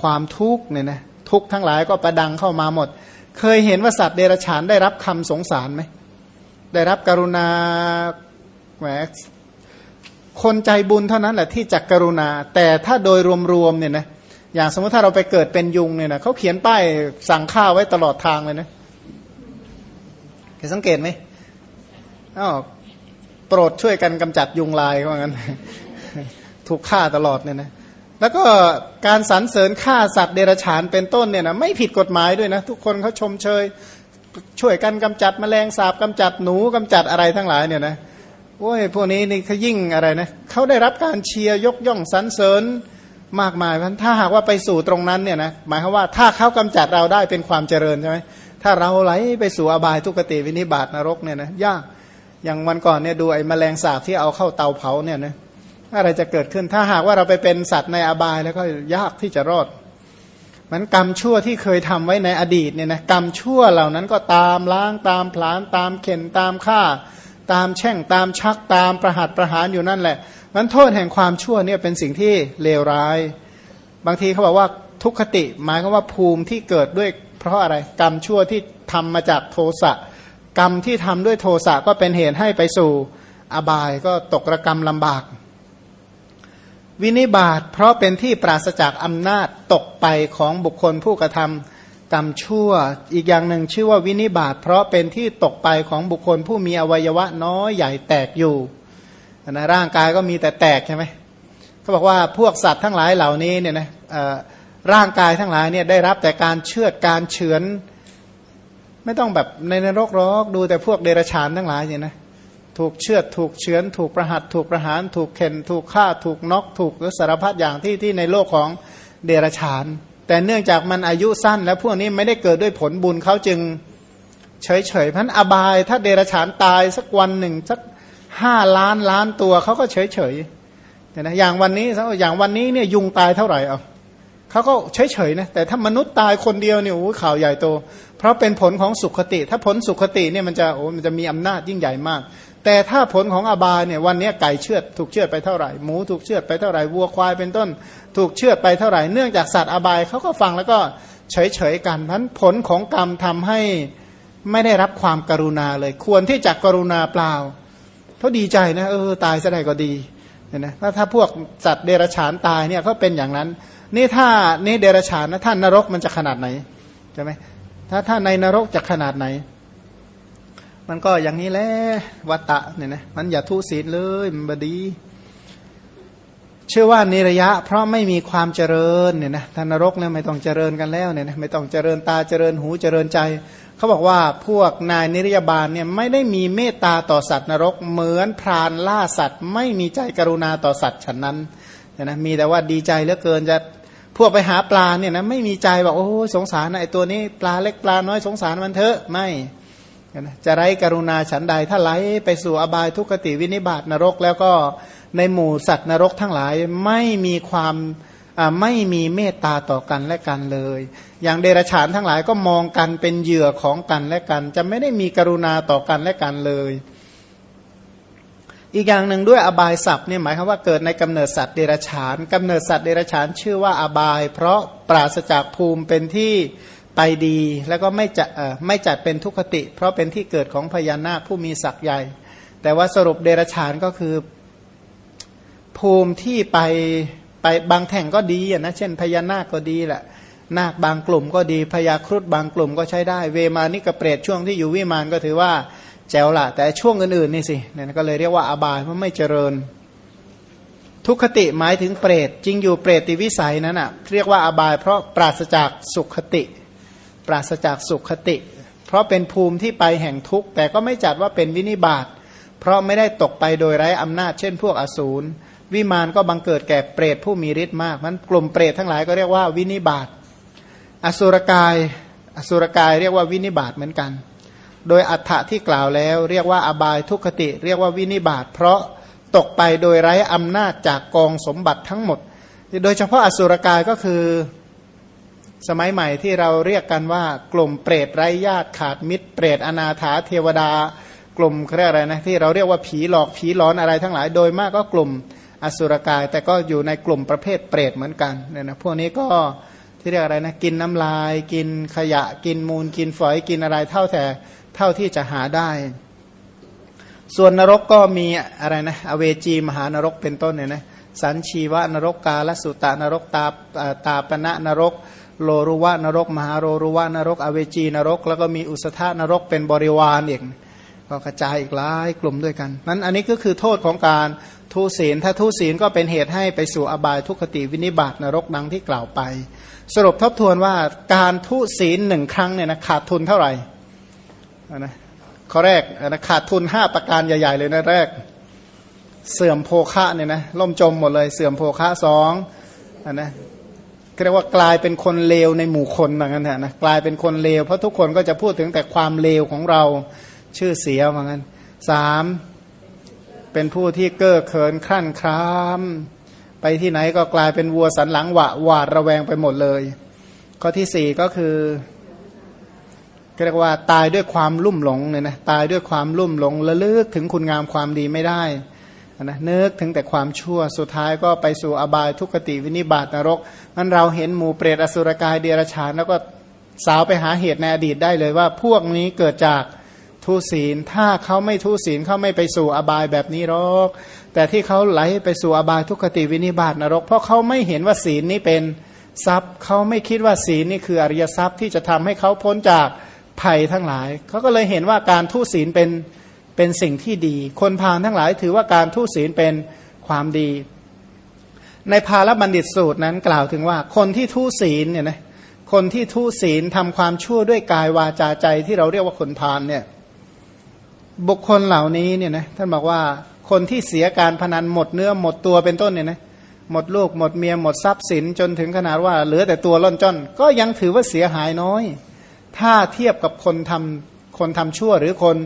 S1: ความทุกข์เนี่ยนะทุกทั้งหลายก็ประดังเข้ามาหมด เคยเห็นว่าสัตว์เดรัจฉานได้รับคำสงสารไหมได้รับกรุณาแหมคนใจบุญเท่านั้นแหละที่จะกรุณา แต่ถ้าโดยรวมๆเนี่ยนะอย่างสมมติถ้าเราไปเกิดเป็นยุงเนี่ยนะเขาเขียนป้ายสั่งข้าวไว้ตลอดทางเลยนะ เคยสังเกตไหมอ๋อโปรดช่วยกันกำจัดยุงลายว่างั้น ถูกฆ่าตลอดเนี่ยนะแล้วก็การสรรเสริญฆ่าสัตว์เดรัจฉานเป็นต้นเนี่ยนะไม่ผิดกฎหมายด้วยนะ ทุกคนเขาชมเชย ช่วยกันกำจัดแมลงสาบกำจัดหนูกำจัดอะไรทั้งหลายเนี่ยนะโอ้ยพวกนี้นี่เขายิ่งอะไรนะเขาได้รับการเชียร์ยกย่องสรรเสริญมากมายเพราะถ้าหากว่าไปสู่ตรงนั้นเนี่ยนะหมายความว่าถ้าเขากำจัดเราได้เป็นความเจริญใช่ไหม ถ้าเราไหลไปสู่อบายทุกติวินิบาตนรกเนี่ยนะยากอย่างวันก่อนเนี่ยดูไอ้แมลงสาบที่เอาเข้าเตาเผาเนี่ยนะอะไรจะเกิดขึ้นถ้าหากว่าเราไปเป็นสัตว์ในอบายแล้วก็ยากที่จะรอดมันกรรมชั่วที่เคยทำไว้ในอดีตเนี่ยนะกรรมชั่วเหล่านั้นก็ตามล้างตามผลาญตามเข็นตามฆ่า ตามแช่งตามชักตามประหัตประหารอยู่นั่นแหละมันโทษแห่งความชั่วเนี่ยเป็นสิ่งที่เลวร้าย บางทีเขาบอกว่าทุกขติ หมายก็ว่าภูมิที่เกิดด้วย เพราะอะไรกรรมชั่วที่ทำมาจากโทสะกรรมที่ทำด้วยโทสะก็เป็นเหตุให้ไปสู่อบายก็ตกระกรรมลำบาก วินิบาตเพราะเป็นที่ปราศจากอำนาจตกไปของบุคคลผู้กระทำกรรมชั่วอีกอย่างหนึ่งชื่อว่าวินิบาตเพราะเป็นที่ตกไปของบุคคลผู้มีอวัยวะน้อยใหญ่แตกอยู่นะร่างกายก็มีแต่แตกใช่ไหมเขาบอกว่าพวกสัตว์ทั้งหลายเหล่านี้เนี่ยนะ ร่างกายทั้งหลายเนี่ยได้รับแต่การเชือดการเฉือน ไม่ต้องแบบในนรกรอกดูแต่พวกเดรัจฉานทั้งหลายเนี่ยนะถูกเชือดถูกเฉือน ถูกประหัตถูกประหาร ถูกเข็นถูกฆ่าถูกน็อกถูกสารพัดอย่างที่ที่ในโลกของเดรัจฉาน แต่เนื่องจากมันอายุสั้น แล้วพวกนี้ไม่ได้เกิดด้วยผลบุญเขาจึงเฉยเฉยพันอบาย ถ้าเดรัจฉานตายสักวันหนึ่งสักห้าล้านล้านตัวเขาก็เฉยเฉยนะอย่างวันนี้อย่างวันนี้เนี่ยยุงตายเท่าไหร่เอา เขาก็เฉยเฉยนะแต่ถ้ามนุษย์ตายคนเดียวเนี่ยโอ้ข่าวใหญ่โต เพราะเป็นผลของสุขติ ถ้าผลสุขติเนี่ยมันจะโอ้มันจะมีอำนาจยิ่งใหญ่มาก แต่ถ้าผลของอบายเนี่ยวันนี้ไก่เชือดถูกเชือดไปเท่าไหร่หมูถูกเชือดไปเท่าไหร่วัวควายเป็นต้น ถูกเชือดไปเท่าไหร่เนื่องจากสัตว์อบายเขาก็ฟังแล้วก็เฉยเฉยกันพันผลของกรรมทำให้ไม่ได้รับความกรุณาเลย ควรที่จะกรุณาเปล่าเขาดีใจนะเออตายซะได้ก็ดีเห็นไหมถ้าถ้าพวกสัตว์เดรัจฉานตายเนี่ยก็เป็นอย่างนั้น นี่ถ้านี่เดรัจฉานนะท่านนรกมันจะขนาดไหนใช่ไหมถ้าถ้าในนรกจะขนาดไหน มันก็อย่างนี้แหละวัตตะเนี่ยนะมันอย่าทุศีลเลยมันบดีเชื่อว่านิระยะ เพราะไม่มีความเจริญเนี่ยนะท่านนรกเนี่ยไม่ต้องเจริญกันแล้วเนี่ยนะไม่ต้องเจริญตาเจริญหูเจริญใจ เขาบอกว่าพวกนายนิรยาบาลเนี่ยไม่ได้มีเมตตาต่อสัตว์นรกเหมือนพรานล่าสัตว์ ไม่มีใจกรุณาต่อสัตว์ฉันนั้นนะมีแต่ว่าดีใจเหลือเกินจะ วกไปหาปลาเนี่ยนะไม่มีใจบอกโอ้สงสารไอ้ตัวนี้ปลาเล็กปลาน้อยสงสารมันเถอะไม่จะไร้กรุณาฉันใดถ้าไหลไปสู่อบายทุกขติวินิบาตนรก แล้วก็ในหมู่สัตว์นรกทั้งหลายไม่มีความไม่มีเมตตาต่อกันและกันเลย อย่างเดรัจฉานทั้งหลายก็มองกันเป็นเหยื่อของกันและกัน จะไม่ได้มีกรุณาต่อกันและกันเลย อีกอย่างหนึ่งด้วยอบายศัพท์เนี่ยหมายความว่าเกิดในกำเนิดสัตว์เดรัจฉานกำเนิดสัตว์เดรัจฉานชื่อว่าอบาย เพราะปราศจากภูมิเป็นที่ไปดี แล้วก็ไม่จะไม่จัดเป็นทุกขติ เพราะเป็นที่เกิดของพญานาคผู้มีศักย์ใหญ่ แต่ว่าสรุปเดรฉานก็คือ ภูมิที่ไปไปบางแห่งก็ดีนะเช่น พญานาคก็ดีแหละนาคบางกลุ่มก็ดีพญาครุฑบางกลุ่มก็ใช้ได้ เวมานิกเปรตช่วงที่อยู่วิมานก็ถือว่า แจ๋วละแต่ช่วงอื่นๆนี่สิเนี่ยก็เลยเรียกว่าอบายเพราะไม่เจริญ ทุกขติหมายถึงเปรตจริงอยู่เปรตติวิสัยนั้นอะเรียกว่าอบาย เพราะปราศจากสุขติ ปราศจากสุขคติ เพราะเป็นภูมิที่ไปแห่งทุกข์ แต่ก็ไม่จัดว่าเป็นวินิบาตเพราะไม่ได้ตกไปโดยไร้อำนาจเช่นพวกอสูรวิมานก็บังเกิดแก่เปรตผู้มีฤทธิ์มากมันกลุ่มเปรตทั้งหลายก็เรียกว่าวินิบาตอสุรกายอสุรกายเรียกว่าวินิบาตเหมือนกัน โดยอัฏฐะที่กล่าวแล้ว เรียกว่าอบายทุกขติ เรียกว่าวินิบาตเพราะตกไปโดยไร้อำนาจจากกองสมบัติทั้งหมด โดยเฉพาะอสุรกายก็คือสมัยใหม่ที่เราเรียกกันว่ากลุ่มเปรตไร้ญาติขาดมิตร เปรตอนาถาเทวดา กลุ่มเรียกอะไรนะที่เราเรียกว่าผีหลอกผีหลอนอะไรทั้งหลาย โดยมากก็กลุ่มอสุรกาย แต่ก็อยู่ในกลุ่มประเภทเปรตเหมือนกันเนี่ยนะพวกนี้ก็ที่เรียกอะไรนะกินน้ำลาย กินขยะกินมูลกินฝอยกินอะไรเท่าแต่ เท่าที่จะหาได้ ส่วนนรกก็มีอะไรนะ อเวจีมหานรกเป็นต้นเนี่ยนะสันชีวนรกกาลสุตานรกตาตาปณะนรก โลรุวะนรก มหาโรรุวะนรก อเวจีนรก แล้วก็มีอุสธานรกเป็นบริวารอีกก็กระจายอีกหลายกลุ่มด้วยกันนั้นอันนี้ก็คือโทษของการทุศีลถ้าทุศีลก็เป็นเหตุให้ไปสู่อบายทุกขติวินิบาตนรกดังที่กล่าวไป สรุปทบทวนว่าการทุศีลหนึ่งครั้งเนี่ยนะขาดทุนเท่าไหร่ นะข้อแรกนะขาดทุนห้าประการใหญ่ ๆ เลยนะแรก เสื่อมโภคะเนี่ยนะล่มจมหมดเลย เสื่อมโภคะสองนะเรียกว่ากลายเป็นคนเลวในหมู่คนอย่างนั้นนะกลายเป็นคนเลวเพราะทุกคนก็จะพูดถึงแต่ความเลวของเราชื่อเสียเหมือนกันสามเป็นผู้ที่เก้อเขินขั้นครามไปที่ไหนก็กลายเป็นวัวสันหลังหวะหวาดระแวงไปหมดเลย ข้อที่สี่ก็คือ เรียกว่าตายด้วยความลุ่มหลงเนี่ยนะตายด้วยความลุ่มหลงระลึกถึงคุณงามความดีไม่ได้นะนึกถึงแต่ความชั่วสุดท้ายก็ไปสู่อบายทุกขติวินิบาตนรกนั้นเราเห็นหมู่เปรตอสุรกายเดรัจฉานแล้วก็สาวไปหาเหตุในอดีตได้เลยว่า พวกนี้เกิดจากทุศีล ถ้าเขาไม่ทุศีลเขาไม่ไปสู่อบายแบบนี้หรอกแต่ที่เขาไหลไปสู่อบายทุกขติวินิบาตนรก เพราะเขาไม่เห็นว่าศีลนี้เป็นทรัพย์เขาไม่คิดว่าศีลนี่คืออริยทรัพย์ที่จะทำให้เขาพ้นจาก ภัยทั้งหลาย เขาก็เลยเห็นว่าการทุศีลเป็นเป็นสิ่งที่ดี คนพาลทั้งหลายถือว่าการทุศีลเป็นความดี ในภาลบัณฑิตสูตรนั้นกล่าวถึงว่าคนที่ทุศีลเนี่ยนะคนที่ทุศีลทำความชั่วด้วยกายวาจาใจที่เราเรียกว่าคนพาลเนี่ยบุคคลเหล่านี้เนี่ยนะท่านบอกว่าคนที่เสียการพนันหมดเนื้อหมดตัวเป็นต้นเนี่ยนะหมดลูกหมดเมียหมดทรัพย์สินจนถึงขนาดว่าเหลือแต่ตัวล่อนจ้อนก็ยังถือว่าเสียหายน้อย ถ้าเทียบกับคนทำคนทำชั่วหรือคน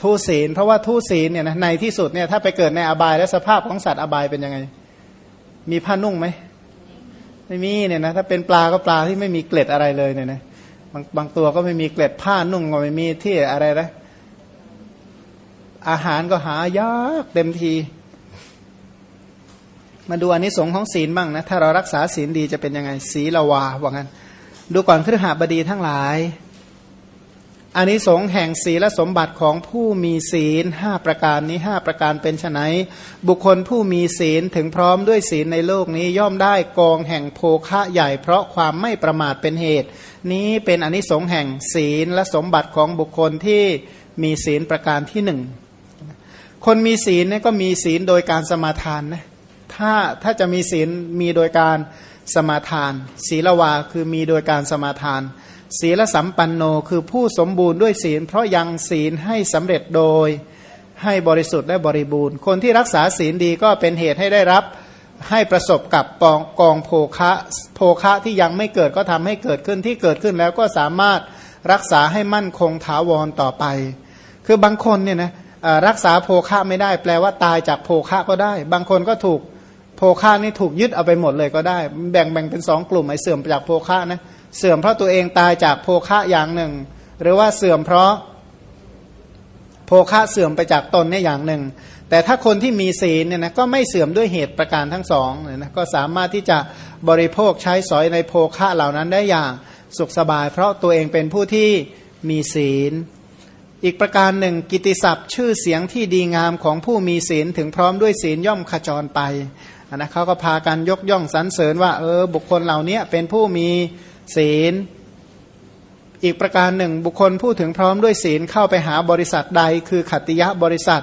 S1: ทุศีล เพราะว่าทุศีลเนี่ยนะในที่สุดเนี่ยถ้าไปเกิดในอบายและสภาพของสัตว์อบายเป็นยังไง มีผ้านุ่งไหมไม่มีเนี่ยนะถ้าเป็นปลาก็ปลาที่ไม่มีเกล็ดอะไรเลยเนี่ยนะบางบางตัวก็ไม่มีเกล็ดผ้านุ่งก็ไม่มีที่อะไรนะอาหารก็หายากเต็มที มาดูอันนี้สงของศีลบ้างนะถ้าเรารักษาศีลดีจะเป็นยังไงศีลวาว่างั้น ดูก่อนครหาบดีทั้งหลาย อันนี้สงแห่งศีลสมบัติของผู้มีศีลห้าประการนี้ห้าประการเป็นไนบุคคลผู้มีศีลถึงพร้อมด้วยศีลในโลกนี้ย่อมได้กองแห่งโภคะใหญ่ เพราะความไม่ประมาทเป็นเหตุ นี้เป็นอนนิสงส์แห่งศีลและสมบัติของบุคคลที่มีศีลประการที่หนึ่งคนมีศีลเนี่ยก็มีศีลโดยการสมาทานนะถ้าถ้าจะมีศีลมีโดยการสมาทาน ศีลวาคือมีโดยการสมาทาน ศีลสัมปันโนคือผู้สมบูรณ์ด้วยศีล เพราะยังศีลให้สำเร็จโดยให้บริสุทธิ์และบริบูรณ์ คนที่รักษาศีลดีก็เป็นเหตุให้ได้รับให้ประสบกับกองกองโภคะโภคะที่ยังไม่เกิดก็ทำให้เกิดขึ้นที่เกิดขึ้นแล้วก็สามารถรักษาให้มั่นคงถาวรต่อไป คือบางคนเนี่ยนะรักษาโภคะไม่ได้ แปลว่าตายจากโภคะก็ได้ บางคนก็ถูกโภคะนี่ถูกยึดเอาไปหมดเลยก็ได้ แบ่งแบ่งเป็นสองกลุ่มไอ้เสื่อมจากโภคะนะ เสื่อมเพราะตัวเองตายจากโภคะอย่างหนึ่ง หรือว่าเสื่อมเพราะโภคะเสื่อมไปจากตนเนี่ยอย่างหนึ่ง แต่ถ้าคนที่มีศีลเนี่ยนะก็ไม่เสื่อมด้วยเหตุประการทั้งสองเนี่ยนะก็สามารถที่จะบริโภคใช้สอยในโภคะเหล่านั้นได้อย่างสุขสบาย เพราะตัวเองเป็นผู้ที่มีศีล อีกประการหนึ่งกิติศัพท์ ชื่อเสียงที่ดีงามของผู้มีศีลถึงพร้อมด้วยศีลย่อมขจรไปนะเขาก็พากันยกย่องสรรเสริญว่าเออบุคคลเหล่านี้เป็นผู้มี ศีล อีกประการหนึ่ง บุคคลผู้ถึงพร้อมด้วยศีลเข้าไปหาบริษัทใด คือขัติยะบริษัท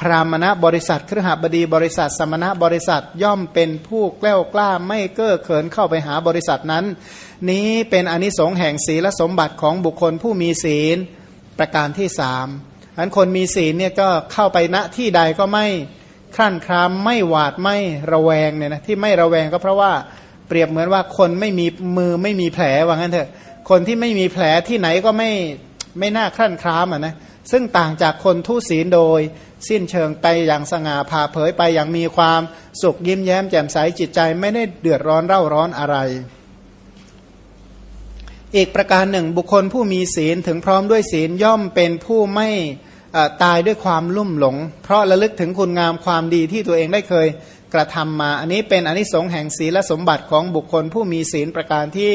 S1: พรามณบริษัทครหบดีบริษัท สมณะบริษัทย่อมเป็นผู้แกล้วกล้าไม่เก้อเขินเข้าไปหาบริษัทนั้น นี้เป็นอนิสงส์แห่งศีลสมบัติของบุคคลผู้มีศีลประการที่สามอันคนมีศีลเนี่ยก็เข้าไปณที่ใดก็ไม่ครั่นครามไม่หวาดไม่ระแวงเนี่ยนะที่ไม่ระแวงก็เพราะว่า เปรียบเหมือนว่าคนไม่มีมือไม่มีแผลว่างั้นเถอะ คนที่ไม่มีแผลที่ไหนก็ไม่ไม่น่าครั่นครามอะนะซึ่งต่างจากคนทุศีลโดย สิ้นเชิงไปอย่างสง่าผ่าเผยไปอย่างมีความสุขยิ้มแย้มแจ่มใสจิตใจไม่ได้เดือดร้อนเร่าร้อนอะไร อีกประการหนึ่งบุคคลผู้มีศีลถึงพร้อมด้วยศีลย่อมเป็นผู้ไม่ตายด้วยความลุ่มหลง เพราะระลึกถึงคุณงามความดีที่ตัวเองได้เคย กระทำมา อันนี้เป็นอนนิสงส์แห่งศีลและสมบัติของบุคคลผู้มีศีลประการที่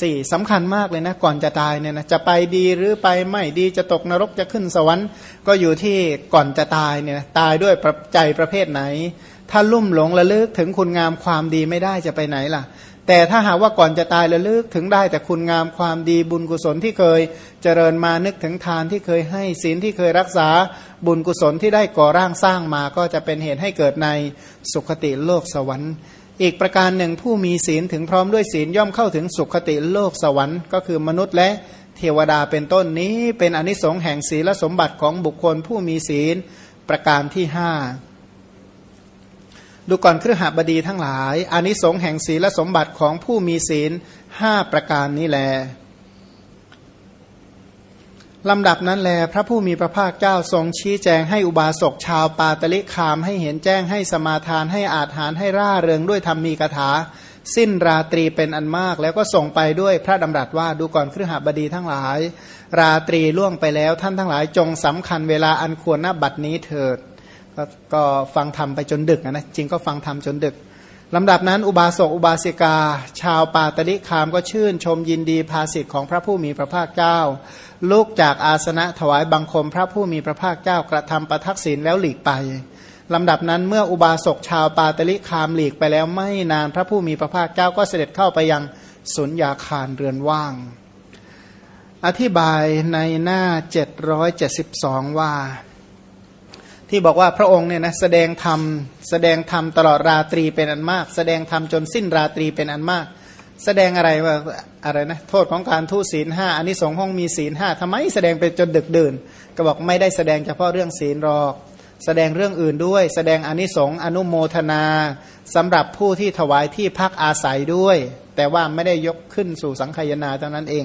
S1: สี่สำคัญมากเลยนะ ก่อนจะตายเนี่ยนะจะไปดีหรือไปไม่ดีจะตกนรกจะขึ้นสวรรค์ ก็อยู่ที่ก่อนจะตายเนี่ยตายด้วยใจประเภทไหน ถ้าลุ่มหลงระลึกถึงคุณงามความดีไม่ได้จะไปไหนล่ะ แต่ถ้าหากว่าก่อนจะตายระลึกถึงได้แต่คุณงามความดีบุญกุศลที่เคยเจริญมานึกถึงทานที่เคยให้ศีลที่เคยรักษาบุญกุศลที่ได้ก่อร่างสร้างมาก็จะเป็นเหตุให้เกิดในสุคติโลกสวรรค์ อีกประการหนึ่งผู้มีศีลถึงพร้อมด้วยศีลย่อมเข้าถึงสุขติโลกสวรรค์ ก็คือมนุษย์และเทวดาเป็นต้นนี้เป็นอนิสงส์แห่งศีลและสมบัติของบุคคลผู้มีศีลประการที่ห้า ดูก่อนเครือหาบดีทั้งหลายอนิสงส์แห่งศีลและสมบัติของผู้มีศีลห้าประการนี้แลลำดับนั้นแลพระผู้มีพระภาคเจ้าทรงชี้แจงให้อุบาสกชาวปาตลิคามให้เห็นแจ้งให้สมาทานให้อาถานให้ร่าเริงด้วยธรรมีกถา สิ้นราตรีเป็นอันมาก แล้วก็ส่งไปด้วยพระดำรัสว่าดูก่อนเครือหบดีทั้งหลาย ราตรีล่วงไปแล้วท่านทั้งหลายจงสำคัญเวลาอันควรณบัดนี้เถิด ก็ฟังธรรมไปจนดึกนะจริงก็ฟังธรรมจนดึกลำดับนั้นอุบาสกอุบาสิกา ชาวปาตลิคามก็ชื่นชมยินดีภาสิทธิ์ของพระผู้มีพระภาคเจ้าลุกจากอาสนะถวายบังคมพระผู้มีพระภาคเจ้ากระทำประทักษิณแล้วหลีกไปลำดับนั้นเมื่ออุบาสกชาวปาตลิคามหลีกไปแล้วไม่นานพระผู้มีพระภาคเจ้าก็เสด็จเข้าไปยังสุญญาคารเรือนว่าง อธิบายในหน้า 772 ว่า ที่บอกว่าพระองค์เนี่ยนะแสดงธรรมแสดงธรรมตลอดราตรีเป็นอันมาก แสดงธรรมจนสิ้นราตรีเป็นอันมาก แสดงอะไรว่าอะไรนะโทษของการทุศีลห้าอันนี้สงห้องมีศีลห้าทำไมแสดงไปจนดึกดื่น ก็บอกไม่ได้แสดงเฉพาะเรื่องศีลหรอก แสดงเรื่องอื่นด้วย แสดงอนนิสงส์อนุโมทนาสำหรับผู้ที่ถวายที่พักอาศัยด้วย แต่ว่าไม่ได้ยกขึ้นสู่สังขยนาเท่านั้นเอง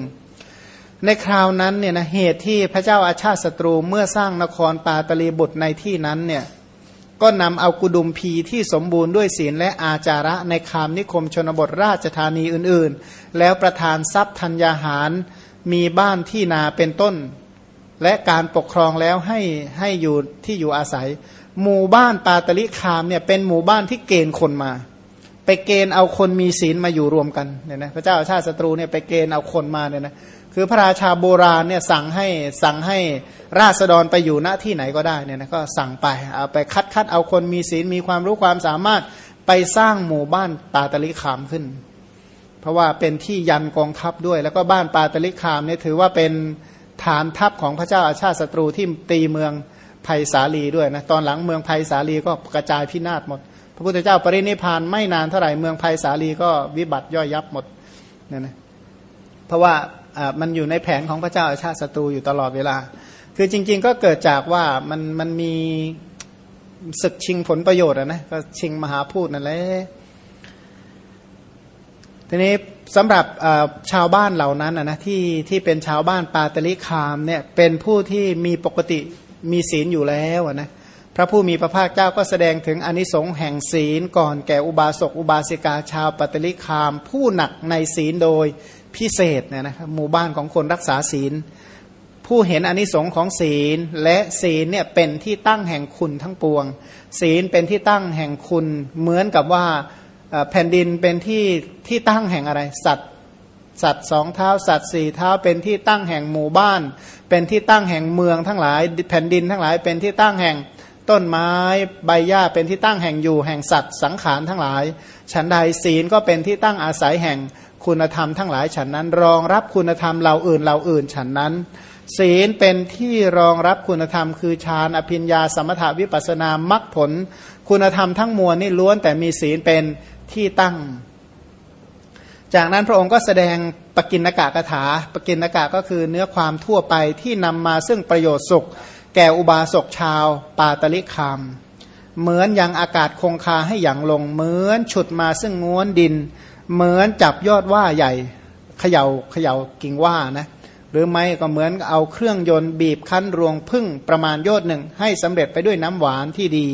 S1: ในคราวนั้นเนี่ยนะเหตุที่พระเจ้าอาชาติศัตรูเมื่อสร้างนครปาตลีบุตรในที่นั้นเนี่ยก็นำเอากุดุมพีที่สมบูรณ์ด้วยศีลและอาจาระในคามนิคมชนบทราชธานีอื่นๆ แล้วประทานทรัพย์ธัญญาหาร มีบ้านที่นาเป็นต้น และการปกครองแล้วให้ให้อยู่ที่อยู่อาศัย หมู่บ้านปาตลิคามเนี่ยเป็นหมู่บ้านที่เกณฑ์คนมา ไปเกณฑ์เอาคนมีศีลมาอยู่รวมกันเนี่ยนะพระเจ้าชาติศัตรูเนี่ยไปเกณฑ์เอาคนมาเนี่ยนะ คือพระราชาโบราณเนี่ยสั่งให้สั่งให้ราษฎรไปอยู่ณที่ไหนก็ได้เนี่ยนะก็สั่งไปเอาไปคัดคัดเอาคนมีศีลมีความรู้ความสามารถไปสร้างหมู่บ้านปาตลิคามขึ้น เพราะว่าเป็นที่ยันกองทัพด้วย แล้วก็บ้านปาตลิคามเนี่ยถือว่าเป็นฐานทัพของพระเจ้าอาชาติศัตรูที่ตีเมืองภัยสาลีด้วยนะตอนหลังเมืองภัยสาลีก็กระจายพินาศหมด พระพุทธเจ้าปรินิพานไม่นานเท่าไหร่เมืองภัยสาลีก็วิบัติย่อยยับหมดเนี่ยนะเพราะว่า มันอยู่ในแผนของพระเจ้าอาชาติศัตรูอยู่ตลอดเวลา คือจริง ๆ ก็เกิดจากว่ามันมันมีศึกชิงผลประโยชน์นะก็ชิงมหาพูดนั่นแหละทีนี้สำหรับชาวบ้านเหล่านั้นนะที่ที่เป็นชาวบ้านปาตลิคามเนี่ยเป็นผู้ที่มีปกติมีศีลอยู่แล้วนะพระผู้มีพระภาคเจ้าก็แสดงถึงอนิสงส์แห่งศีลก่อนแก่อุบาสกอุบาสิกาชาวปาตลิคาม ผู้หนักในศีลโดย พิเศษเนี่ยนะครับหมู่บ้านของคนรักษาศีล ผู้เห็นอนิสงค์ของศีล และศีลเนี่ยเป็นที่ตั้งแห่งคุณทั้งปวง ศีลเป็นที่ตั้งแห่งคุณเหมือนกับว่าแผ่นดินเป็นที่ที่ตั้งแห่งอะไร สัตว์สัตว์สองเท้าสัตว์สี่เท้าเป็นที่ตั้งแห่งหมู่บ้าน เป็นที่ตั้งแห่งเมืองทั้งหลาย แผ่นดินทั้งหลายเป็นที่ตั้งแห่งต้นไม้ใบหญ้าเป็นที่ตั้งแห่งอยู่แห่งสัตว์สังขารทั้งหลาย ฉันใดศีลก็เป็นที่ตั้งอาศัยแห่ง คุณธรรมทั้งหลายฉันนั้น รองรับคุณธรรมเราอื่นเราอื่นฉันนั้น ศีลเป็นที่รองรับคุณธรรม คือฌานอภิญญาสมถาวิปัสนามรรคผล คุณธรรมทั้งมวลนี่ล้วนแต่มีศีลเป็นที่ตั้ง จากนั้นพระองค์ก็แสดงปกินกะกถา ปกินกะก็คือเนื้อความทั่วไปที่นำมาซึ่งประโยชน์สุข แก่อุบาสกชาว ปาตลิคามเหมือนยังอากาศคงคาให้อย่างลงเหมือนฉุดมาซึ่งง้วนดิน เหมือนจับยอดว่าใหญ่เขยา่าเขย่ากิ่งว่านะหรือไม่ก็เหมือนเอาเครื่องยนต์บีบคั้นรวงพึ่งประมาณยชน์หนึ่งให้สำเร็จไปด้วยน้ำหวานที่ดี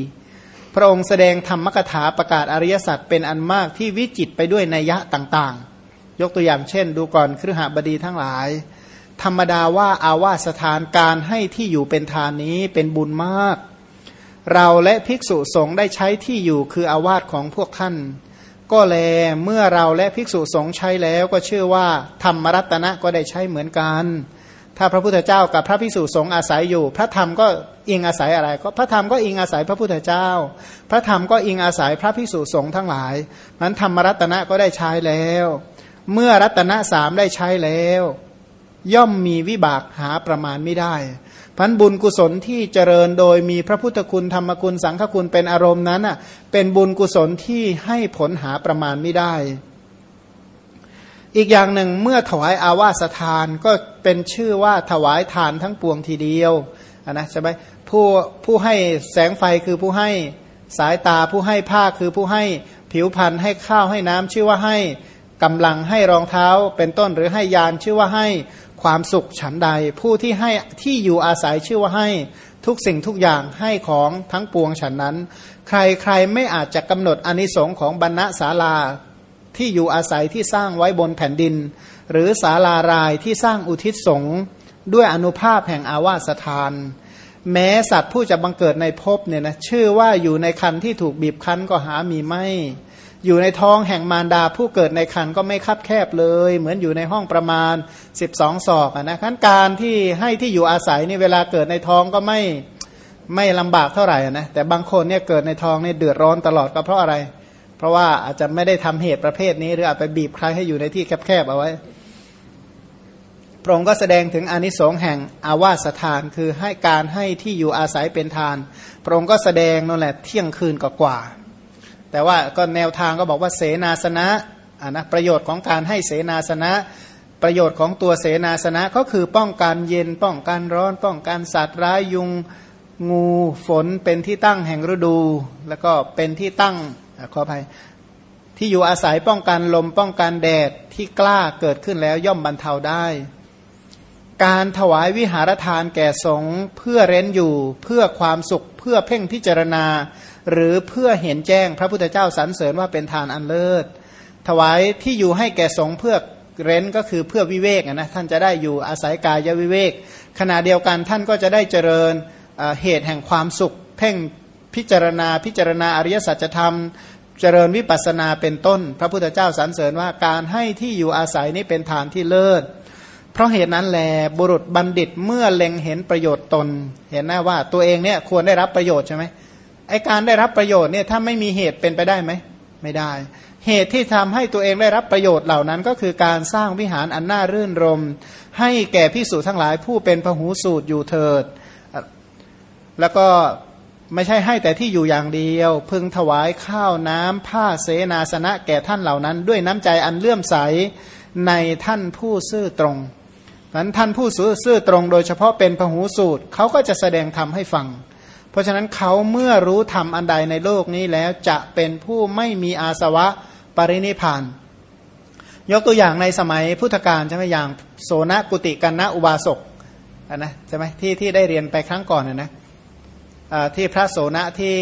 S1: พระองค์แสดงธรรมกถาประกาศอริยสัจเป็นอันมากที่วิจิตไปด้วยนัยยะต่างๆ ยกตัวอย่างเช่น ดูก่อนครหบดีทั้งหลาย ธรรมดาว่าอาวาสถานการให้ที่อยู่เป็นทานนี้เป็นบุญมาก เราและภิกษุสงฆ์ได้ใช้ที่อยู่คืออาวาสของพวกท่าน ก็แลเมื่อเราและภิกษุสงฆ์ใช้แล้วก็เชื่อว่า ธรรมรัตนะก็ได้ใช้เหมือนกัน ถ้าพระพุทธเจ้ากับพระภิกษุสงฆ์อาศัยอยู่ พระธรรมก็อิงอาศัยอะไร ก็พระธรรมก็อิงอาศัยพระพุทธเจ้า พระธรรมก็อิงอาศัยพระภิกษุสงฆ์ทั้งหลายนั้นธรรมรัตนะก็ได้ใช้แล้ว เมื่อรัตนะสามได้ใช้แล้ว ย่อมมีวิบากหาประมาณไม่ได้ พันบุญกุศลที่เจริญโดยมีพระพุทธคุณธรรมคุณสังฆคุณเป็นอารมณ์นั้นอะเป็นบุญกุศลที่ให้ผลหาประมาณไม่ได้ อีกอย่างหนึ่งเมื่อถวายอาวาสทานก็เป็นชื่อว่าถวายทานทั้งปวงทีเดียวนะใช่ไหมผู้ผู้ให้แสงไฟคือผู้ให้สายตาผู้ให้ผ้าคือผู้ให้ผิวพรรณให้ข้าวให้น้ำชื่อว่าให้กำลังให้รองเท้าเป็นต้นหรือให้ยานชื่อว่าให้ ความสุขฉันใด ผู้ที่ให้ที่อยู่อาศัยชื่อว่าให้ทุกสิ่งทุกอย่างให้ของทั้งปวงฉันนั้น ใครใครไม่อาจจะกำหนดอนิสงค์ของบรรณศาลาที่อยู่อาศัยที่สร้างไว้บนแผ่นดิน หรือศาลารายที่สร้างอุทิศสงฆ์ด้วยอนุภาพแห่งอาวาสถาน แม้สัตว์ผู้จะบังเกิดในภพเนี่ยนะชื่อว่าอยู่ในคันที่ถูกบีบคั้นก็หามีไม่ อยู่ในท้องแห่งมารดาผู้เกิดในคันก็ไม่คับแคบเลย เหมือนอยู่ในห้องประมาณ 12 ศอกนะขั้นการที่ให้ที่อยู่อาศัยนี่เวลาเกิดในท้องก็ไม่ไม่ลำบากเท่าไหร่นะแต่บางคนเนี่ยเกิดในท้องเนี่ยเดือดร้อนตลอดก็เพราะอะไร เพราะว่าอาจจะไม่ได้ทำเหตุประเภทนี้ หรืออาจไปบีบใครให้อยู่ในที่แคบๆเอาไว้พระองค์ก็แสดงถึงอนิสงส์แห่งอาวาสถาน คือให้การให้ที่อยู่อาศัยเป็นทานพระองค์ก็แสดงนั่นแหละเที่ยงคืนกว่า แต่ว่าก็แนวทางก็บอกว่าเสนาสนะะนะประโยชน์ของการให้เสนาสนะ ประโยชน์ของตัวเสนาสนะก็คือป้องกันเย็นป้องกันร้อน ป้องกันสัตว์ร้ายยุงงูฝนเป็นที่ตั้งแห่งฤดู แล้วก็เป็นที่ตั้งขออภัยที่อยู่อาศัยป้องกันลมป้องกันแดดที่กล้าเกิดขึ้นแล้วย่อมบรรเทาได้ การถวายวิหารทานแก่สงฆ์เพื่อเร้นอยู่เพื่อความสุขเพื่อเพ่งพิจารณา หรือเพื่อเห็นแจ้งพระพุทธเจ้าสรรเสริญว่าเป็นทานอันเลิศ ถวายที่อยู่ให้แก่สงเพื่อเร้นก็คือเพื่อวิเวกนะท่านจะได้อยู่อาศัยกายวิเวก ขณะเดียวกันท่านก็จะได้เจริญเหตุแห่งความสุข เพ่งพิจารณาพิจารณาอริยสัจธรรม เจริญวิปัสนาเป็นต้น พระพุทธเจ้าสรรเสริญว่าการให้ที่อยู่อาศัยนี้เป็นทานที่เลิศ เพราะเหตุนั้นแลบุรุษบัณฑิตเมื่อเล็งเห็นประโยชน์ตน เห็นหน้าว่าตัวเองเนี่ยควรได้รับประโยชน์ใช่ไหม ไอการได้รับประโยชน์เนี่ยถ้าไม่มีเหตุเป็นไปได้ไหมไม่ได้ เหตุที่ทำให้ตัวเองได้รับประโยชน์เหล่านั้น ก็คือการสร้างวิหารอันน่ารื่นรม ให้แก่พิสูจทั้งหลายผู้เป็นพหูสูตรอยู่เถิด แล้วก็ไม่ใช่ให้แต่ที่อยู่อย่างเดียว พึงถวายข้าวน้ำผ้าเสนาสนะแก่ท่านเหล่านั้น ด้วยน้ำใจอันเลื่อมใสในท่านผู้ซื่อตรงนั้นท่านผู้ซื่อตรง โดยเฉพาะเป็นพหูสูตรเขาก็จะแสดงธรรมให้ฟัง เพราะฉะนั้นเขาเมื่อรู้ธรรมอันใดในโลกนี้แล้วจะเป็นผู้ไม่มีอาสวะปรินิพาน ยกตัวอย่างในสมัยพุทธกาลใช่ไหมอย่างโสนกุติกันนะอุบาสกนะใช่ไหมที่ที่ได้เรียนไปครั้งก่อนนะนะที่พระโสนะที่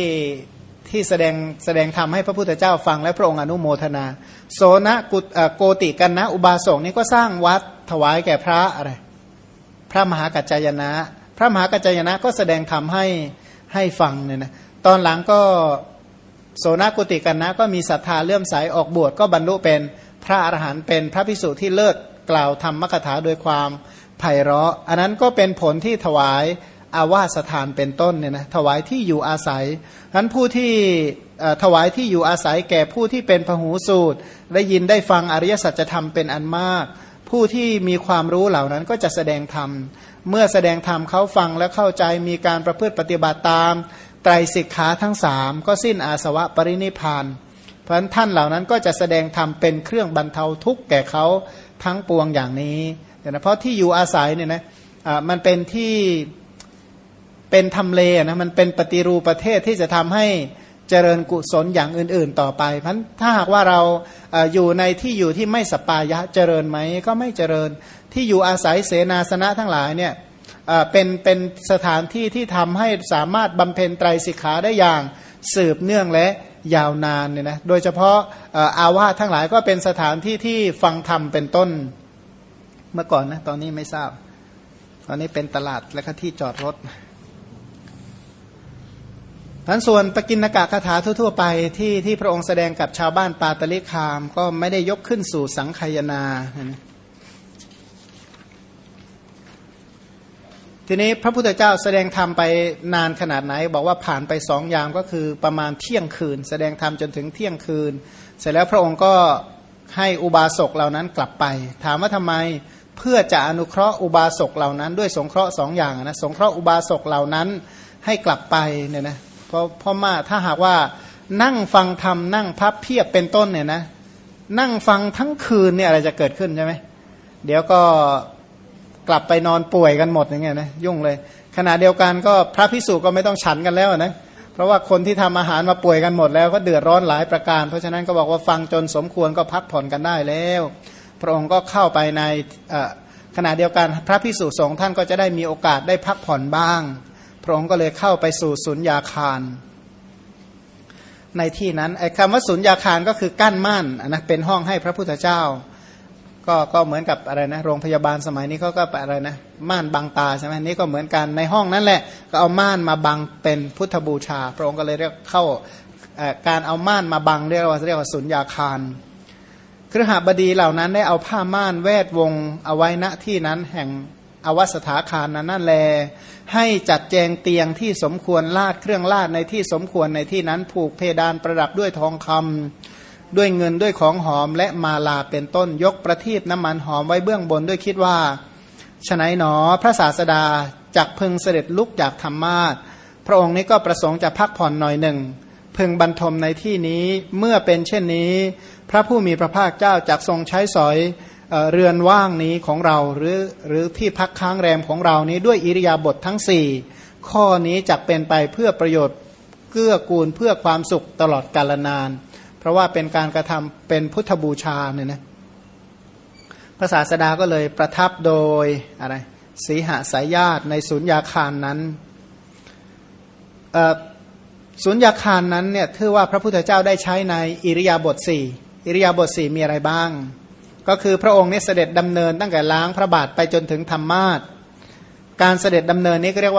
S1: ที่แสดงแสดงธรรมให้พระพุทธเจ้าฟังและพระองค์อนุโมทนา โสนกุโกติกันนะอุบาสกนี่ก็สร้างวัดถวายแก่พระอะไรพระมหากัจจายนะ พระมหากัจจายนะก็แสดงธรรมให้ ให้ฟังเนี่ยนะตอนหลังก็โสนกุติกันนะก็มีศรัทธาเลื่อมใสออกบวชก็บรรลุเป็นพระอรหันต์เป็นพระพิสุที่เลิศกล่าวธรรมมกถาโดยความไพเราะ อันนั้นก็เป็นผลที่ถวายอาวาสถานเป็นต้นเนี่ยนะถวายที่อยู่อาศัยนั้นผู้ที่ถวายที่อยู่อาศัยแก่ผู้ที่เป็นพหูสูตร ได้ยินได้ฟังอริยสัจธรรมเป็นอันมาก ผู้ที่มีความรู้เหล่านั้นก็จะแสดงธรรม เมื่อแสดงธรรมเขาฟังและเข้าใจมีการประพฤติปฏิบัติตาม ไตรสิกขาทั้งสามก็สิ้นอาสวะปรินิพาน เพราะฉะนั้นท่านเหล่านั้นก็จะแสดงธรรมเป็นเครื่องบรรเทาทุกข์แก่เขาทั้งปวงอย่างนี้นะเพราะที่อยู่อาศัยเนี่ยนะะมันเป็นที่เป็นทำเลนะมันเป็นปฏิรูปประเทศที่จะทำให้ เจริญกุศลอย่างอื่น ๆ ต่อไปเพราะถ้าหากว่าเราอยู่ในที่อยู่ที่ไม่สปายะเจริญไหมก็ไม่เจริญที่อยู่อาศัยเสนาสนะทั้งหลายเนี่ยเป็นเป็นสถานที่ที่ทำให้สามารถบำเพ็ญไตรสิกขาได้อย่างสืบเนื่องและยาวนานเนี่ยนะโดยเฉพาะอาวาสทั้งหลายก็เป็นสถานที่ที่ฟังธรรมเป็นต้นเมื่อก่อนนะตอนนี้ไม่ทราบ ตอนนี้เป็นตลาดและก็ที่จอดรถ ทั้นส่วนปกินกะคาถาทั่ว ๆ ไปที่ที่พระองค์แสดงกับชาวบ้านปาตลิคาม ก็ไม่ได้ยกขึ้นสู่สังขยาทีนี้พระพุทธเจ้าแสดงธรรมไปนานขนาดไหน บอกว่าผ่านไปสองยามก็คือประมาณเที่ยงคืน แสดงธรรมจนถึงเที่ยงคืน เสร็จแล้วพระองค์ก็ให้อุบาสกเหล่านั้นกลับไป ถามว่าทำไมเพื่อจะอนุเคราะห์อุบาสกเหล่านั้น ด้วยสงเคราะห์สองอย่างนะสงเคราะห์อุบาสกเหล่านั้นให้กลับไปเนี่ยนะ เพราะพราะมาถ้าหากว่านั่งฟังธรรมนั่งพับเพียบเป็นต้นเนี่ยนะ นั่งฟังทั้งคืนเนี่ยอะไรจะเกิดขึ้นใช่ไหมเดี๋ยวก็กลับไปนอนป่วยกันหมดอย่างเงี้ยนะยุ่งเลย ขณะเดียวกันก็พระพิสุก็ไม่ต้องฉันกันแล้วนะเพราะว่าคนที่ทำอาหารมาป่วยกันหมดแล้วก็เดือดร้อนหลายประการ เพราะฉะนั้นก็บอกว่าฟังจนสมควรก็พักผ่อนกันได้แล้ว พระองค์ก็เข้าไปในขณะเดียวกันพระพิสุสงฆ์ท่านก็จะได้มีโอกาสได้พักผ่อนบ้าง ระองค์ก็เลยเข้าไปสู่สุญญาคารในที่นั้นไอ้คำว่าสุญญาคารก็คือกั้นม่านนะเป็นห้องให้พระพุทธเจ้า ก็ก็เหมือนกับอะไรนะโรงพยาบาลสม่ยนี้เขาก็อะไรนะม่านบังตาใช่ไหมนี่ก็เหมือนกันในห้องนั้นแหละก็เอาม่านมาบังเป็นพุทธบูชา พระองค์ก็เลยเรียกเข้าการเอาม่านมาบังเรียกว่าเรียกว่าสุญญาคารครหบดีเหล่านั้นได้เอาผ้าม่านแวดวงเอาไว้ณที่นั้นแห่งอวัสถาคารนั้นนั่นแล ให้จัดแจงเตียงที่สมควรลาดเครื่องลาดในที่สมควรในที่นั้นผูกเพดานประดับด้วยทองคำด้วยเงินด้วยของหอมและมาลาเป็นต้นยกประทีปน้ำมันหอมไว้เบื้องบนด้วยคิดว่าฉนัยหนอพระศาสดาจักพึงเสด็จลุกจากธรรมาทพระองค์นี้ก็ประสงค์จะพักผ่อนหน่อยหนึ่งพึงบรรทมในที่นี้เมื่อเป็นเช่นนี้ พระผู้มีพระภาคเจ้าจักทรงใช้สอย เรือนว่างนี้ของเราหรือหรือที่พักค้างแรมของเรานี้ด้วยอิริยาบถททั้งสี่ข้อนี้จะเป็นไปเพื่อประโยชน์เกื้อกูลเพื่อความสุขตลอดกาลนาน เพราะว่าเป็นการกระทำเป็นพุทธบูชาเนี่ยนะพระศาสดาก็เลยประทับโดยอะไรสีหสายญาติในสุญญาคารนั้นสุญญาคารนั้นเนี่ยถือว่าพระพุทธเจ้าได้ใช้ในอิริยาบถสี่อิริยาบถสี่มีอะไรบ้าง ก็คือพระองค์นี้เสด็จดำเนินตั้งแต่ล้างพระบาทไปจนถึงธรรมาสการเสด็จดำเนินนี้ก็เรียกว่า